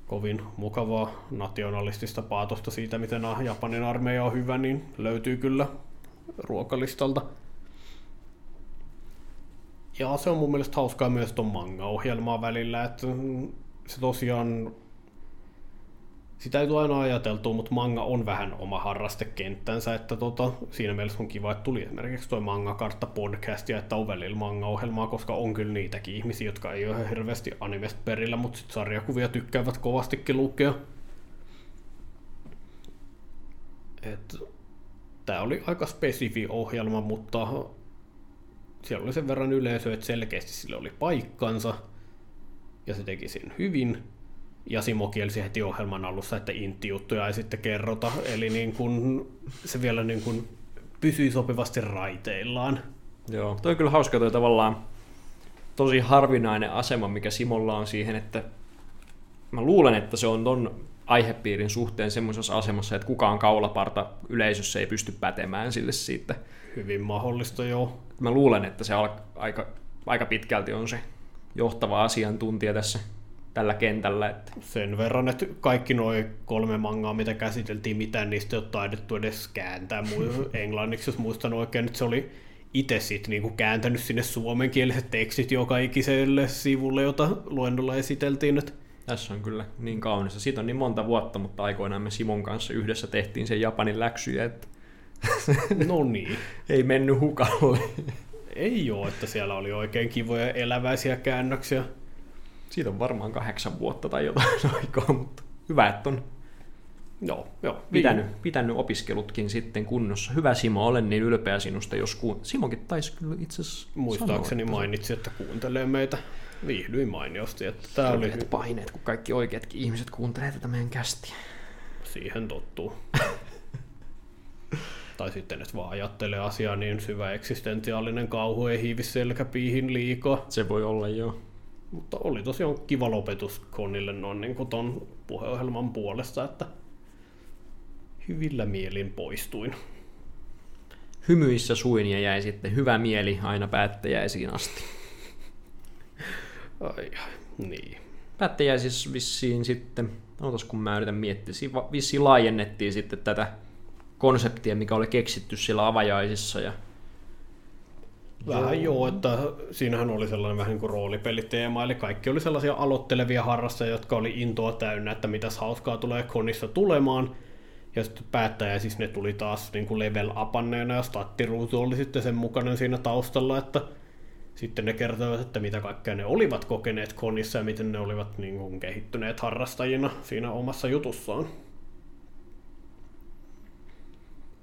kovin mukavaa nationalistista paatosta siitä, miten Japanin armeija on hyvä, niin löytyy kyllä ruokalistalta. Ja se on mun mielestä hauskaa myös ton manga-ohjelmaa välillä, että se tosiaan sitä ei tule aina ajateltua, mutta manga on vähän oma harrastekenttänsä, että tota, siinä mielessä on kiva, että tuli esimerkiksi tuo manga-kartta podcast ja että on välillä manga-ohjelmaa, koska on kyllä niitäkin ihmisiä, jotka ei ole hirveästi animesta perillä, mutta sitten sarjakuvia tykkäävät kovastikin lukea. Tämä oli aika spesifi ohjelma, mutta siellä oli sen verran yleisö, että selkeästi sille oli paikkansa, ja se teki sen hyvin, ja Simo kielsi heti ohjelman alussa, että intti-juttuja ei sitten kerrota, eli niin kun se vielä niin kun pysyi sopivasti raiteillaan. Joo, toi on kyllä hauska toi tavallaan tosi harvinainen asema, mikä Simolla on siihen, että mä luulen, että se on ton aihepiirin suhteen semmoisessa asemassa, että kukaan kaulaparta yleisössä ei pysty pätemään sille siitä. Hyvin mahdollista, joo. Mä luulen, että se aika, aika pitkälti on se johtava asiantuntija tässä tällä kentällä. Että... Sen verran, että kaikki nuo kolme mangaa, mitä käsiteltiin, mitään niistä ei ole taidettu edes kääntää englanniksi, jos muistan oikein, että se oli itse sitten niinku kääntänyt sinne suomenkieliset tekstit joka ikiselle sivulle, jota luennolla esiteltiin. Että... Tässä on kyllä niin kaunista. Siitä on niin monta vuotta, mutta aikoinaan me Simon kanssa yhdessä tehtiin sen Japanin läksyjä, että no niin. ei mennyt hukalle. Ei ole, että siellä oli oikein kivoja eläväisiä käännöksiä. Siitä on varmaan kahdeksan vuotta tai jotain aikaa, mutta hyvä, että on Joo, joo. Pitänyt, niin. pitänyt opiskelutkin sitten kunnossa. Hyvä Simo, olen niin ylpeä sinusta, jos kuun... Simokin taisi kyllä itse asiassa Muistaakseni sanoa, mainitsi, että kuuntelee meitä. Viihdyin mainiosti. Että tämä oli... paineet, kun kaikki oikeatkin ihmiset kuuntelee tätä meidän kästiä. Siihen tottuu. tai sitten, että vaan ajattelee asiaa niin syvä eksistentiaalinen kauhu ei hiivi selkäpiihin liikaa. Se voi olla, joo. Mutta oli tosiaan kiva lopetus Konille noin niin ton puheohjelman puolesta, että hyvillä mielin poistuin. Hymyissä suin ja jäi sitten hyvä mieli aina päättäjäisiin asti. Ai, niin. Päättäjäisissä vissiin sitten, otas kun mä yritän miettiä, vissiin laajennettiin sitten tätä konseptia, mikä oli keksitty siellä avajaisissa ja Vähän joo. joo, että siinähän oli sellainen vähän niin kuin roolipeliteema, eli kaikki oli sellaisia aloittelevia harrastajia, jotka oli intoa täynnä, että mitäs hauskaa tulee konissa tulemaan, ja sitten päättäjä, siis ne tuli taas niin kuin level upanneena, ja stattiruutu oli sitten sen mukainen siinä taustalla, että sitten ne kertoivat, että mitä kaikkea ne olivat kokeneet konissa ja miten ne olivat niin kuin kehittyneet harrastajina siinä omassa jutussaan.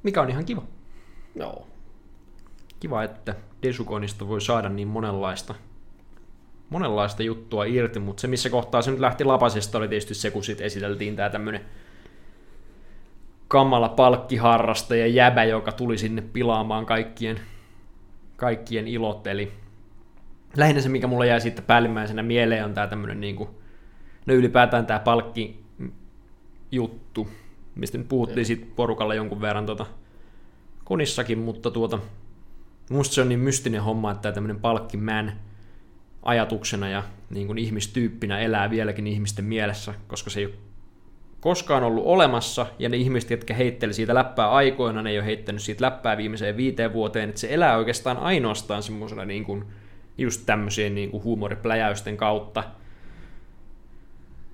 Mikä on ihan kiva. Joo. Kiva, että Desukonista voi saada niin monenlaista, monenlaista juttua irti, mutta se missä kohtaa se nyt lähti lapasesta oli tietysti se, kun sitten esiteltiin tämä tämmöinen kamala palkkiharrastaja jäbä, joka tuli sinne pilaamaan kaikkien, kaikkien ilot, eli lähinnä se, mikä mulla jäi sitten päällimmäisenä mieleen, on tämä tämmöinen niin kuin, no ylipäätään tämä palkki juttu, mistä nyt puhuttiin sitten porukalla jonkun verran tuota konissakin, mutta tuota, musta se on niin mystinen homma, että tämmöinen palkkimän ajatuksena ja niin kuin ihmistyyppinä elää vieläkin ihmisten mielessä, koska se ei ole koskaan ollut olemassa, ja ne ihmiset, jotka heitteli siitä läppää aikoina, ne ei ole heittänyt siitä läppää viimeiseen viiteen vuoteen, että se elää oikeastaan ainoastaan semmoisella niin kuin, just tämmöisien niin kuin huumoripläjäysten kautta,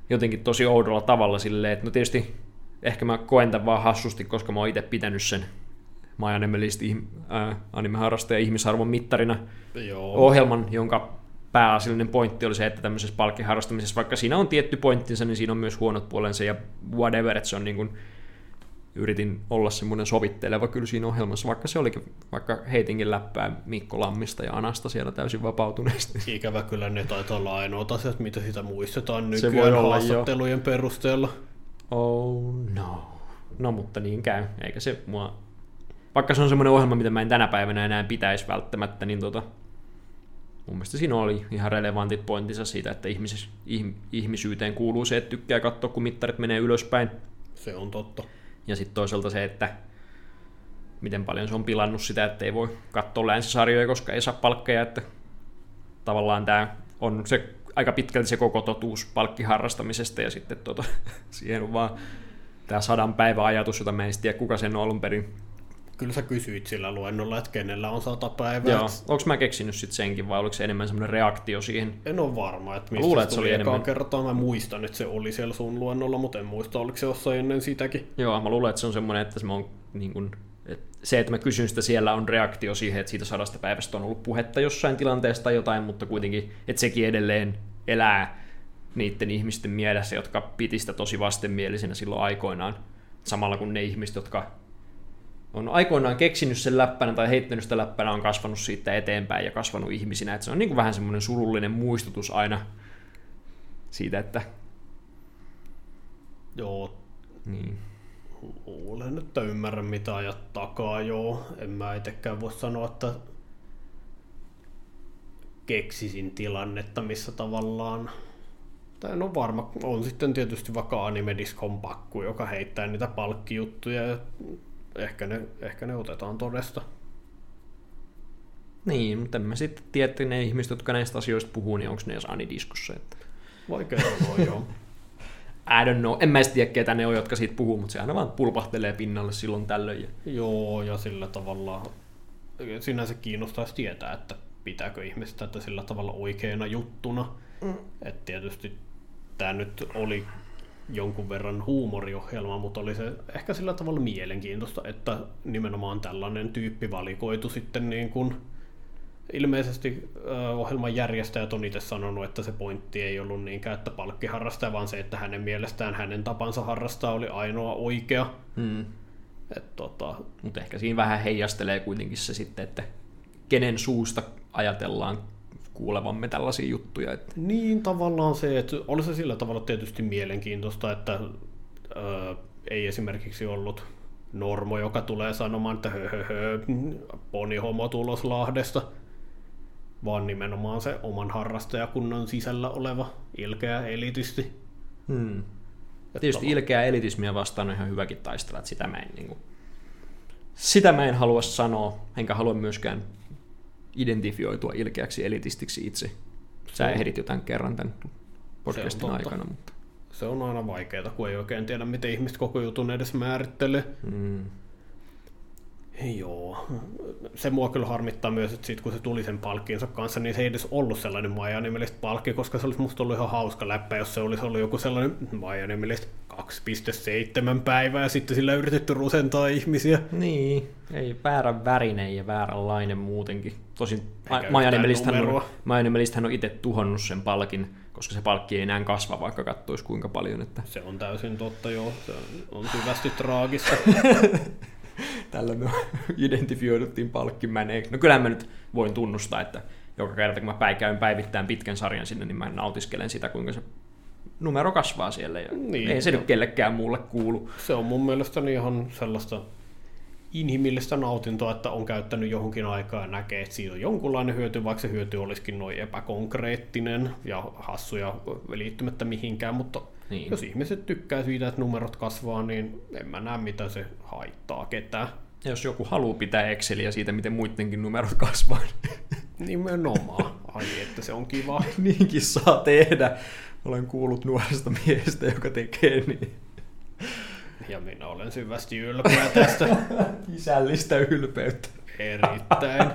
jotenkin tosi oudolla tavalla silleen, että no tietysti ehkä mä koen tämän vaan hassusti, koska mä oon itse pitänyt sen My Animalist äh, anime-harrastaja ihmisarvon mittarina Joo. ohjelman, jonka pääasiallinen pointti oli se, että tämmöisessä palkkiharrastamisessa, vaikka siinä on tietty pointtinsa, niin siinä on myös huonot puolensa ja whatever, että se on niin kuin, yritin olla semmoinen sovitteleva kyllä siinä ohjelmassa, vaikka se olikin, vaikka heitinkin läppää Mikko Lammista ja Anasta siellä täysin vapautuneesti. Ikävä kyllä ne taitaa olla ainoat asiat, mitä sitä muistetaan nykyään se voi olla haastattelujen jo. perusteella. Oh no. No mutta niin käy, eikä se mua... Vaikka se on semmoinen ohjelma, mitä mä en tänä päivänä enää pitäisi välttämättä, niin tota, mun mielestä siinä oli ihan relevantit pointtinsa siitä, että ihmis, ihmisyyteen kuuluu se, että tykkää katsoa, kun mittarit menee ylöspäin. Se on totta. Ja sitten toisaalta se, että miten paljon se on pilannut sitä, että ei voi katsoa länsisarjoja, koska ei saa palkkeja, että tavallaan tämä on se aika pitkälti se koko totuus palkkiharrastamisesta ja sitten tuota, siihen on vaan tämä sadan päivän ajatus, jota mä en tiedä, kuka sen on alun perin kyllä sä kysyit sillä luennolla, että kenellä on sata päivää. Joo, onko mä keksinyt sitten senkin, vai oliko se enemmän semmoinen reaktio siihen? En ole varma, että mistä luulen, se että se oli enemmän- kertaa. Mä muistan, että se oli siellä sun luennolla, mutta en muista, oliko se jossain ennen sitäkin. Joo, mä luulen, että se on semmoinen, että se on niin kuin, se, että mä kysyn sitä siellä, on reaktio siihen, että siitä sadasta päivästä on ollut puhetta jossain tilanteesta tai jotain, mutta kuitenkin, että sekin edelleen elää niiden ihmisten mielessä, jotka piti sitä tosi vastenmielisenä silloin aikoinaan. Samalla kun ne ihmiset, jotka on aikoinaan keksinyt sen läppänä tai heittänyt sitä läppänä, on kasvanut siitä eteenpäin ja kasvanut ihmisinä. Että se on niin kuin vähän semmoinen surullinen muistutus aina siitä, että Joo, niin, luulen, että ymmärrän mitä ajat takaa, joo. En mä itsekään voi sanoa, että keksisin tilannetta, missä tavallaan tai en ole varma. On sitten tietysti vaikka Anime pakku, joka heittää niitä palkkijuttuja ja ehkä ne, ehkä ne otetaan todesta. Niin, mutta en mä sitten tiedä, ne ihmiset, jotka näistä asioista puhuu, niin onko ne edes Anidiskossa. Että Vaikea sanoa, joo. I don't know. En mä edes tiedä, ketä ne on, jotka siitä puhuu, mutta se aina vaan pulpahtelee pinnalle silloin tällöin. Ja... Joo, ja sillä tavalla sinänsä kiinnostaisi tietää, että pitääkö ihmiset tätä sillä tavalla oikeana juttuna. Mm. että tietysti tämä nyt oli jonkun verran huumoriohjelma, mutta oli se ehkä sillä tavalla mielenkiintoista, että nimenomaan tällainen tyyppi valikoitu sitten niin kuin ilmeisesti ohjelman järjestäjät on itse sanonut, että se pointti ei ollut niinkään, että palkki harrastaa, vaan se, että hänen mielestään hänen tapansa harrastaa oli ainoa oikea. Hmm. Et, tota, Mutta ehkä siinä vähän heijastelee kuitenkin se sitten, että kenen suusta ajatellaan kuulevamme tällaisia juttuja. Että... Niin, tavallaan se, että oli se sillä tavalla tietysti mielenkiintoista, että ö, ei esimerkiksi ollut Normo, joka tulee sanomaan, että hö, hö, hö, ponihomo tulos Lahdesta, vaan nimenomaan se oman harrastajakunnan sisällä oleva ilkeä elitisti. Hmm. Että Tietysti ilkeää elitismiä vastaan on ihan hyväkin taistella, että sitä mä en, niin kuin, sitä mä en halua sanoa, enkä halua myöskään identifioitua ilkeäksi elitistiksi itse. Sä on- ehdit jo tämän kerran tämän podcastin aikana, mutta Se on aina vaikeaa, kun ei oikein tiedä, miten ihmiset koko jutun edes määrittelee. mm, Joo. Se mua kyllä harmittaa myös, että sit kun se tuli sen palkkinsa kanssa, niin se ei edes ollut sellainen Maija nimellistä palkki, koska se olisi musta ollut ihan hauska läppä, jos se olisi ollut joku sellainen Maija nimellistä 2,7 päivää ja sitten sillä yritetty rusentaa ihmisiä. Niin, ei väärän värinen ja vääränlainen muutenkin. Tosin Majanimelistähän on, on itse tuhonnut sen palkin, koska se palkki ei enää kasva, vaikka katsoisi kuinka paljon. Että Se on täysin totta, joo. Se on, on syvästi traagista. tällä me identifioiduttiin palkkimäneeksi. No kyllähän mä nyt voin tunnustaa, että joka kerta kun mä käyn päivittäin pitkän sarjan sinne, niin mä nautiskelen sitä, kuinka se numero kasvaa siellä. Ja Niin. ei se nyt kellekään muulle kuulu. Se on mun mielestäni ihan sellaista inhimillistä nautintoa, että on käyttänyt johonkin aikaa ja näkee, että siitä on jonkunlainen hyöty, vaikka se hyöty olisikin noin epäkonkreettinen ja hassu ja liittymättä mihinkään, mutta Niin. niin. jos ihmiset tykkää siitä, että numerot kasvaa, niin en mä näe, mitä se haittaa ketään. Ja jos joku haluaa pitää Exceliä siitä, miten muidenkin numerot kasvaa, Nimenomaan. Ai että se on kiva. niinkin saa tehdä. Olen kuullut nuoresta miehestä, joka tekee niin. Ja minä olen syvästi ylpeä tästä Isällistä ylpeyttä. erittäin.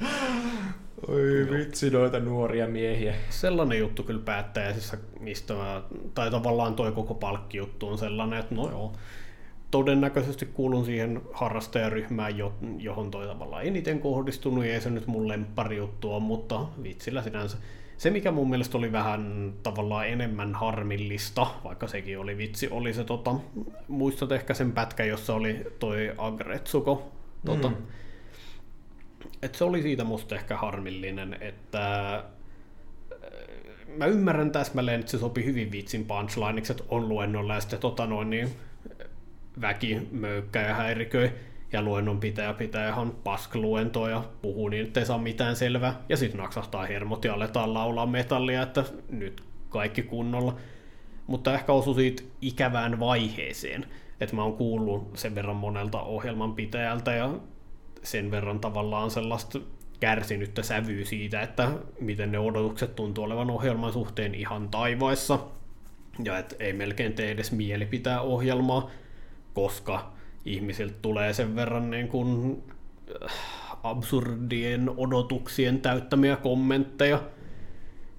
Oi vitsi noita nuoria miehiä. sellainen juttu kyllä päättäjäisissä, mistä mä, tai tavallaan toi koko palkkijuttu on sellainen, että no joo, todennäköisesti kuulun siihen harrastajaryhmään, jo- johon toi tavallaan eniten kohdistunut, ja ei se nyt mun lemppari-juttu on, mutta vitsillä sinänsä. Se, mikä mun mielestä oli vähän tavallaan enemmän harmillista, vaikka sekin oli vitsi, oli se, tota, muistat ehkä sen pätkän, jossa oli toi Agretsuko, tota, Mm. Et se oli siitä musta ehkä harmillinen, että äh, mä ymmärrän täsmälleen, että se sopi hyvin vitsin punchlineiksi, että on luennolla ja sitten tota noin, niin väki möykkää ja häiriköi ja luennon pitää pitää ihan paskluentoa ja puhuu niin, että ei saa mitään selvää. Ja sitten naksahtaa hermot ja aletaan laulaa metallia, että nyt kaikki kunnolla. Mutta ehkä osui siitä ikävään vaiheeseen, että mä oon kuullut sen verran monelta ohjelman pitäjältä ja sen verran tavallaan sellaista kärsinyttä sävyä siitä, että miten ne odotukset tuntuu olevan ohjelman suhteen ihan taivaissa, ja että ei melkein tee edes mieli pitää ohjelmaa, koska ihmisiltä tulee sen verran niin kuin äh, absurdien odotuksien täyttämiä kommentteja,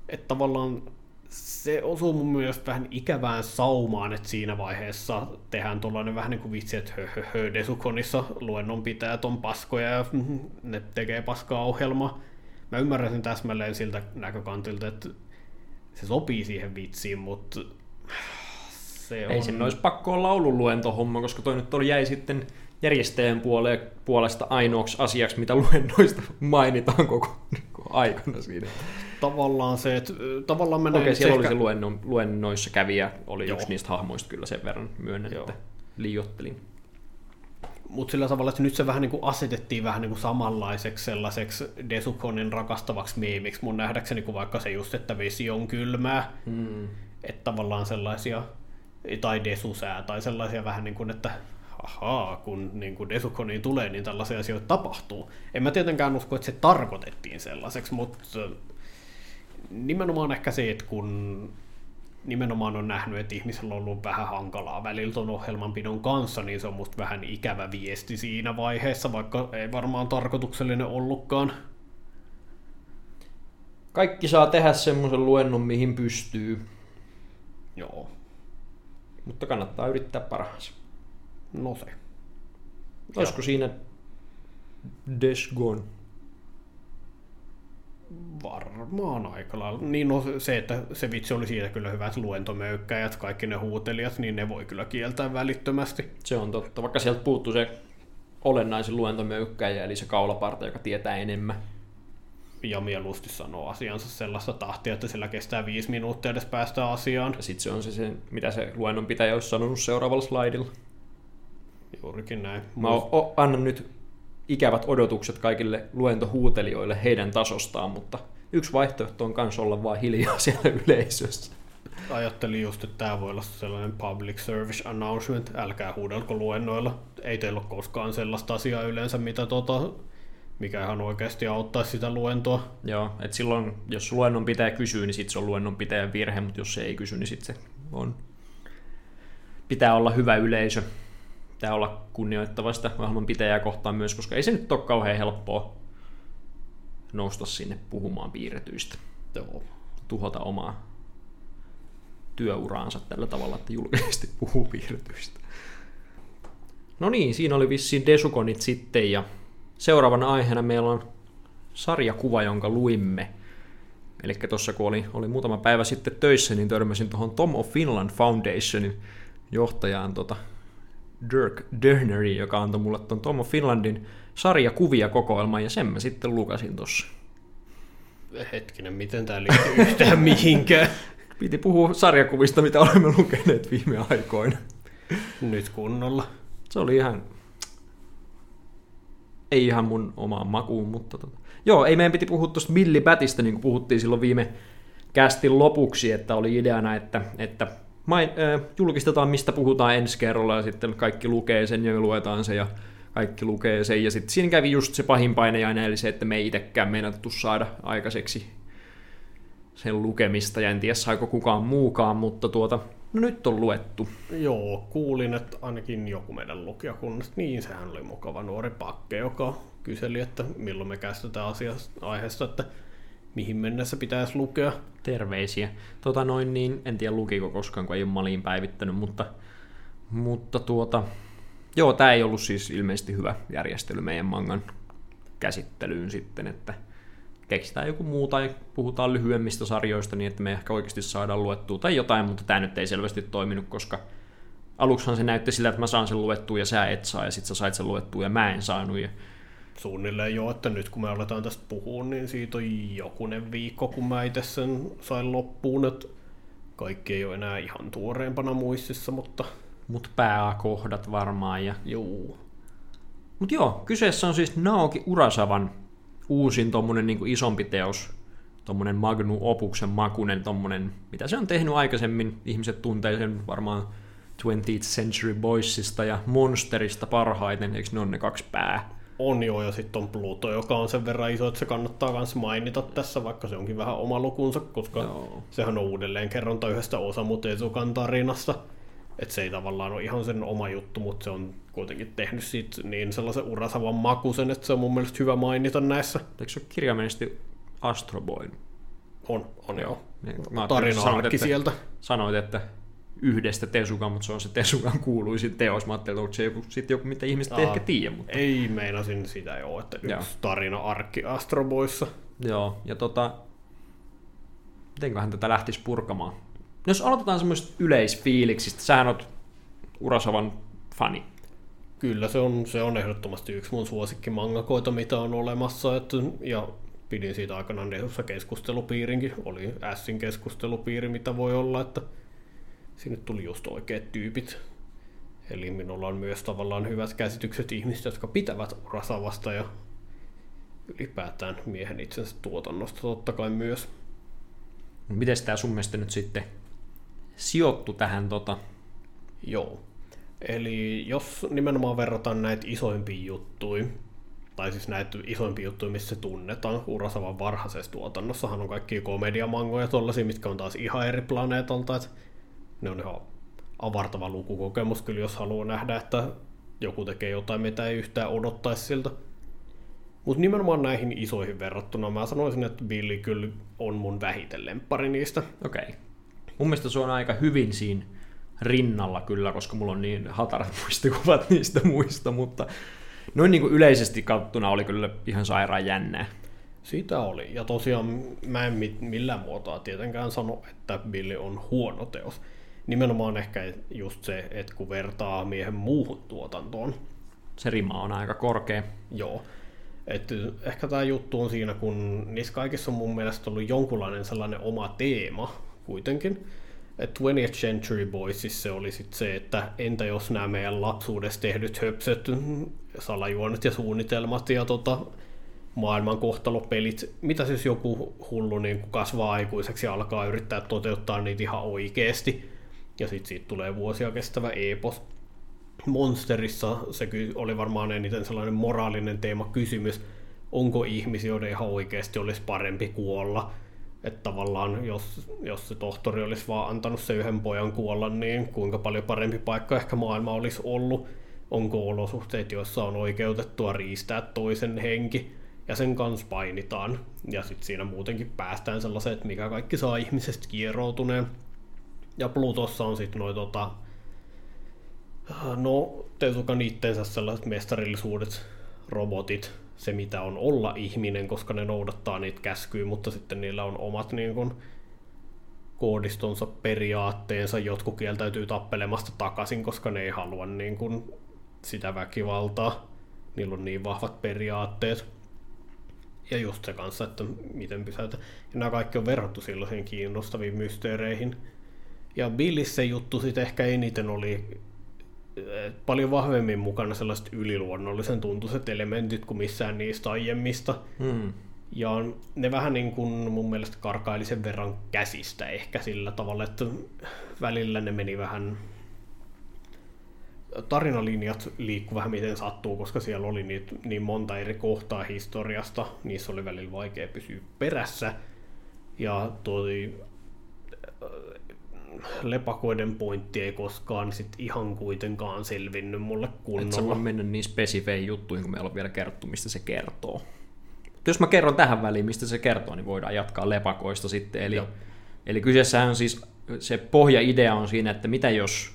että tavallaan se osuu mun mielestä vähän ikävään saumaan, että siinä vaiheessa tehdään tuollainen vähän niin kuin vitsi, että hö, hö, hö Desukonissa luennonpitäjät on paskoja ja ne tekee paskaa ohjelmaa. Mä ymmärrän sen täsmälleen siltä näkökantilta, että se sopii siihen vitsiin, mutta se on... Ei sen olisi pakko olla ollut luentohomma, koska toi nyt oli jäi sitten järjestäjän puolesta ainoaksi asiaksi, mitä luennoista mainitaan koko aikana siinä. Tavallaan se, että tavallaan menee... Okei, siellä ehkä... oli se luenno, luennoissa kävijä, oli Joo. yksi niistä hahmoista kyllä sen verran myönnän, Joo. että liiottelin. Mutta sillä tavalla, että nyt se vähän niin kuin asetettiin vähän niin kuin samanlaiseksi sellaiseksi Desukonin rakastavaksi meemiksi mun nähdäkseni, kuin vaikka se just, että vesi on kylmää. Hmm. Että tavallaan sellaisia, tai Desusää, tai sellaisia vähän niin kuin, että ahaa, kun niin kuin Desukoniin tulee, niin tällaisia asioita tapahtuu. En mä tietenkään usko, että se tarkoitettiin sellaiseksi, mutta nimenomaan ehkä se, että kun nimenomaan on nähnyt, että ihmisellä on ollut vähän hankalaa välillä tuon ohjelmanpidon kanssa, niin se on musta vähän ikävä viesti siinä vaiheessa, vaikka ei varmaan tarkoituksellinen ollutkaan. Kaikki saa tehdä semmoisen luennon, mihin pystyy. Joo. Mutta kannattaa yrittää parhaansa. No se. Olisiko siinä Desgon? Varmaan aika lailla. Niin no se, että se vitsi oli siitä kyllä hyvä, että luentomöykkäjät, kaikki ne huutelijat, niin ne voi kyllä kieltää välittömästi. Se on totta, vaikka sieltä puuttuu se olennaisin luentomöykkäjä, eli se kaulaparta, joka tietää enemmän. Ja mieluusti sanoo asiansa sellaista tahtia, että sillä kestää viisi minuuttia edes päästä asiaan. Ja sitten se on se, se, mitä se luennonpitäjä olisi sanonut seuraavalla slaidilla. Juurikin näin. Mä o- annan nyt ikävät odotukset kaikille luentohuutelijoille heidän tasostaan, mutta yksi vaihtoehto on myös olla vaan hiljaa siellä yleisössä. Ajattelin just, että tämä voi olla sellainen public service announcement, älkää huudelko luennoilla. Ei teillä ole koskaan sellaista asiaa yleensä, mitä tota, mikä ihan oikeasti auttaa sitä luentoa. Joo, että silloin, jos luennon pitää kysyä, niin sitten se on luennon pitäjän virhe, mutta jos se ei kysy, niin sitten se on. Pitää olla hyvä yleisö pitää olla kunnioittavasta ohjelman pitäjää kohtaan myös, koska ei se nyt ole kauhean helppoa nousta sinne puhumaan piirretyistä. Joo. Tuhota omaa työuraansa tällä tavalla, että julkisesti puhuu piirretyistä. No niin, siinä oli vissiin Desukonit sitten ja seuraavana aiheena meillä on sarjakuva, jonka luimme. Eli tuossa kun oli, oli muutama päivä sitten töissä, niin törmäsin tuohon Tom of Finland Foundationin johtajaan tota, Dirk Dörneri, joka antoi mulle tuon Tom Finlandin sarjakuvia kokoelman, ja sen mä sitten lukasin tossa. Hetkinen, miten tää liittyy yhtään mihinkään? Piti puhua sarjakuvista, mitä olemme lukeneet viime aikoina. Nyt kunnolla. Se oli ihan... Ei ihan mun omaan makuun, mutta... Tota... Joo, ei meidän piti puhua tuosta Billy Batista, niin kuin puhuttiin silloin viime kästin lopuksi, että oli ideana, että, että main, äh, julkistetaan, mistä puhutaan ensi kerralla, ja sitten kaikki lukee sen ja me luetaan se, ja kaikki lukee sen, ja sitten siinä kävi just se pahin painejainen, eli se, että me ei itsekään meinattu saada aikaiseksi sen lukemista, ja en tiedä saiko kukaan muukaan, mutta tuota, no nyt on luettu. Joo, kuulin, että ainakin joku meidän lukijakunnasta, niin sehän oli mukava nuori pakke, joka kyseli, että milloin me käsitetään asiasta aiheesta, että mihin mennessä pitäisi lukea. Terveisiä. Tota noin, niin en tiedä lukiko koskaan, kun ei ole maliin päivittänyt, mutta, mutta tuota, joo, tämä ei ollut siis ilmeisesti hyvä järjestely meidän mangan käsittelyyn sitten, että keksitään joku muu tai puhutaan lyhyemmistä sarjoista niin, että me ehkä oikeasti saadaan luettua tai jotain, mutta tämä nyt ei selvästi toiminut, koska aluksihan se näytti sillä, että mä saan sen luettua ja sä et saa ja sit sä sait sen luettua ja mä en saanut ja suunnilleen jo, että nyt kun me aletaan tästä puhua, niin siitä on jokunen viikko, kun mä itse sen sain loppuun, että kaikki ei ole enää ihan tuoreempana muistissa, mutta... Mut pääkohdat varmaan ja... Juu. Mut joo, kyseessä on siis Naoki Urasavan uusin tommonen niin isompi teos, tommonen Magnu Opuksen makunen tommonen, mitä se on tehnyt aikaisemmin, ihmiset tuntee sen varmaan 20th Century Boysista ja Monsterista parhaiten, eikö ne on ne kaksi pää on jo, ja sitten on Pluto, joka on sen verran iso, että se kannattaa myös mainita tässä, vaikka se onkin vähän oma lukunsa, koska Joo. sehän on uudelleen kerronta yhdestä Osamu Tezukan tarinasta. Että se ei tavallaan ole ihan sen oma juttu, mutta se on kuitenkin tehnyt siitä niin sellaisen urasavan makuisen, että se on mun mielestä hyvä mainita näissä. Eikö se ole kirjaimellisesti Astro Boy? On, on joo. Niin, Tarina-arkki sieltä. Sanoit, että yhdestä Tesukan, mutta se on se Tesukan kuuluisin teos. Mä ajattelin, että se joku, sitten joku, mitä ihmiset ei ehkä tiedä. Mutta... Ei meinasin sitä jo, että yksi Joo. tarina-arkki Astro Boyssa. Joo, ja tota, mitenköhän tätä lähtisi purkamaan? Jos aloitetaan semmoista yleisfiiliksistä, sähän oot Urasavan fani. Kyllä, se on, se on ehdottomasti yksi mun suosikkimangakoita, mitä on olemassa. Että, ja pidin siitä aikanaan Dehussa keskustelupiirinkin. Oli Sin keskustelupiiri, mitä voi olla, että sinne tuli just oikeat tyypit. Eli minulla on myös tavallaan hyvät käsitykset ihmistä, jotka pitävät Urasavasta ja ylipäätään miehen itsensä tuotannosta totta kai myös. Miten tämä sun mielestä nyt sitten sijoittu tähän tota? Joo. Eli jos nimenomaan verrataan näitä isoimpiin juttuihin, tai siis näitä isoimpia juttuja, missä se tunnetaan. Urasavan varhaisessa tuotannossahan on kaikki komediamangoja tollaisia, mitkä on taas ihan eri planeetalta, että ne on ihan avartava lukukokemus kyllä, jos haluaa nähdä, että joku tekee jotain, mitä ei yhtään odottaisi siltä. Mutta nimenomaan näihin isoihin verrattuna mä sanoisin, että Billy kyllä on mun vähiten lemppari niistä. Okei. Okay. Mun mielestä se on aika hyvin siinä rinnalla kyllä, koska mulla on niin hatarat muistikuvat niistä muista, mutta noin niin kuin yleisesti kattuna oli kyllä ihan sairaan jännää. Sitä oli. Ja tosiaan mä en millään muotoa tietenkään sano, että Billy on huono teos. Nimenomaan ehkä just se, että kun vertaa miehen muuhun tuotantoon. Se rima on aika korkea. Joo. Et ehkä tämä juttu on siinä, kun niissä kaikissa on mun mielestä ollut jonkunlainen sellainen oma teema kuitenkin. Et 20th Century Boysissa se oli sit se, että entä jos nämä meidän lapsuudessa tehdyt höpset, salajuonet ja suunnitelmat ja tota, maailman kohtalopelit, mitä siis joku hullu niin kasvaa aikuiseksi ja alkaa yrittää toteuttaa niitä ihan oikeasti, ja sitten siitä tulee vuosia kestävä epos. Monsterissa se oli varmaan eniten sellainen moraalinen teema kysymys, onko ihmisiä, joiden ihan oikeasti olisi parempi kuolla. Että tavallaan, jos, jos se tohtori olisi vaan antanut se yhden pojan kuolla, niin kuinka paljon parempi paikka ehkä maailma olisi ollut. Onko olosuhteet, joissa on oikeutettua riistää toisen henki, ja sen kanssa painitaan. Ja sitten siinä muutenkin päästään sellaiseen, että mikä kaikki saa ihmisestä kieroutuneen. Ja Plutossa on sitten noin tota, no Tesukan itteensä sellaiset mestarillisuudet, robotit, se mitä on olla ihminen, koska ne noudattaa niitä käskyjä, mutta sitten niillä on omat niin kun, koodistonsa, periaatteensa, jotkut kieltäytyy tappelemasta takaisin, koska ne ei halua niin kun, sitä väkivaltaa. Niillä on niin vahvat periaatteet. Ja just se kanssa, että miten pysäytä. Ja nämä kaikki on verrattu sellaisiin kiinnostaviin mysteereihin, ja Billissä juttu sitten ehkä eniten oli eh, paljon vahvemmin mukana sellaiset yliluonnollisen tuntuiset elementit kuin missään niistä aiemmista. Hmm. Ja ne vähän niin kuin mun mielestä karkaili sen verran käsistä ehkä sillä tavalla, että välillä ne meni vähän tarinalinjat liikkuu vähän miten sattuu, koska siellä oli niitä, niin monta eri kohtaa historiasta, niissä oli välillä vaikea pysyä perässä. Ja toi lepakoiden pointti ei koskaan sit ihan kuitenkaan selvinnyt mulle kunnolla. Et sä voi mennä niin spesifeihin juttuihin, kun meillä on vielä kerrottu, mistä se kertoo. Jos mä kerron tähän väliin, mistä se kertoo, niin voidaan jatkaa lepakoista sitten. Eli, eli kyseessähän on siis, se pohjaidea on siinä, että mitä jos,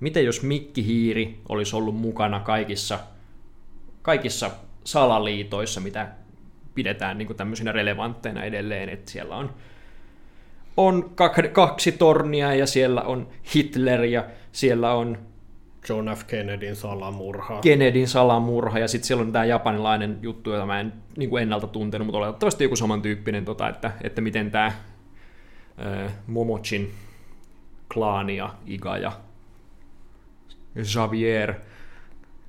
mitä jos Mikki Hiiri olisi ollut mukana kaikissa, kaikissa salaliitoissa, mitä pidetään niin tämmöisinä relevantteina edelleen, että siellä on on kaksi tornia ja siellä on Hitler ja siellä on John F. Kennedyn salamurha. Kennedyn salamurha, ja sitten siellä on tämä japanilainen juttu, jota mä en niin kuin ennalta tuntenut, mutta oletettavasti joku samantyyppinen, tota, että, että miten tämä Momochin klaani ja Iga ja Xavier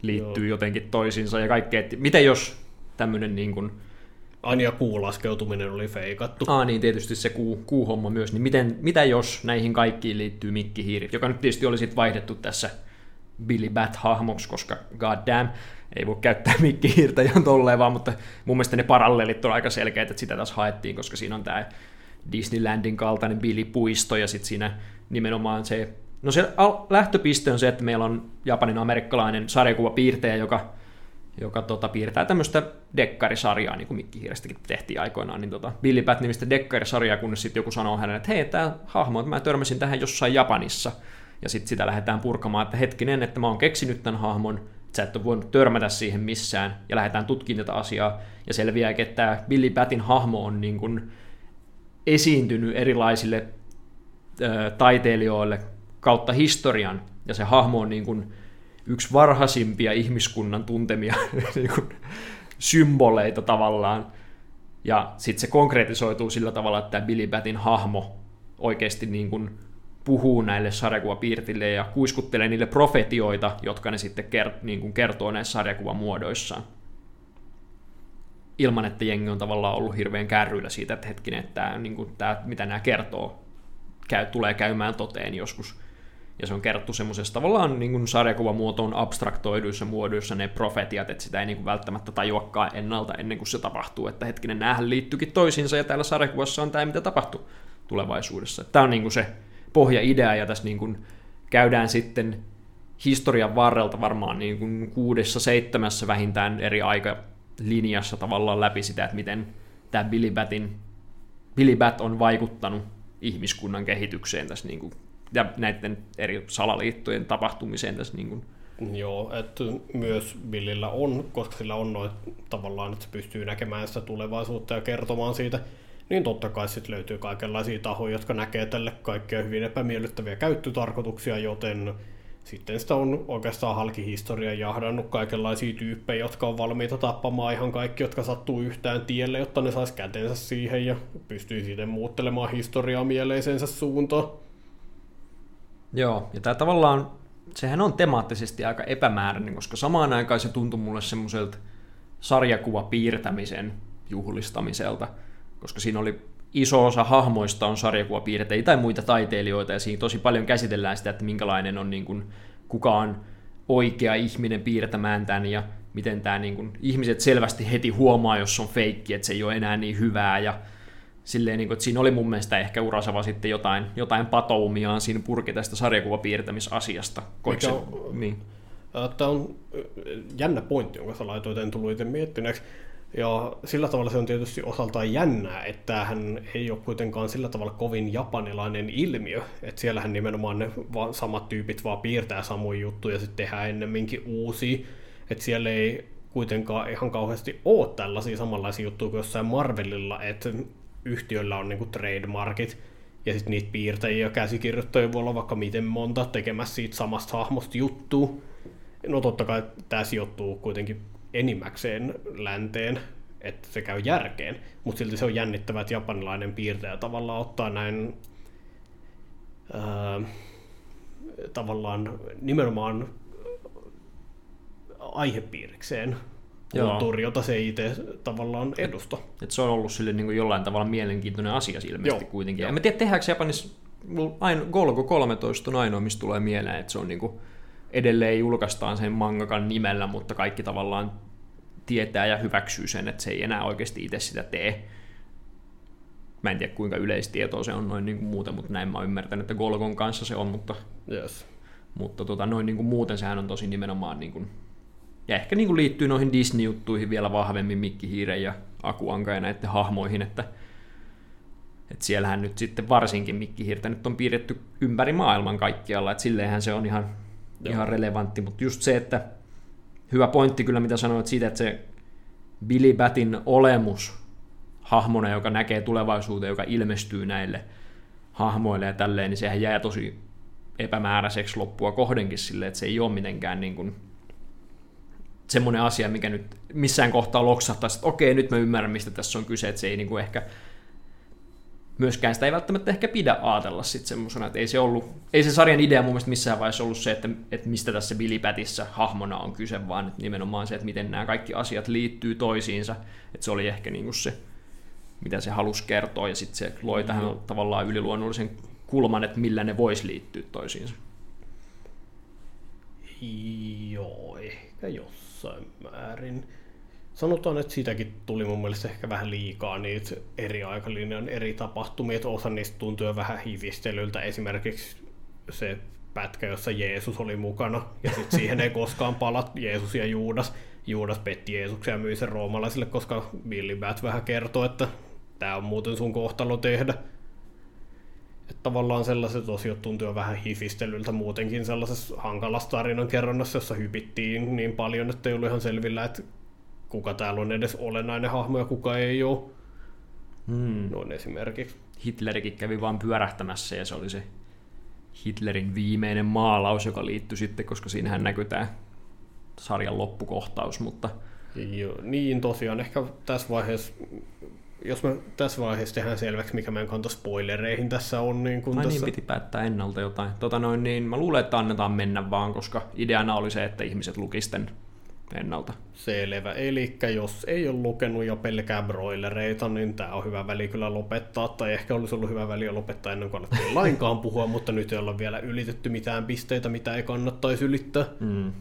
liittyy Joo. jotenkin toisiinsa ja kaikkea, että miten jos tämmöinen niin kuin, Anja kuun laskeutuminen oli feikattu. Ah niin, tietysti se kuu, kuuhomma myös. Niin miten, mitä jos näihin kaikkiin liittyy Mikki Hiiri, joka nyt tietysti oli sitten vaihdettu tässä Billy Bat-hahmoksi, koska god damn, ei voi käyttää Mikki Hiirtä ihan tolleen vaan, mutta mun mielestä ne paralleelit on aika selkeät, että sitä taas haettiin, koska siinä on tämä Disneylandin kaltainen Billy Puisto ja sitten siinä nimenomaan se No se lähtöpiste on se, että meillä on Japanin amerikkalainen sarjakuvapiirtejä, joka, joka tota, piirtää tämmöistä dekkarisarjaa, niin kuin Mikki Hiirestäkin tehtiin aikoinaan, niin tota, Billy Bat nimistä dekkarisarjaa, kunnes sitten joku sanoo hänelle, että hei, tämä hahmo, että mä törmäsin tähän jossain Japanissa, ja sitten sitä lähdetään purkamaan, että hetkinen, että mä oon keksinyt tämän hahmon, sä et ole voinut törmätä siihen missään, ja lähdetään tutkimaan tätä asiaa, ja selviää, että tämä Billy Batin hahmo on niin kuin esiintynyt erilaisille ö, taiteilijoille kautta historian, ja se hahmo on niin kuin yksi varhaisimpia ihmiskunnan tuntemia niin symboleita tavallaan, ja sitten se konkretisoituu sillä tavalla, että tämä Billy Batin hahmo oikeasti niin kuin puhuu näille sarjakuvapiirtille ja kuiskuttelee niille profetioita, jotka ne sitten kert- niin kuin kertoo näissä sarjakuvamuodoissaan. Ilman, että jengi on tavallaan ollut hirveän kärryillä siitä, että hetkinen, että tämä, niin kuin, tämä, mitä nämä kertoo, käy, tulee käymään toteen joskus. Ja se on kerrottu semmoisessa tavallaan niin kuin sarjakuvamuotoon abstraktoiduissa muodoissa ne profetiat, että sitä ei niin kuin välttämättä tajuakaan ennalta ennen kuin se tapahtuu. Että hetkinen, näähän liittyykin toisiinsa ja täällä sarjakuvassa on tämä, mitä tapahtuu tulevaisuudessa. Tämä on niin kuin se pohjaidea ja tässä niin kuin käydään sitten historian varrelta varmaan niin kuin kuudessa, seitsemässä vähintään eri aikalinjassa tavallaan läpi sitä, että miten tämä Billy Batin, Billy Bat on vaikuttanut ihmiskunnan kehitykseen tässä niin kuin, ja näiden eri salaliittojen tapahtumiseen tässä niin kuin, Joo, että myös Billillä on, koska sillä on noin tavallaan, että se pystyy näkemään sitä tulevaisuutta ja kertomaan siitä, niin totta kai sitten löytyy kaikenlaisia tahoja, jotka näkee tälle kaikkea hyvin epämiellyttäviä käyttötarkoituksia, joten sitten sitä on oikeastaan halkihistoria jahdannut kaikenlaisia tyyppejä, jotka on valmiita tappamaan ihan kaikki, jotka sattuu yhtään tielle, jotta ne sais kätensä siihen ja pystyy sitten muuttelemaan historiaa mieleisensä suuntaan. Joo, ja tämä tavallaan, sehän on temaattisesti aika epämääräinen, koska samaan aikaan se tuntui mulle semmoiselta sarjakuvapiirtämisen juhlistamiselta, koska siinä oli iso osa hahmoista on sarjakuvapiirtejä tai muita taiteilijoita, ja siinä tosi paljon käsitellään sitä, että minkälainen on niin kuin, kuka on oikea ihminen piirtämään tämän, ja miten tämä niin kuin, ihmiset selvästi heti huomaa, jos on feikki, että se ei ole enää niin hyvää, ja silleen, niin kuin, että siinä oli mun mielestä ehkä Urasava sitten jotain, jotain patoumiaan siinä purki tästä sarjakuvapiirtämisasiasta. Koiko se, on- niin. Tämä on jännä pointti, jonka sä laitoit, en tullut itse miettineeksi. Ja sillä tavalla se on tietysti osaltaan jännää, että tämähän ei ole kuitenkaan sillä tavalla kovin japanilainen ilmiö. Että siellähän nimenomaan ne va- samat tyypit vaan piirtää samoja juttuja ja sitten tehdään ennemminkin uusia. Että siellä ei kuitenkaan ihan kauheasti ole tällaisia samanlaisia juttuja kuin jossain Marvelilla, että yhtiöllä on niinku trademarkit ja sitten niitä piirtäjiä ja käsikirjoittajia voi olla vaikka miten monta tekemässä siitä samasta hahmosta juttua. No totta kai tämä sijoittuu kuitenkin enimmäkseen länteen, että se käy järkeen, mutta silti se on jännittävää, että japanilainen piirtäjä tavallaan ottaa näin ää, tavallaan nimenomaan aihepiirikseen. Kulttuuri, jota se itse tavallaan edusta. Että se on ollut sille niin kuin jollain tavalla mielenkiintoinen asia ilmeisesti Joo, kuitenkin. joo. En mä tiedä, tehdäänkö Japanissa, aino, Golgo 13 on ainoa, mistä tulee mieleen, että se on niin kuin, edelleen julkaistaan sen mangakan nimellä, mutta kaikki tavallaan tietää ja hyväksyy sen, että se ei enää oikeasti itse sitä tee. Mä en tiedä, kuinka yleistietoa se on noin niin kuin muuten, mutta näin mä oon ymmärtänyt, että Golgon kanssa se on, mutta, Yes. mutta tota, noin niin kuin muuten sehän on tosi nimenomaan niin kuin, ja ehkä niin kuin liittyy noihin Disney-juttuihin vielä vahvemmin Mikki Hiiren ja Akuanka ja näiden hahmoihin, että, että siellähän nyt sitten varsinkin Mikki Hiirtä nyt on piirretty ympäri maailman kaikkialla, että silleenhän se on ihan, Joo. ihan relevantti, mutta just se, että hyvä pointti kyllä, mitä sanoit siitä, että se Billy Batin olemus hahmona, joka näkee tulevaisuuteen, joka ilmestyy näille hahmoille ja tälleen, niin sehän jää tosi epämääräiseksi loppua kohdenkin sille, että se ei ole mitenkään niin kuin semmoinen asia, mikä nyt missään kohtaa loksahtaa, että okei, nyt mä ymmärrän, mistä tässä on kyse, että se ei niin kuin ehkä myöskään sitä ei välttämättä ehkä pidä ajatella sitten semmoisena, että ei se ollut, ei se sarjan idea mun mielestä missään vaiheessa ollut se, että, että mistä tässä Billy Patissä hahmona on kyse, vaan nimenomaan se, että miten nämä kaikki asiat liittyy toisiinsa, että se oli ehkä niin kuin se, mitä se halusi kertoa, ja sitten se loi tähän tavallaan yliluonnollisen kulman, että millä ne voisi liittyä toisiinsa. Joo, ehkä jossain määrin. Sanotaan, että siitäkin tuli mun mielestä ehkä vähän liikaa niitä eri aikalinjan eri tapahtumia, että osa niistä tuntuu jo vähän hivistelyltä. Esimerkiksi se pätkä, jossa Jeesus oli mukana, ja sitten siihen ei koskaan pala Jeesus ja Juudas. Juudas petti Jeesuksen ja myi sen roomalaisille, koska Billy Bat vähän kertoi, että tämä on muuten sun kohtalo tehdä. Että tavallaan sellaiset osiot tuntuu vähän hifistelyltä muutenkin sellaisessa hankalassa tarinan kerronnassa, jossa hypittiin niin paljon, että ei ollut ihan selvillä, että kuka täällä on edes olennainen hahmo ja kuka ei ole. Hmm. Noin esimerkiksi. Hitlerikin kävi vaan pyörähtämässä ja se oli se Hitlerin viimeinen maalaus, joka liittyi sitten, koska siinähän näkyy tämä sarjan loppukohtaus, mutta... Joo, niin tosiaan, ehkä tässä vaiheessa, jos me tässä vaiheessa tehdään selväksi, mikä meidän kanta spoilereihin tässä on. Niin kun Ai tässä... niin, piti päättää ennalta jotain. Tota noin, niin mä luulen, että annetaan mennä vaan, koska ideana oli se, että ihmiset lukisten ennalta. Selvä. Eli jos ei ole lukenut jo pelkää broilereita, niin tämä on hyvä väli kyllä lopettaa. Tai ehkä olisi ollut hyvä väli lopettaa ennen kuin alettiin lainkaan puhua, mutta nyt ei olla vielä ylitetty mitään pisteitä, mitä ei kannattaisi ylittää. Mm.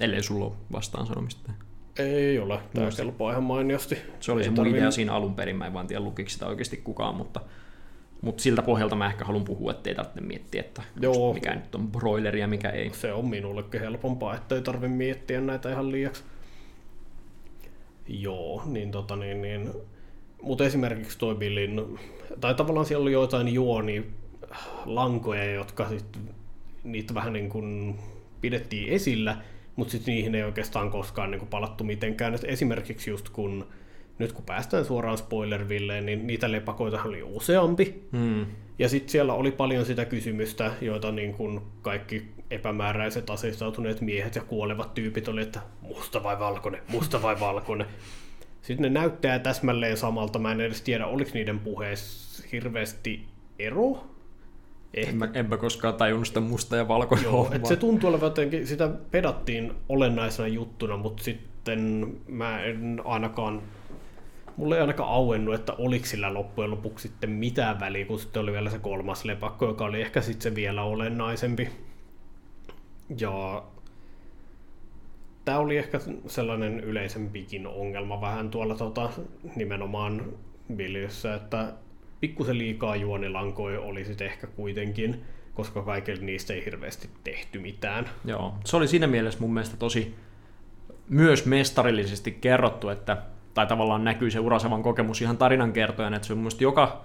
Ellei sulla ole vastaan sanomista. Ei ole. Tämä kelpaa ihan mainiosti. Se oli ei se mun idea siinä alun perin. Mä en vaan tiedä lukiksi sitä oikeasti kukaan, mutta mutta siltä pohjalta mä ehkä haluan puhua, ettei tarvitse miettiä, että Joo. mikä nyt on broileri ja mikä ei. Se on minullekin helpompaa, ettei tarvitse miettiä näitä ihan liiaksi. Joo, niin tota niin, niin. Mutta esimerkiksi toi Billin, tai tavallaan siellä oli joitain juoni lankoja, jotka sitten niitä vähän niin kuin pidettiin esillä, mutta sitten niihin ei oikeastaan koskaan niin kuin palattu mitenkään. Et esimerkiksi just kun nyt kun päästään suoraan spoilervilleen, niin niitä lepakoita oli useampi. Hmm. Ja sitten siellä oli paljon sitä kysymystä, joita niin kuin kaikki epämääräiset aseistautuneet miehet ja kuolevat tyypit oli, että musta vai valkoinen, musta vai valkoinen. Sitten ne näyttää täsmälleen samalta. Mä en edes tiedä, oliko niiden puheessa hirveästi ero. Ehkä. Enpä, enpä koskaan tajunnut sitä musta ja valkoinen Joo, että se tuntuu olevan jotenkin, sitä pedattiin olennaisena juttuna, mutta sitten mä en ainakaan mulle ei ainakaan auennut, että oliko sillä loppujen lopuksi sitten mitään väliä, kun sitten oli vielä se kolmas lepakko, joka oli ehkä sitten se vielä olennaisempi. Ja tämä oli ehkä sellainen yleisempikin ongelma vähän tuolla tota, nimenomaan Billyssä, että pikkusen liikaa juonilankoja oli sitten ehkä kuitenkin, koska kaikille niistä ei hirveästi tehty mitään. Joo, se oli siinä mielessä mun mielestä tosi myös mestarillisesti kerrottu, että tai tavallaan näkyy se Urasavan kokemus ihan tarinan kertojen, että se on muista joka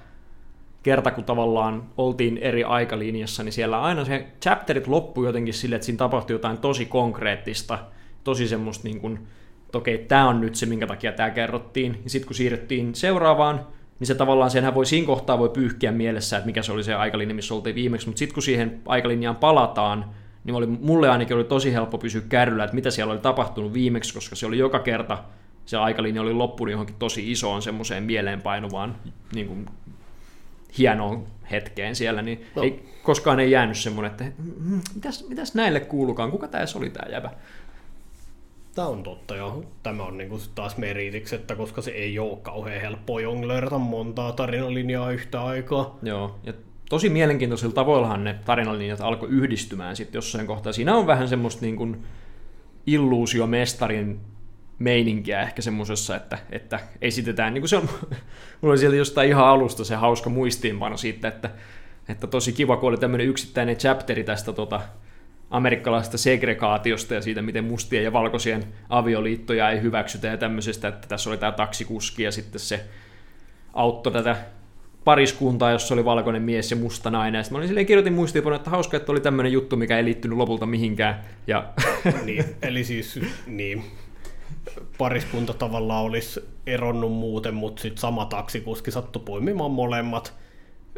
kerta, kun tavallaan oltiin eri aikalinjassa, niin siellä aina se chapterit loppui jotenkin sille, että siinä tapahtui jotain tosi konkreettista, tosi semmoista niin kuin, että okei, tämä on nyt se, minkä takia tämä kerrottiin. Ja sitten kun siirryttiin seuraavaan, niin se tavallaan senhän voi siinä kohtaa voi pyyhkiä mielessä, että mikä se oli se aikalinja, missä oltiin viimeksi, mutta sitten kun siihen aikalinjaan palataan, niin oli, mulle ainakin oli tosi helppo pysyä kärryllä, että mitä siellä oli tapahtunut viimeksi, koska se oli joka kerta se aikalinja oli loppunut johonkin tosi isoon semmoiseen mieleenpainuvaan niin kuin, hienoon hetkeen siellä, niin no. ei, koskaan ei jäänyt semmoinen, että mitäs, mitäs näille kuulukaan, kuka tämä oli tämä jävä? Tämä on totta, joo. Tämä on niinku taas meritiksi, että koska se ei ole kauhean helppoa jonglerata montaa tarinalinjaa yhtä aikaa. Joo, ja tosi mielenkiintoisilla tavoillahan ne tarinalinjat alkoi yhdistymään sitten jossain kohtaa. Siinä on vähän semmoista niin kuin illuusiomestarin meininkiä ehkä semmoisessa, että, että esitetään, niin kuin se on, mulla oli sieltä jostain ihan alusta se hauska muistiinpano siitä, että, että tosi kiva, kun oli tämmöinen yksittäinen chapteri tästä tota, amerikkalaisesta segregaatiosta ja siitä, miten mustien ja valkoisien avioliittoja ei hyväksytä ja tämmöisestä, että tässä oli tämä taksikuski ja sitten se auttoi tätä pariskuntaa, jossa oli valkoinen mies ja musta nainen. Ja sitten mä olin silleen kirjoitin muistiinpanoja, että hauska, että oli tämmöinen juttu, mikä ei liittynyt lopulta mihinkään. Ja... niin, eli siis niin, pariskunta tavallaan olisi eronnut muuten, mutta sitten sama taksikuski sattui poimimaan molemmat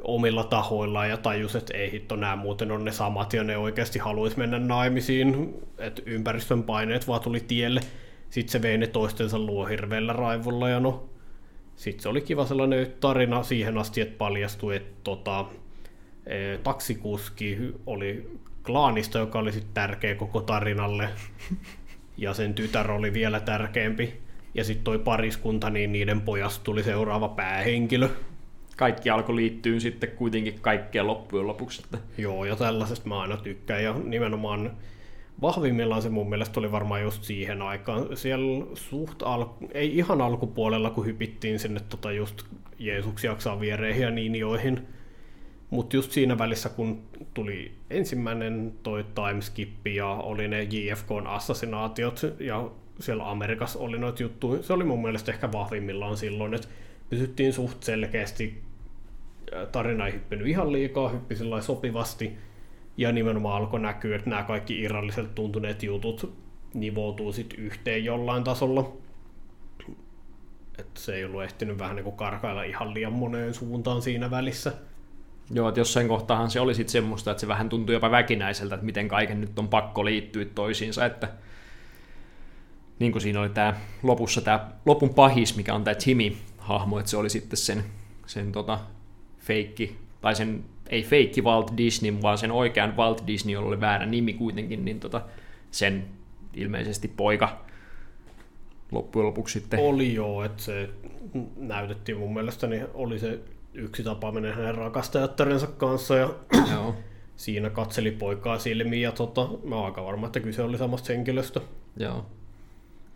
omilla tahoillaan ja tajus, että ei hitto, nämä muuten on ne samat ja ne oikeasti haluaisi mennä naimisiin, että ympäristön paineet vaan tuli tielle. Sitten se vei ne toistensa luo hirveällä raivolla ja no, sitten se oli kiva sellainen tarina siihen asti, että paljastui, että tota, e, taksikuski oli klaanista, joka oli sitten tärkeä koko tarinalle ja sen tytär oli vielä tärkeämpi. Ja sitten toi pariskunta, niin niiden pojasta tuli seuraava päähenkilö. Kaikki alkoi liittyä sitten kuitenkin kaikkeen loppujen lopuksi. Joo, ja tällaisesta mä aina tykkään. Ja nimenomaan vahvimmillaan se mun mielestä oli varmaan just siihen aikaan. Siellä suht al- ei ihan alkupuolella, kun hypittiin sinne tota just Jeesuksi jaksaa viereihin ja niinioihin, Mutta just siinä välissä, kun tuli ensimmäinen toi timeskip ja oli ne JFKn assassinaatiot ja siellä Amerikassa oli noita juttuja, se oli mun mielestä ehkä vahvimmillaan silloin, että pysyttiin suht selkeästi, tarina ei hyppinyt ihan liikaa, hyppi sopivasti, ja nimenomaan alkoi näkyä, että nämä kaikki irralliset tuntuneet jutut nivoutuu sitten yhteen jollain tasolla. Että se ei ollut ehtinyt vähän niin kuin karkailla ihan liian moneen suuntaan siinä välissä. Joo, että jossain kohtahan se oli sitten semmoista, että se vähän tuntui jopa väkinäiseltä, että miten kaiken nyt on pakko liittyä toisiinsa, että niin kuin siinä oli tämä lopussa tämä lopun pahis, mikä on tämä Timmy-hahmo, että se oli sitten sen, sen tota, feikki, tai sen, ei feikki Walt Disney, vaan sen oikean Walt Disney, jolla oli väärä nimi kuitenkin, niin tota, sen ilmeisesti poika loppujen lopuksi sitten. Oli joo, että se näytettiin mun mielestä, niin oli se yksi tapaaminen hänen rakastajattarensa kanssa ja joo. siinä katseli poikaa silmiin ja tota, mä oon aika varma, että kyse oli samasta henkilöstä. Joo.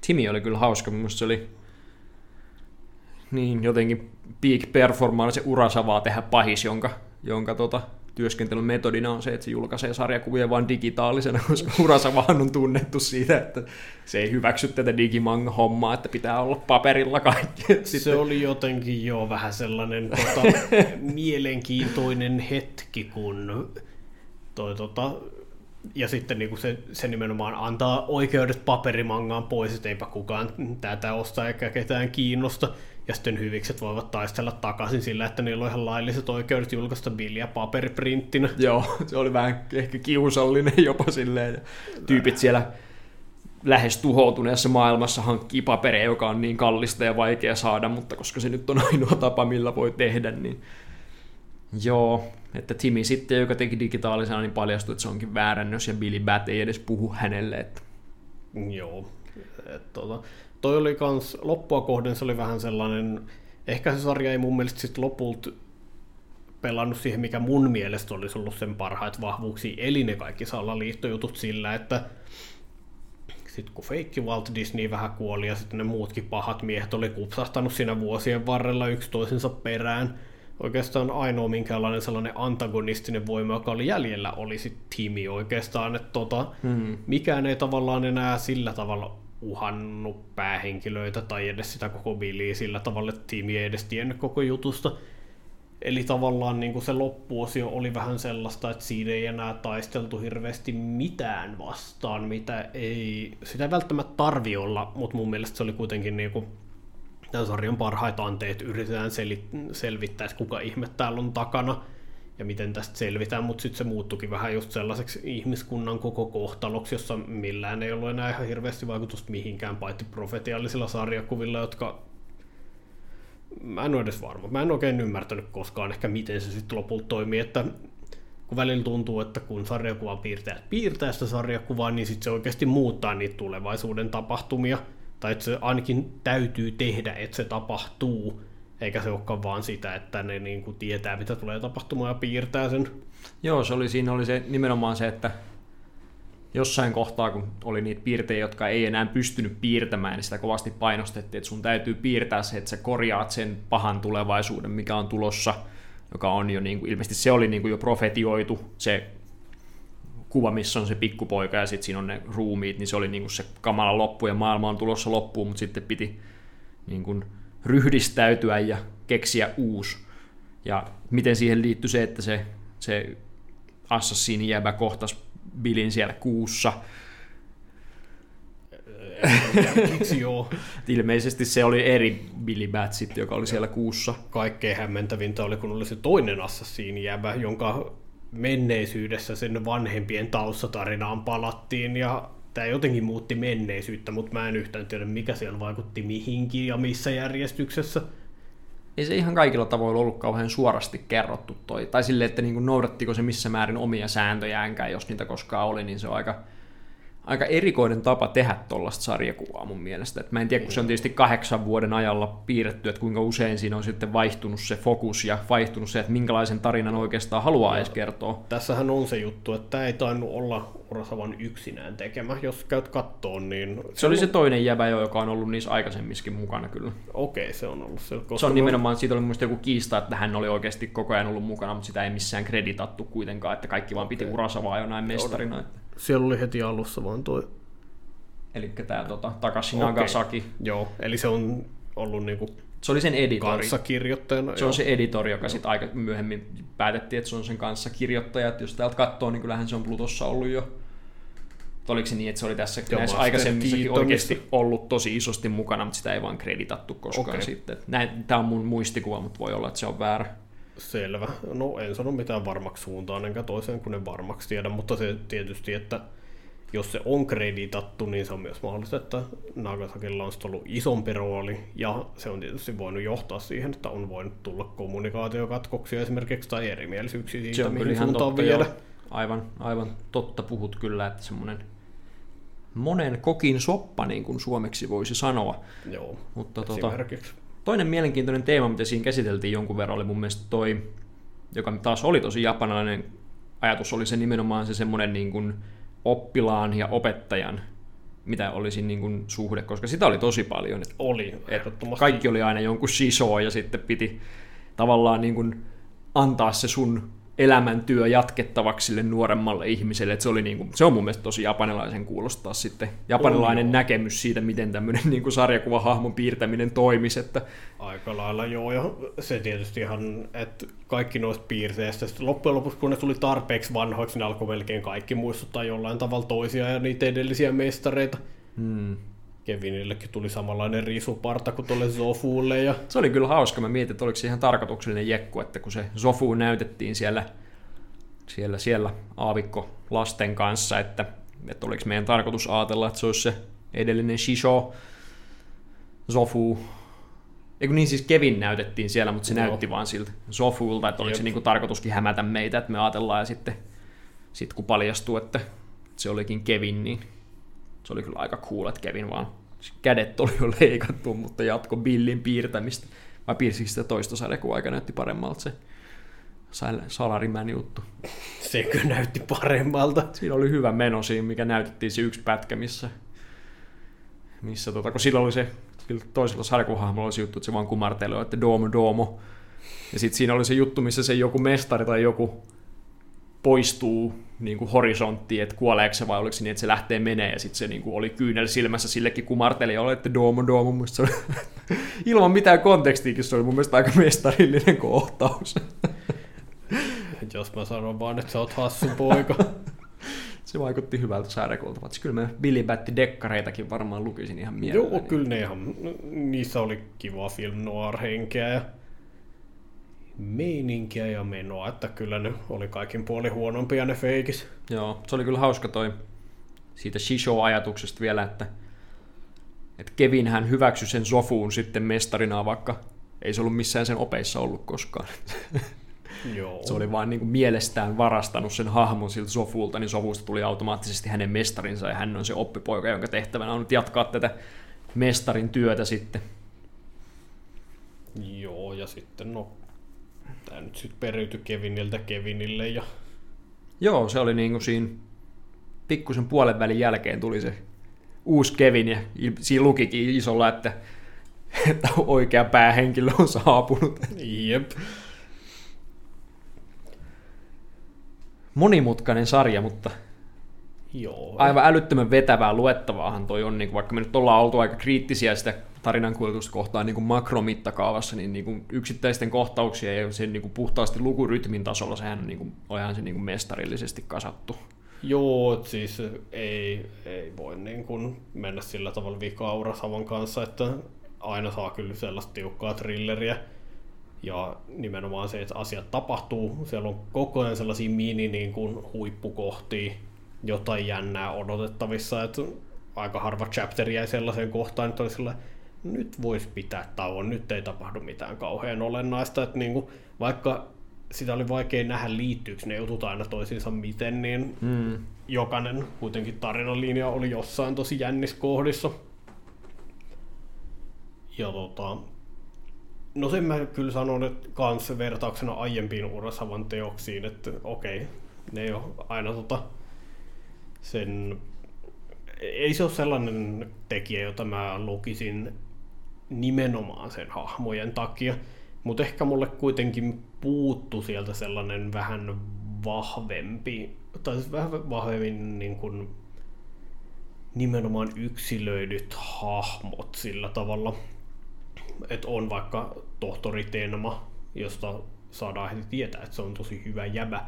Timi oli kyllä hauska, mun se oli niin jotenkin peak performance urasavaa tehdä pahis, jonka, jonka tota, työskentelyn metodina on se, että se julkaisee sarjakuvia vain digitaalisena, koska Urasavahan on tunnettu siitä, että se ei hyväksy tätä digimanga-hommaa, että pitää olla paperilla kaikki. Se oli jotenkin jo vähän sellainen tota, mielenkiintoinen hetki, kun toi, tota, ja sitten niin kuin se, se nimenomaan antaa oikeudet paperimangaan pois, että eipä kukaan tätä osta eikä ketään kiinnosta. Ja sitten hyvikset voivat taistella takaisin sillä, että niillä on ihan lailliset oikeudet julkaista billiä paperiprinttinä. Joo, se oli vähän ehkä kiusallinen jopa silleen. Tyypit siellä lähes tuhoutuneessa maailmassa hankkii paperia, joka on niin kallista ja vaikea saada, mutta koska se nyt on ainoa tapa, millä voi tehdä, niin joo, että Timi sitten, joka teki digitaalisena, niin paljastui, että se onkin väärännös ja Billy Bat ei edes puhu hänelle. Että... Joo, et, tota, toi oli kans, loppua kohden se oli vähän sellainen, ehkä se sarja ei mun mielestä sitten lopulta pelannut siihen, mikä mun mielestä olisi ollut sen parhaat vahvuuksia, eli ne kaikki salaliittojutut sillä, että sitten kun feikki Walt Disney vähän kuoli ja sitten ne muutkin pahat miehet oli kupsahtanut siinä vuosien varrella yksi toisensa perään, oikeastaan ainoa minkäänlainen sellainen antagonistinen voima, joka oli jäljellä, oli sitten Timi oikeastaan, että tota, hmm. mikään ei tavallaan enää sillä tavalla uhannut päähenkilöitä tai edes sitä koko biliä sillä tavalla, että tiimi ei edes tiennyt koko jutusta. Eli tavallaan niin kuin se loppuosio oli vähän sellaista, että siinä ei enää taisteltu hirveästi mitään vastaan, mitä ei, sitä ei välttämättä tarvi olla, mutta mun mielestä se oli kuitenkin niin kuin tämän sarjan parhaita anteet, yritetään sel- selvittää, että kuka ihme täällä on takana ja miten tästä selvitään, mutta sitten se muuttukin vähän just sellaiseksi ihmiskunnan koko kohtaloksi, jossa millään ei ollut enää ihan hirveästi vaikutusta mihinkään, paitsi profetiallisilla sarjakuvilla, jotka mä en ole edes varma. Mä en oikein ymmärtänyt koskaan ehkä miten se sitten lopulta toimii, että kun välillä tuntuu, että kun sarjakuvan piirtäjät piirtää sitä sarjakuvaa, niin sitten se oikeasti muuttaa niitä tulevaisuuden tapahtumia, tai että se ainakin täytyy tehdä, että se tapahtuu, eikä se olekaan vaan sitä, että ne niin kuin tietää, mitä tulee tapahtumaan ja piirtää sen. Joo, se oli, siinä oli se, nimenomaan se, että jossain kohtaa, kun oli niitä piirtejä, jotka ei enää pystynyt piirtämään, niin sitä kovasti painostettiin, että sun täytyy piirtää se, että sä korjaat sen pahan tulevaisuuden, mikä on tulossa, joka on jo niin kuin, ilmeisesti se oli niin kuin jo profetioitu, se kuva, missä on se pikkupoika ja sitten siinä on ne ruumiit, niin se oli niin kuin se kamala loppu ja maailma on tulossa loppuun, mutta sitten piti niin kuin ryhdistäytyä ja keksiä uusi. Ja miten siihen liittyy se, että se, se assassini jäävä kohtas Billin siellä kuussa. Miksi joo? Ilmeisesti se oli eri Billy Bat sitten, joka oli siellä kuussa. Kaikkein hämmentävintä oli, kun oli se toinen assassini jäävä, jonka menneisyydessä sen vanhempien taustatarinaan palattiin ja tämä jotenkin muutti menneisyyttä, mutta mä en yhtään tiedä, mikä siellä vaikutti mihinkin ja missä järjestyksessä. Ei se ihan kaikilla tavoilla ollut kauhean suorasti kerrottu toi. Tai sille, että niin noudattiko se missä määrin omia sääntöjäänkään, jos niitä koskaan oli, niin se on aika, aika erikoinen tapa tehdä tuollaista sarjakuvaa mun mielestä. Et mä en tiedä, kun se on tietysti kahdeksan vuoden ajalla piirretty, että kuinka usein siinä on sitten vaihtunut se fokus ja vaihtunut se, että minkälaisen tarinan oikeastaan haluaa edes kertoa. Tässähän on se juttu, että tämä ei tainnut olla Urasavan yksinään tekemä. Jos käyt kattoon, niin... Se oli se toinen jäbä jo, joka on ollut niissä aikaisemmiskin mukana kyllä. Okei, se on ollut se. Koska se on nimenomaan, siitä oli mun joku kiista, että hän oli oikeasti koko ajan ollut mukana, mutta sitä ei missään kreditattu kuitenkaan, että kaikki vaan piti Urasavaa jo näin mestarina. Että siellä oli heti alussa vaan toi... Eli tämä tota, Takashi okay. Nagasaki. Joo, eli se on ollut niinku se oli sen editori. kirjoittajana. Se on se editori, joka sitten aika myöhemmin päätettiin, että se on sen kanssa kirjoittaja. Että jos täältä katsoo, niin kyllähän se on Plutossa ollut jo. Oliko se niin, että se oli tässä Joo, näissä aikaisemmissakin oikeasti ollut tosi isosti mukana, mutta sitä ei vaan kreditattu koskaan okay. sitten. Tämä on mun muistikuva, mutta voi olla, että se on väärä. Selvä. No en sano mitään varmaksi suuntaan, enkä toiseen kun en varmaksi tiedä, mutta se tietysti, että jos se on kreditattu, niin se on myös mahdollista, että Nagasakilla on ollut isompi rooli, ja se on tietysti voinut johtaa siihen, että on voinut tulla kommunikaatiokatkoksia esimerkiksi tai erimielisyyksiä siitä, se on mihin suuntaan viedä. Aivan, aivan totta puhut kyllä, että semmoinen monen kokin soppa, niin kuin suomeksi voisi sanoa. Joo, Mutta tuota, toinen mielenkiintoinen teema, mitä siinä käsiteltiin jonkun verran, oli mun mielestä toi, joka taas oli tosi japanilainen ajatus, oli se nimenomaan se semmoinen niin kuin oppilaan ja opettajan mitä olisi niin kuin suhde, koska sitä oli tosi paljon. Että, oli, Kaikki oli aina jonkun sisoa ja sitten piti tavallaan niin kuin antaa se sun elämäntyö jatkettavaksi sille nuoremmalle ihmiselle. että se, oli niin kuin, se on mun mielestä tosi japanilaisen kuulostaa sitten. Japanilainen on, näkemys siitä, miten tämmöinen niin kuin sarjakuvahahmon piirtäminen toimisi. Että... Aika lailla joo, ja se tietysti ihan, että kaikki noista piirteistä, sitten loppujen lopuksi kun ne tuli tarpeeksi vanhoiksi, ne alkoi melkein kaikki muistuttaa jollain tavalla toisia ja niitä edellisiä mestareita. Hmm. Kevinillekin tuli samanlainen risuparta kuin tuolle Zofulle. Ja... Se oli kyllä hauska. Mä mietin, että oliko se ihan tarkoituksellinen jekku, että kun se Zofu näytettiin siellä, siellä, siellä aavikko lasten kanssa, että, että oliko meidän tarkoitus ajatella, että se olisi se edellinen Shisho, Zofu, Eikö niin siis Kevin näytettiin siellä, mutta se Joo. näytti vaan siltä Zofulta, että oliko Jep. se niinku tarkoituskin hämätä meitä, että me ajatellaan ja sitten sit kun paljastuu, että se olikin Kevin, niin se oli kyllä aika cool, että Kevin vaan kädet oli jo leikattu, mutta jatko Billin piirtämistä. Vai piirsikö sitä toista sarjakuvaa, aika näytti paremmalta se salarimän juttu. Se kyllä näytti paremmalta. Siinä oli hyvä meno siinä, mikä näytettiin se yksi pätkä, missä, missä tota, kun sillä oli se sillä toisella sarjakuvahahmolla oli se juttu, että se vaan kumartelee, että Domo Domo. Ja sitten siinä oli se juttu, missä se joku mestari tai joku poistuu niin kuin horisonttiin, että kuoleeko se vai oliko se niin, että se lähtee menee ja sitten se niin kuin oli kyynel silmässä sillekin kumarteli ja oli, että doomo doomo. Mun se oli, ilman mitään kontekstiikin se oli mun mielestä aika mestarillinen kohtaus. Jos mä sanon vaan, että sä oot hassu poika. se vaikutti hyvältä sarjakulta. Kyllä mä Billy Batti dekkareitakin varmaan lukisin ihan mielelläni. Joo, kyllä ne ihan, niissä oli kiva film noir-henkeä ja meininkiä ja menoa, että kyllä ne oli kaikin puoli huonompia ne feikis. Joo, se oli kyllä hauska toi siitä Shisho-ajatuksesta vielä, että, että Kevin hän hyväksyi sen Sofuun sitten mestarina, vaikka ei se ollut missään sen opeissa ollut koskaan. Joo. Se oli vaan niin kuin mielestään varastanut sen hahmon siltä Sofulta, niin Sofusta tuli automaattisesti hänen mestarinsa ja hän on se oppipoika, jonka tehtävänä on nyt jatkaa tätä mestarin työtä sitten. Joo, ja sitten no tämä nyt sitten periytyi Keviniltä Kevinille. Ja... Joo, se oli niin kuin siinä pikkusen puolen välin jälkeen tuli se uusi Kevin ja siinä lukikin isolla, että, että oikea päähenkilö on saapunut. Jep. Monimutkainen sarja, mutta Joo. aivan älyttömän vetävää luettavaahan toi on, niin vaikka me nyt ollaan oltu aika kriittisiä sitä tarinankuljetusta kohtaan niin makromittakaavassa, niin, niin kuin yksittäisten kohtauksia ja sen niin kuin puhtaasti lukurytmin tasolla, sehän on, niin kuin, on se niin kuin mestarillisesti kasattu. Joo, siis ei, ei voi niin kuin mennä sillä tavalla vikaa Urasavan kanssa, että aina saa kyllä sellaista tiukkaa thrilleriä. Ja nimenomaan se, että asiat tapahtuu. Siellä on koko ajan sellaisia mini niin kuin huippukohtia, jotain jännää odotettavissa. Että aika harva chapteri jäi sellaiseen kohtaan, että oli nyt voisi pitää tauon, nyt ei tapahdu mitään kauhean olennaista, että niin kuin, vaikka sitä oli vaikea nähdä liittyykö ne jutut aina toisiinsa miten, niin mm. jokainen kuitenkin tarinanlinja oli jossain tosi jänniskohdissa. Ja tota, no sen mä kyllä sanon, että kans vertauksena aiempiin Urasavan teoksiin, että okei, ne ei ole aina tota, sen ei se ole sellainen tekijä, jota mä lukisin nimenomaan sen hahmojen takia, mutta ehkä mulle kuitenkin puuttu sieltä sellainen vähän vahvempi, tai siis vähän vahvemmin niin kuin nimenomaan yksilöidyt hahmot sillä tavalla, että on vaikka tohtori Tenma, josta saadaan heti tietää, että se on tosi hyvä jäbä,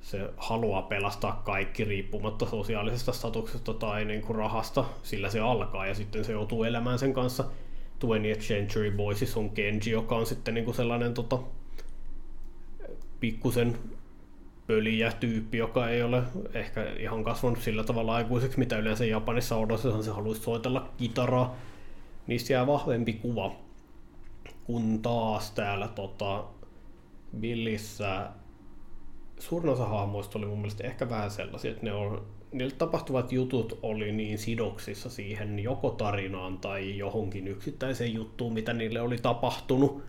se haluaa pelastaa kaikki riippumatta sosiaalisesta statuksesta tai niin kuin rahasta, sillä se alkaa ja sitten se joutuu elämään sen kanssa. 20th Century Boysissa on Kenji, joka on sitten niin kuin sellainen tota, pikkusen pöliä tyyppi, joka ei ole ehkä ihan kasvanut sillä tavalla aikuiseksi, mitä yleensä Japanissa odotetaan, se haluaisi soitella kitaraa. Niistä jää vahvempi kuva, kun taas täällä tota, Billissä suurin osa hahmoista oli mun mielestä ehkä vähän sellaisia, että ne on, niillä tapahtuvat jutut oli niin sidoksissa siihen joko tarinaan tai johonkin yksittäiseen juttuun, mitä niille oli tapahtunut.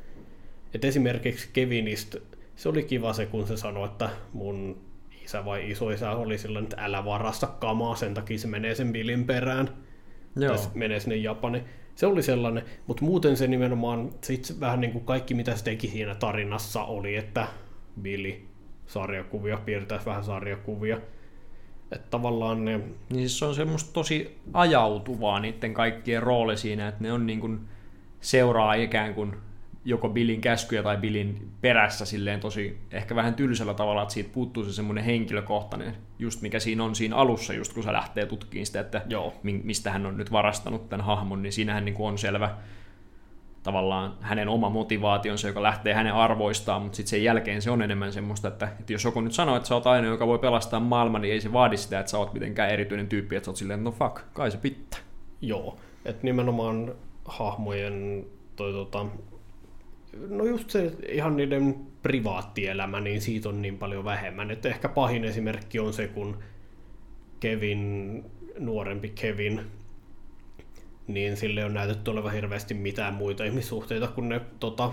Et esimerkiksi Kevinistä, se oli kiva se, kun se sanoi, että mun isä vai isoisä oli sillä että älä varasta kamaa, sen takia se menee sen bilin perään. Joo. Tai menee sinne Japani. Se oli sellainen, mutta muuten se nimenomaan, sit vähän niin kuin kaikki mitä se teki siinä tarinassa oli, että Billy sarjakuvia, piirtäisi vähän sarjakuvia. Että tavallaan ne... Niin siis se on semmoista tosi ajautuvaa niiden kaikkien rooli siinä, että ne on niin kuin seuraa ikään kuin joko Billin käskyjä tai Billin perässä silleen tosi ehkä vähän tylsällä tavalla, että siitä puuttuu se semmoinen henkilökohtainen, just mikä siinä on siinä alussa, just kun se lähtee tutkimaan sitä, että Joo. mistä hän on nyt varastanut tämän hahmon, niin siinähän niin kuin on selvä tavallaan hänen oma motivaationsa, joka lähtee hänen arvoistaan, mutta sitten sen jälkeen se on enemmän semmoista, että, että jos joku nyt sanoo, että sä oot ainoa, joka voi pelastaa maailman, niin ei se vaadi sitä, että sä oot mitenkään erityinen tyyppi, että sä oot silleen, no fuck, kai se pitää. Joo, että nimenomaan hahmojen toi, tota, no just se ihan niiden privaattielämä, niin siitä on niin paljon vähemmän. Että ehkä pahin esimerkki on se, kun Kevin, nuorempi Kevin, niin sille on näytetty olevan hirveästi mitään muita ihmissuhteita kuin ne tota,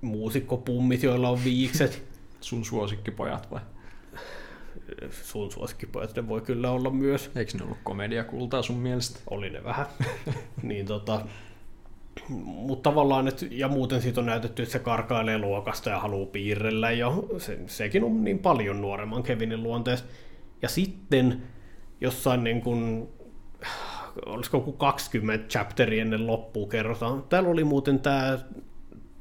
muusikkopummit, joilla on viikset. Sun suosikkipojat vai? Sun suosikkipojat ne voi kyllä olla myös. Eikö ne ollut komediakultaa sun mielestä? Oli ne vähän. niin tota, mutta tavallaan, et, ja muuten siitä on näytetty, että se karkailee luokasta ja haluaa piirrellä, ja se, sekin on niin paljon nuoremman Kevinin luonteessa. Ja sitten jossain niin kuin olisiko joku 20 chapteri ennen loppua kerrotaan. Täällä oli muuten tämä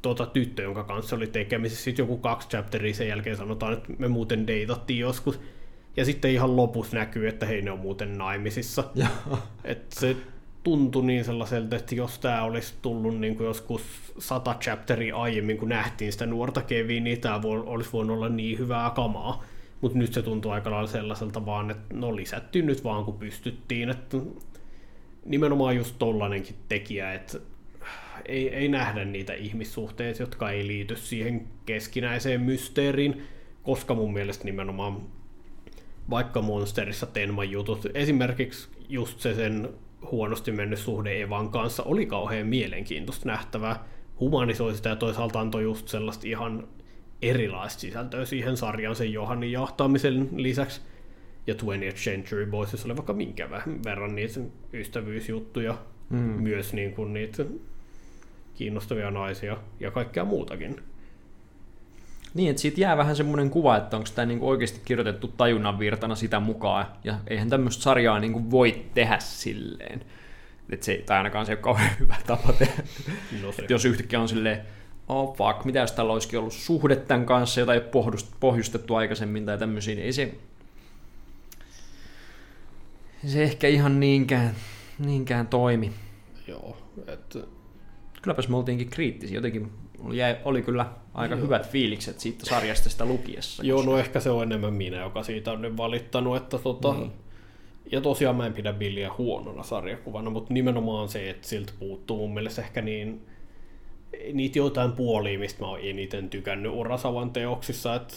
tuota, tyttö, jonka kanssa oli tekemisissä, sitten joku kaksi chapteria sen jälkeen sanotaan, että me muuten deitattiin joskus. Ja sitten ihan lopussa näkyy, että hei, ne on muuten naimisissa. että se tuntui niin sellaiselta, että jos tämä olisi tullut niin kuin joskus sata chapteria aiemmin, kun nähtiin sitä nuorta Keviä, niin tämä olisi voinut olla niin hyvää kamaa. Mutta nyt se tuntuu aika lailla sellaiselta vaan, että no lisättiin nyt vaan kun pystyttiin. Että nimenomaan just tollanenkin tekijä, että ei, ei nähdä niitä ihmissuhteita, jotka ei liity siihen keskinäiseen mysteeriin, koska mun mielestä nimenomaan vaikka Monsterissa Tenman jutut, esimerkiksi just se sen huonosti mennyt suhde Evan kanssa oli kauhean mielenkiintoista nähtävää, humanisoi sitä ja toisaalta antoi just sellaista ihan erilaista sisältöä siihen sarjaan sen Johannin jahtaamisen lisäksi, ja 20th Century Boysissa oli vaikka minkä verran niitä ystävyysjuttuja, mm. myös niin kuin niitä kiinnostavia naisia ja kaikkea muutakin. Niin, että siitä jää vähän semmoinen kuva, että onko tämä niinku oikeasti kirjoitettu tajunnan virtana sitä mukaan, ja eihän tämmöistä sarjaa niinku voi tehdä silleen. Et se, tai ainakaan se ei ole kauhean hyvä tapa tehdä. No se. jos yhtäkkiä on silleen, oh fuck, mitä jos tällä olisikin ollut suhde tämän kanssa, jota ei ole pohjustettu aikaisemmin tai tämmöisiä, niin ei se, se ehkä ihan niinkään, niinkään toimi. Joo, että... Kylläpäs me oltiinkin kriittisiä, jotenkin oli, jäi, oli kyllä aika Joo. hyvät fiilikset siitä sarjasta sitä lukiessa. Joo, no ehkä se on enemmän minä, joka siitä on nyt valittanut, että tota, niin. Ja tosiaan mä en pidä Billiä huonona sarjakuvana, mutta nimenomaan se, että siltä puuttuu mun mielestä ehkä niin niitä jotain puolia, mistä mä oon eniten tykännyt Urasavan teoksissa, että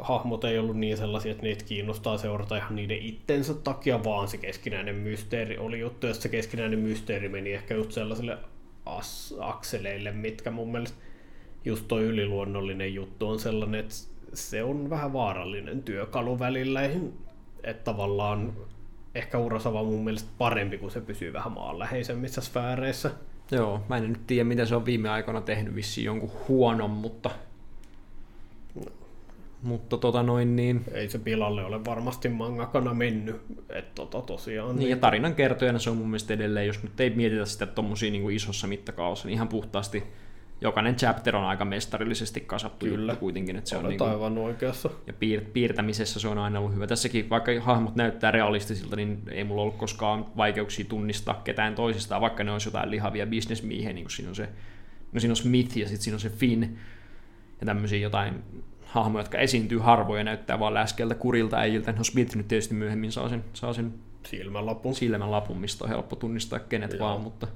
hahmot ei ollut niin sellaisia, että niitä kiinnostaa seurata ihan niiden itsensä takia, vaan se keskinäinen mysteeri oli juttu, ja se keskinäinen mysteeri meni ehkä just sellaisille as- akseleille, mitkä mun mielestä just toi yliluonnollinen juttu on sellainen, että se on vähän vaarallinen työkalu välillä, että tavallaan ehkä Urasava on mun mielestä parempi, kun se pysyy vähän maanläheisemmissä sfääreissä. Joo, mä en nyt tiedä, mitä se on viime aikoina tehnyt, vissiin jonkun huonon, mutta... Mutta tota noin niin... Ei se pilalle ole varmasti mangakana mennyt, että tota tosiaan... Niin, ja tarinan kertojana se on mun mielestä edelleen, jos nyt ei mietitä sitä tommosia niin kuin isossa mittakaavassa, niin ihan puhtaasti jokainen chapter on aika mestarillisesti kasattu Kyllä. juttu kuitenkin. Että se on Olet niinku, aivan oikeassa. ja piir, piirtämisessä se on aina ollut hyvä. Tässäkin, vaikka hahmot näyttää realistisilta, niin ei mulla ollut koskaan vaikeuksia tunnistaa ketään toisistaan, vaikka ne olisi jotain lihavia bisnesmiehiä, niin kuin siinä on se, no siinä on Smith ja sitten siinä on se Finn, ja tämmöisiä jotain hahmoja, jotka esiintyy harvoin ja näyttää vaan läskeltä kurilta äijiltä. No Smith nyt tietysti myöhemmin saa sen, saa sen Silmänlapun. silmän lapun, mistä on helppo tunnistaa kenet Joo. vaan, mutta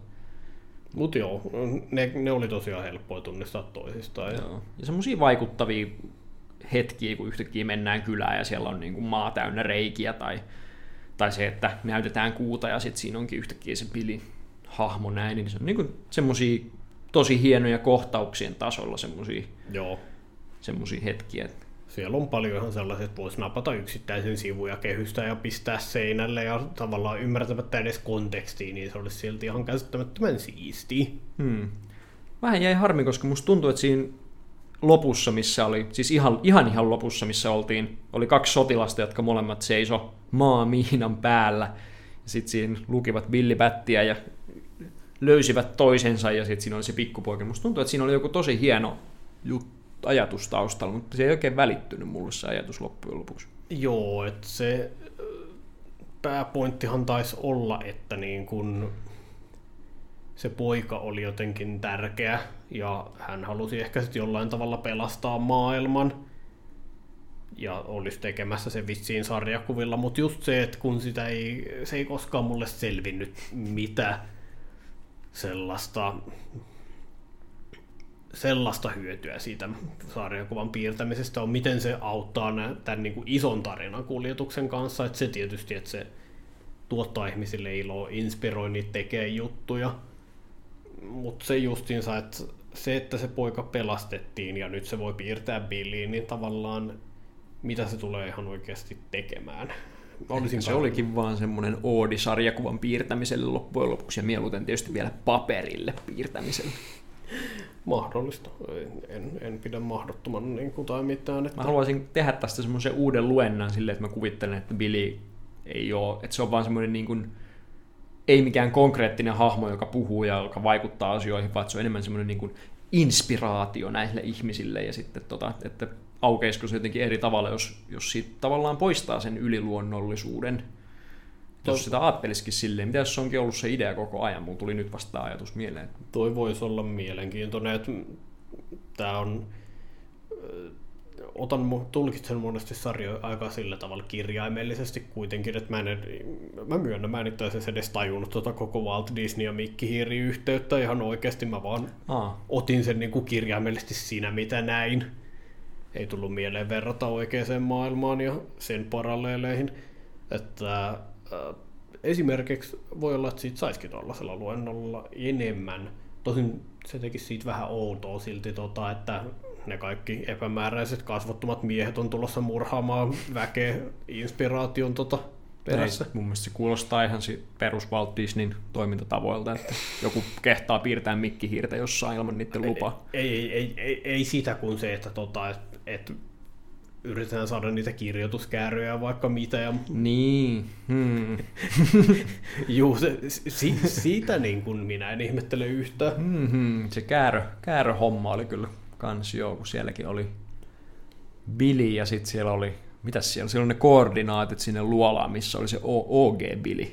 Mutta joo, ne, ne oli tosiaan helppoa tunnistaa toisistaan. Ja Joo. Ja semmoisia vaikuttavia hetkiä, kun yhtäkkiä mennään kylään ja siellä on niin kuin maa täynnä reikiä tai, tai se, että näytetään kuuta ja sitten siinä onkin yhtäkkiä se Billy hahmo näin, niin se on niin semmoisia tosi hienoja kohtauksien tasolla semmoisia joo, semmosia hetkiä. siellä on paljon ihan sellaisia, että voisi napata yksittäisen sivun ja kehystä ja pistää seinälle ja tavallaan ymmärtämättä edes kontekstia, niin se olisi silti ihan käsittämättömän siistiä. Hmm. Vähän jäi harmi, koska musta tuntuu, että siinä lopussa, missä oli, siis ihan, ihan ihan lopussa, missä oltiin, oli kaksi sotilasta, jotka molemmat seiso maamiinan päällä. Ja sitten siinä lukivat billipättiä ja löysivät toisensa ja sitten siinä oli se pikkupoika. Musta tuntuu, että siinä oli joku tosi hieno jut, ajatus taustalla, mutta se ei oikein välittynyt mulle se ajatus loppujen lopuksi. Joo, että se pääpointtihan taisi olla, että niin kun se poika oli jotenkin tärkeä ja hän halusi ehkä sitten jollain tavalla pelastaa maailman ja olisi tekemässä se vissiin sarjakuvilla, mutta just se, että kun sitä ei, se ei koskaan mulle selvinnyt mitä sellaista sellaista hyötyä siitä sarjakuvan piirtämisestä on, miten se auttaa tämän niin kuin ison tarinan kuljetuksen kanssa, että se tietysti, että se tuottaa ihmisille iloa, inspiroi niitä tekee juttuja, mutta se justiinsa, että se, että se poika pelastettiin ja nyt se voi piirtää Billiin, niin tavallaan mitä se tulee ihan oikeasti tekemään. Olisin se olikin vaan semmoinen oodi sarjakuvan piirtämiselle loppujen lopuksi ja mieluiten tietysti vielä paperille piirtämiselle. mahdollista. En, en pidä mahdottoman niin kuin, tai mitään. Että... Mä haluaisin tehdä tästä semmoisen uuden luennan silleen, että mä kuvittelen, että Billy ei ole, että se on vaan semmoinen niin kuin, ei mikään konkreettinen hahmo, joka puhuu ja joka vaikuttaa asioihin, vaan se on enemmän semmoinen niin kuin inspiraatio näille ihmisille ja sitten tota, että aukeisiko se jotenkin eri tavalla, jos, jos siitä tavallaan poistaa sen yliluonnollisuuden. Jos sitä ajattelisikin silleen, mitä jos se onkin ollut se idea koko ajan, mulla tuli nyt vasta tämä ajatus mieleen. Toi voisi olla mielenkiintoinen, että tämä on otan, tulkitsen monesti sarjoja aika sillä tavalla kirjaimellisesti kuitenkin, että mä, en, mä myönnän, mä en itse asiassa edes tajunnut tuota koko Walt Disney ja Mikki Hiiri yhteyttä ihan oikeasti, mä vaan Aa, otin sen niin kuin kirjaimellisesti siinä, mitä näin. Ei tullut mieleen verrata oikeaan maailmaan ja sen paralleeleihin. Että esimerkiksi voi olla, että siitä saisikin tuollaisella luennolla enemmän. Tosin se teki siitä vähän outoa silti, tota, että ne kaikki epämääräiset kasvottomat miehet on tulossa murhaamaan väkeä inspiraation tota, perässä. Ei, mun mielestä se kuulostaa ihan perus Walt Disneyn toimintatavoilta, että joku kehtaa piirtää mikkihiirtä jossain ilman niiden lupaa. Ei, ei, ei, ei, ei sitä kuin se, että tota, et, et yritetään saada niitä kirjoituskääröjä ja vaikka mitä. Ja, Niin, hmm. juu, se, si, siitä niin kuin minä en ihmettele yhtään. Mm-hmm. Se käärö, kääröhomma oli kyllä kans joo, kun sielläkin oli Billy ja sitten siellä oli, mitäs siellä, siellä oli ne koordinaatit sinne luolaan, missä oli se OG Billy.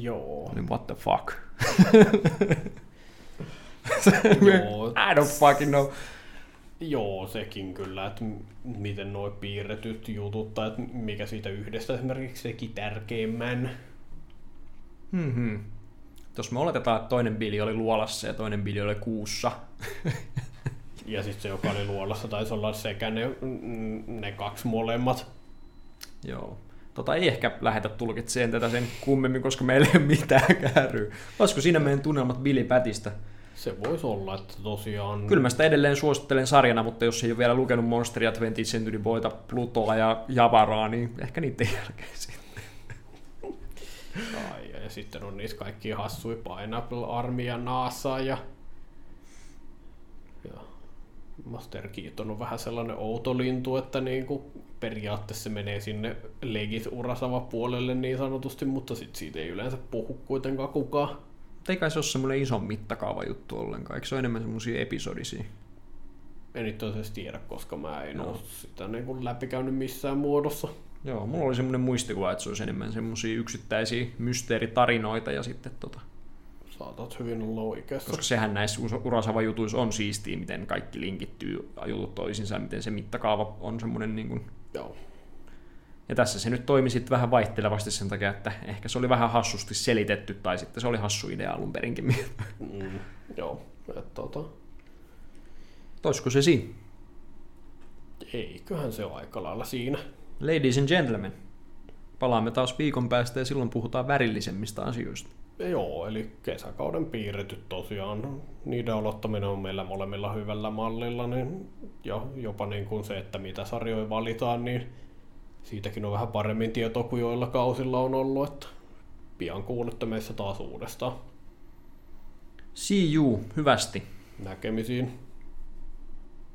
Joo. Niin what the fuck? Joo, I don't fucking know. Joo, sekin kyllä, että miten nuo piirretyt jutut, tai että mikä siitä yhdestä esimerkiksi teki tärkeimmän. Mm-hmm. Jos me oletetaan, että toinen bili oli luolassa ja toinen bili oli kuussa, Ja sitten se, joka oli luolassa, taisi olla sekä ne, ne kaksi molemmat. Joo. Tota ei ehkä lähetä tulkitseen tätä sen kummemmin, koska meillä ei ole mitään kääryä. Olisiko siinä meidän tunnelmat Billy Pätistä? Se voisi olla, että tosiaan... Kyllä mä sitä edelleen suosittelen sarjana, mutta jos ei ole vielä lukenut Monsteria, 20th Century Boyta, Plutoa ja Javaraa, niin ehkä niiden jälkeen sitten. Ai, ja sitten on niissä kaikki hassui Pineapple Army ja NASA ja... ja Master Keaton on vähän sellainen outo lintu, että niinku periaatteessa se menee sinne legit urasava puolelle niin sanotusti, mutta sit siitä ei yleensä puhu kuitenkaan kukaan. Ei kai se ole semmoinen iso mittakaava juttu ollenkaan, eikö se ole enemmän semmoisia episodisia? En nyt tosiaan tiedä, koska mä en ole sitä niin kuin läpikäynyt missään muodossa. Joo, mulla oli semmoinen muistikuva, että se olisi enemmän semmoisia yksittäisiä mysteeritarinoita ja sitten tota... Saatat hyvin olla oikeassa. Koska sehän näissä urasava jutuissa on siistiä, miten kaikki linkittyy jutut toisinsa miten se mittakaava on semmoinen niin kuin... Joo. Ja tässä se nyt toimi sitten vähän vaihtelevasti sen takia, että ehkä se oli vähän hassusti selitetty, tai sitten se oli hassu idea alun perinkin. Mm, joo, että tota... Toisko se siinä? Eiköhän se ole aika lailla siinä. Ladies and gentlemen, palaamme taas viikon päästä ja silloin puhutaan värillisemmistä asioista. Joo, eli kesäkauden piirretyt tosiaan, niiden aloittaminen on meillä molemmilla hyvällä mallilla, niin, ja jopa niin kuin se, että mitä sarjoja valitaan, niin siitäkin on vähän paremmin tietoa kuin joilla kausilla on ollut, että pian kuulette meissä taas uudestaan. See you, hyvästi. Näkemisiin.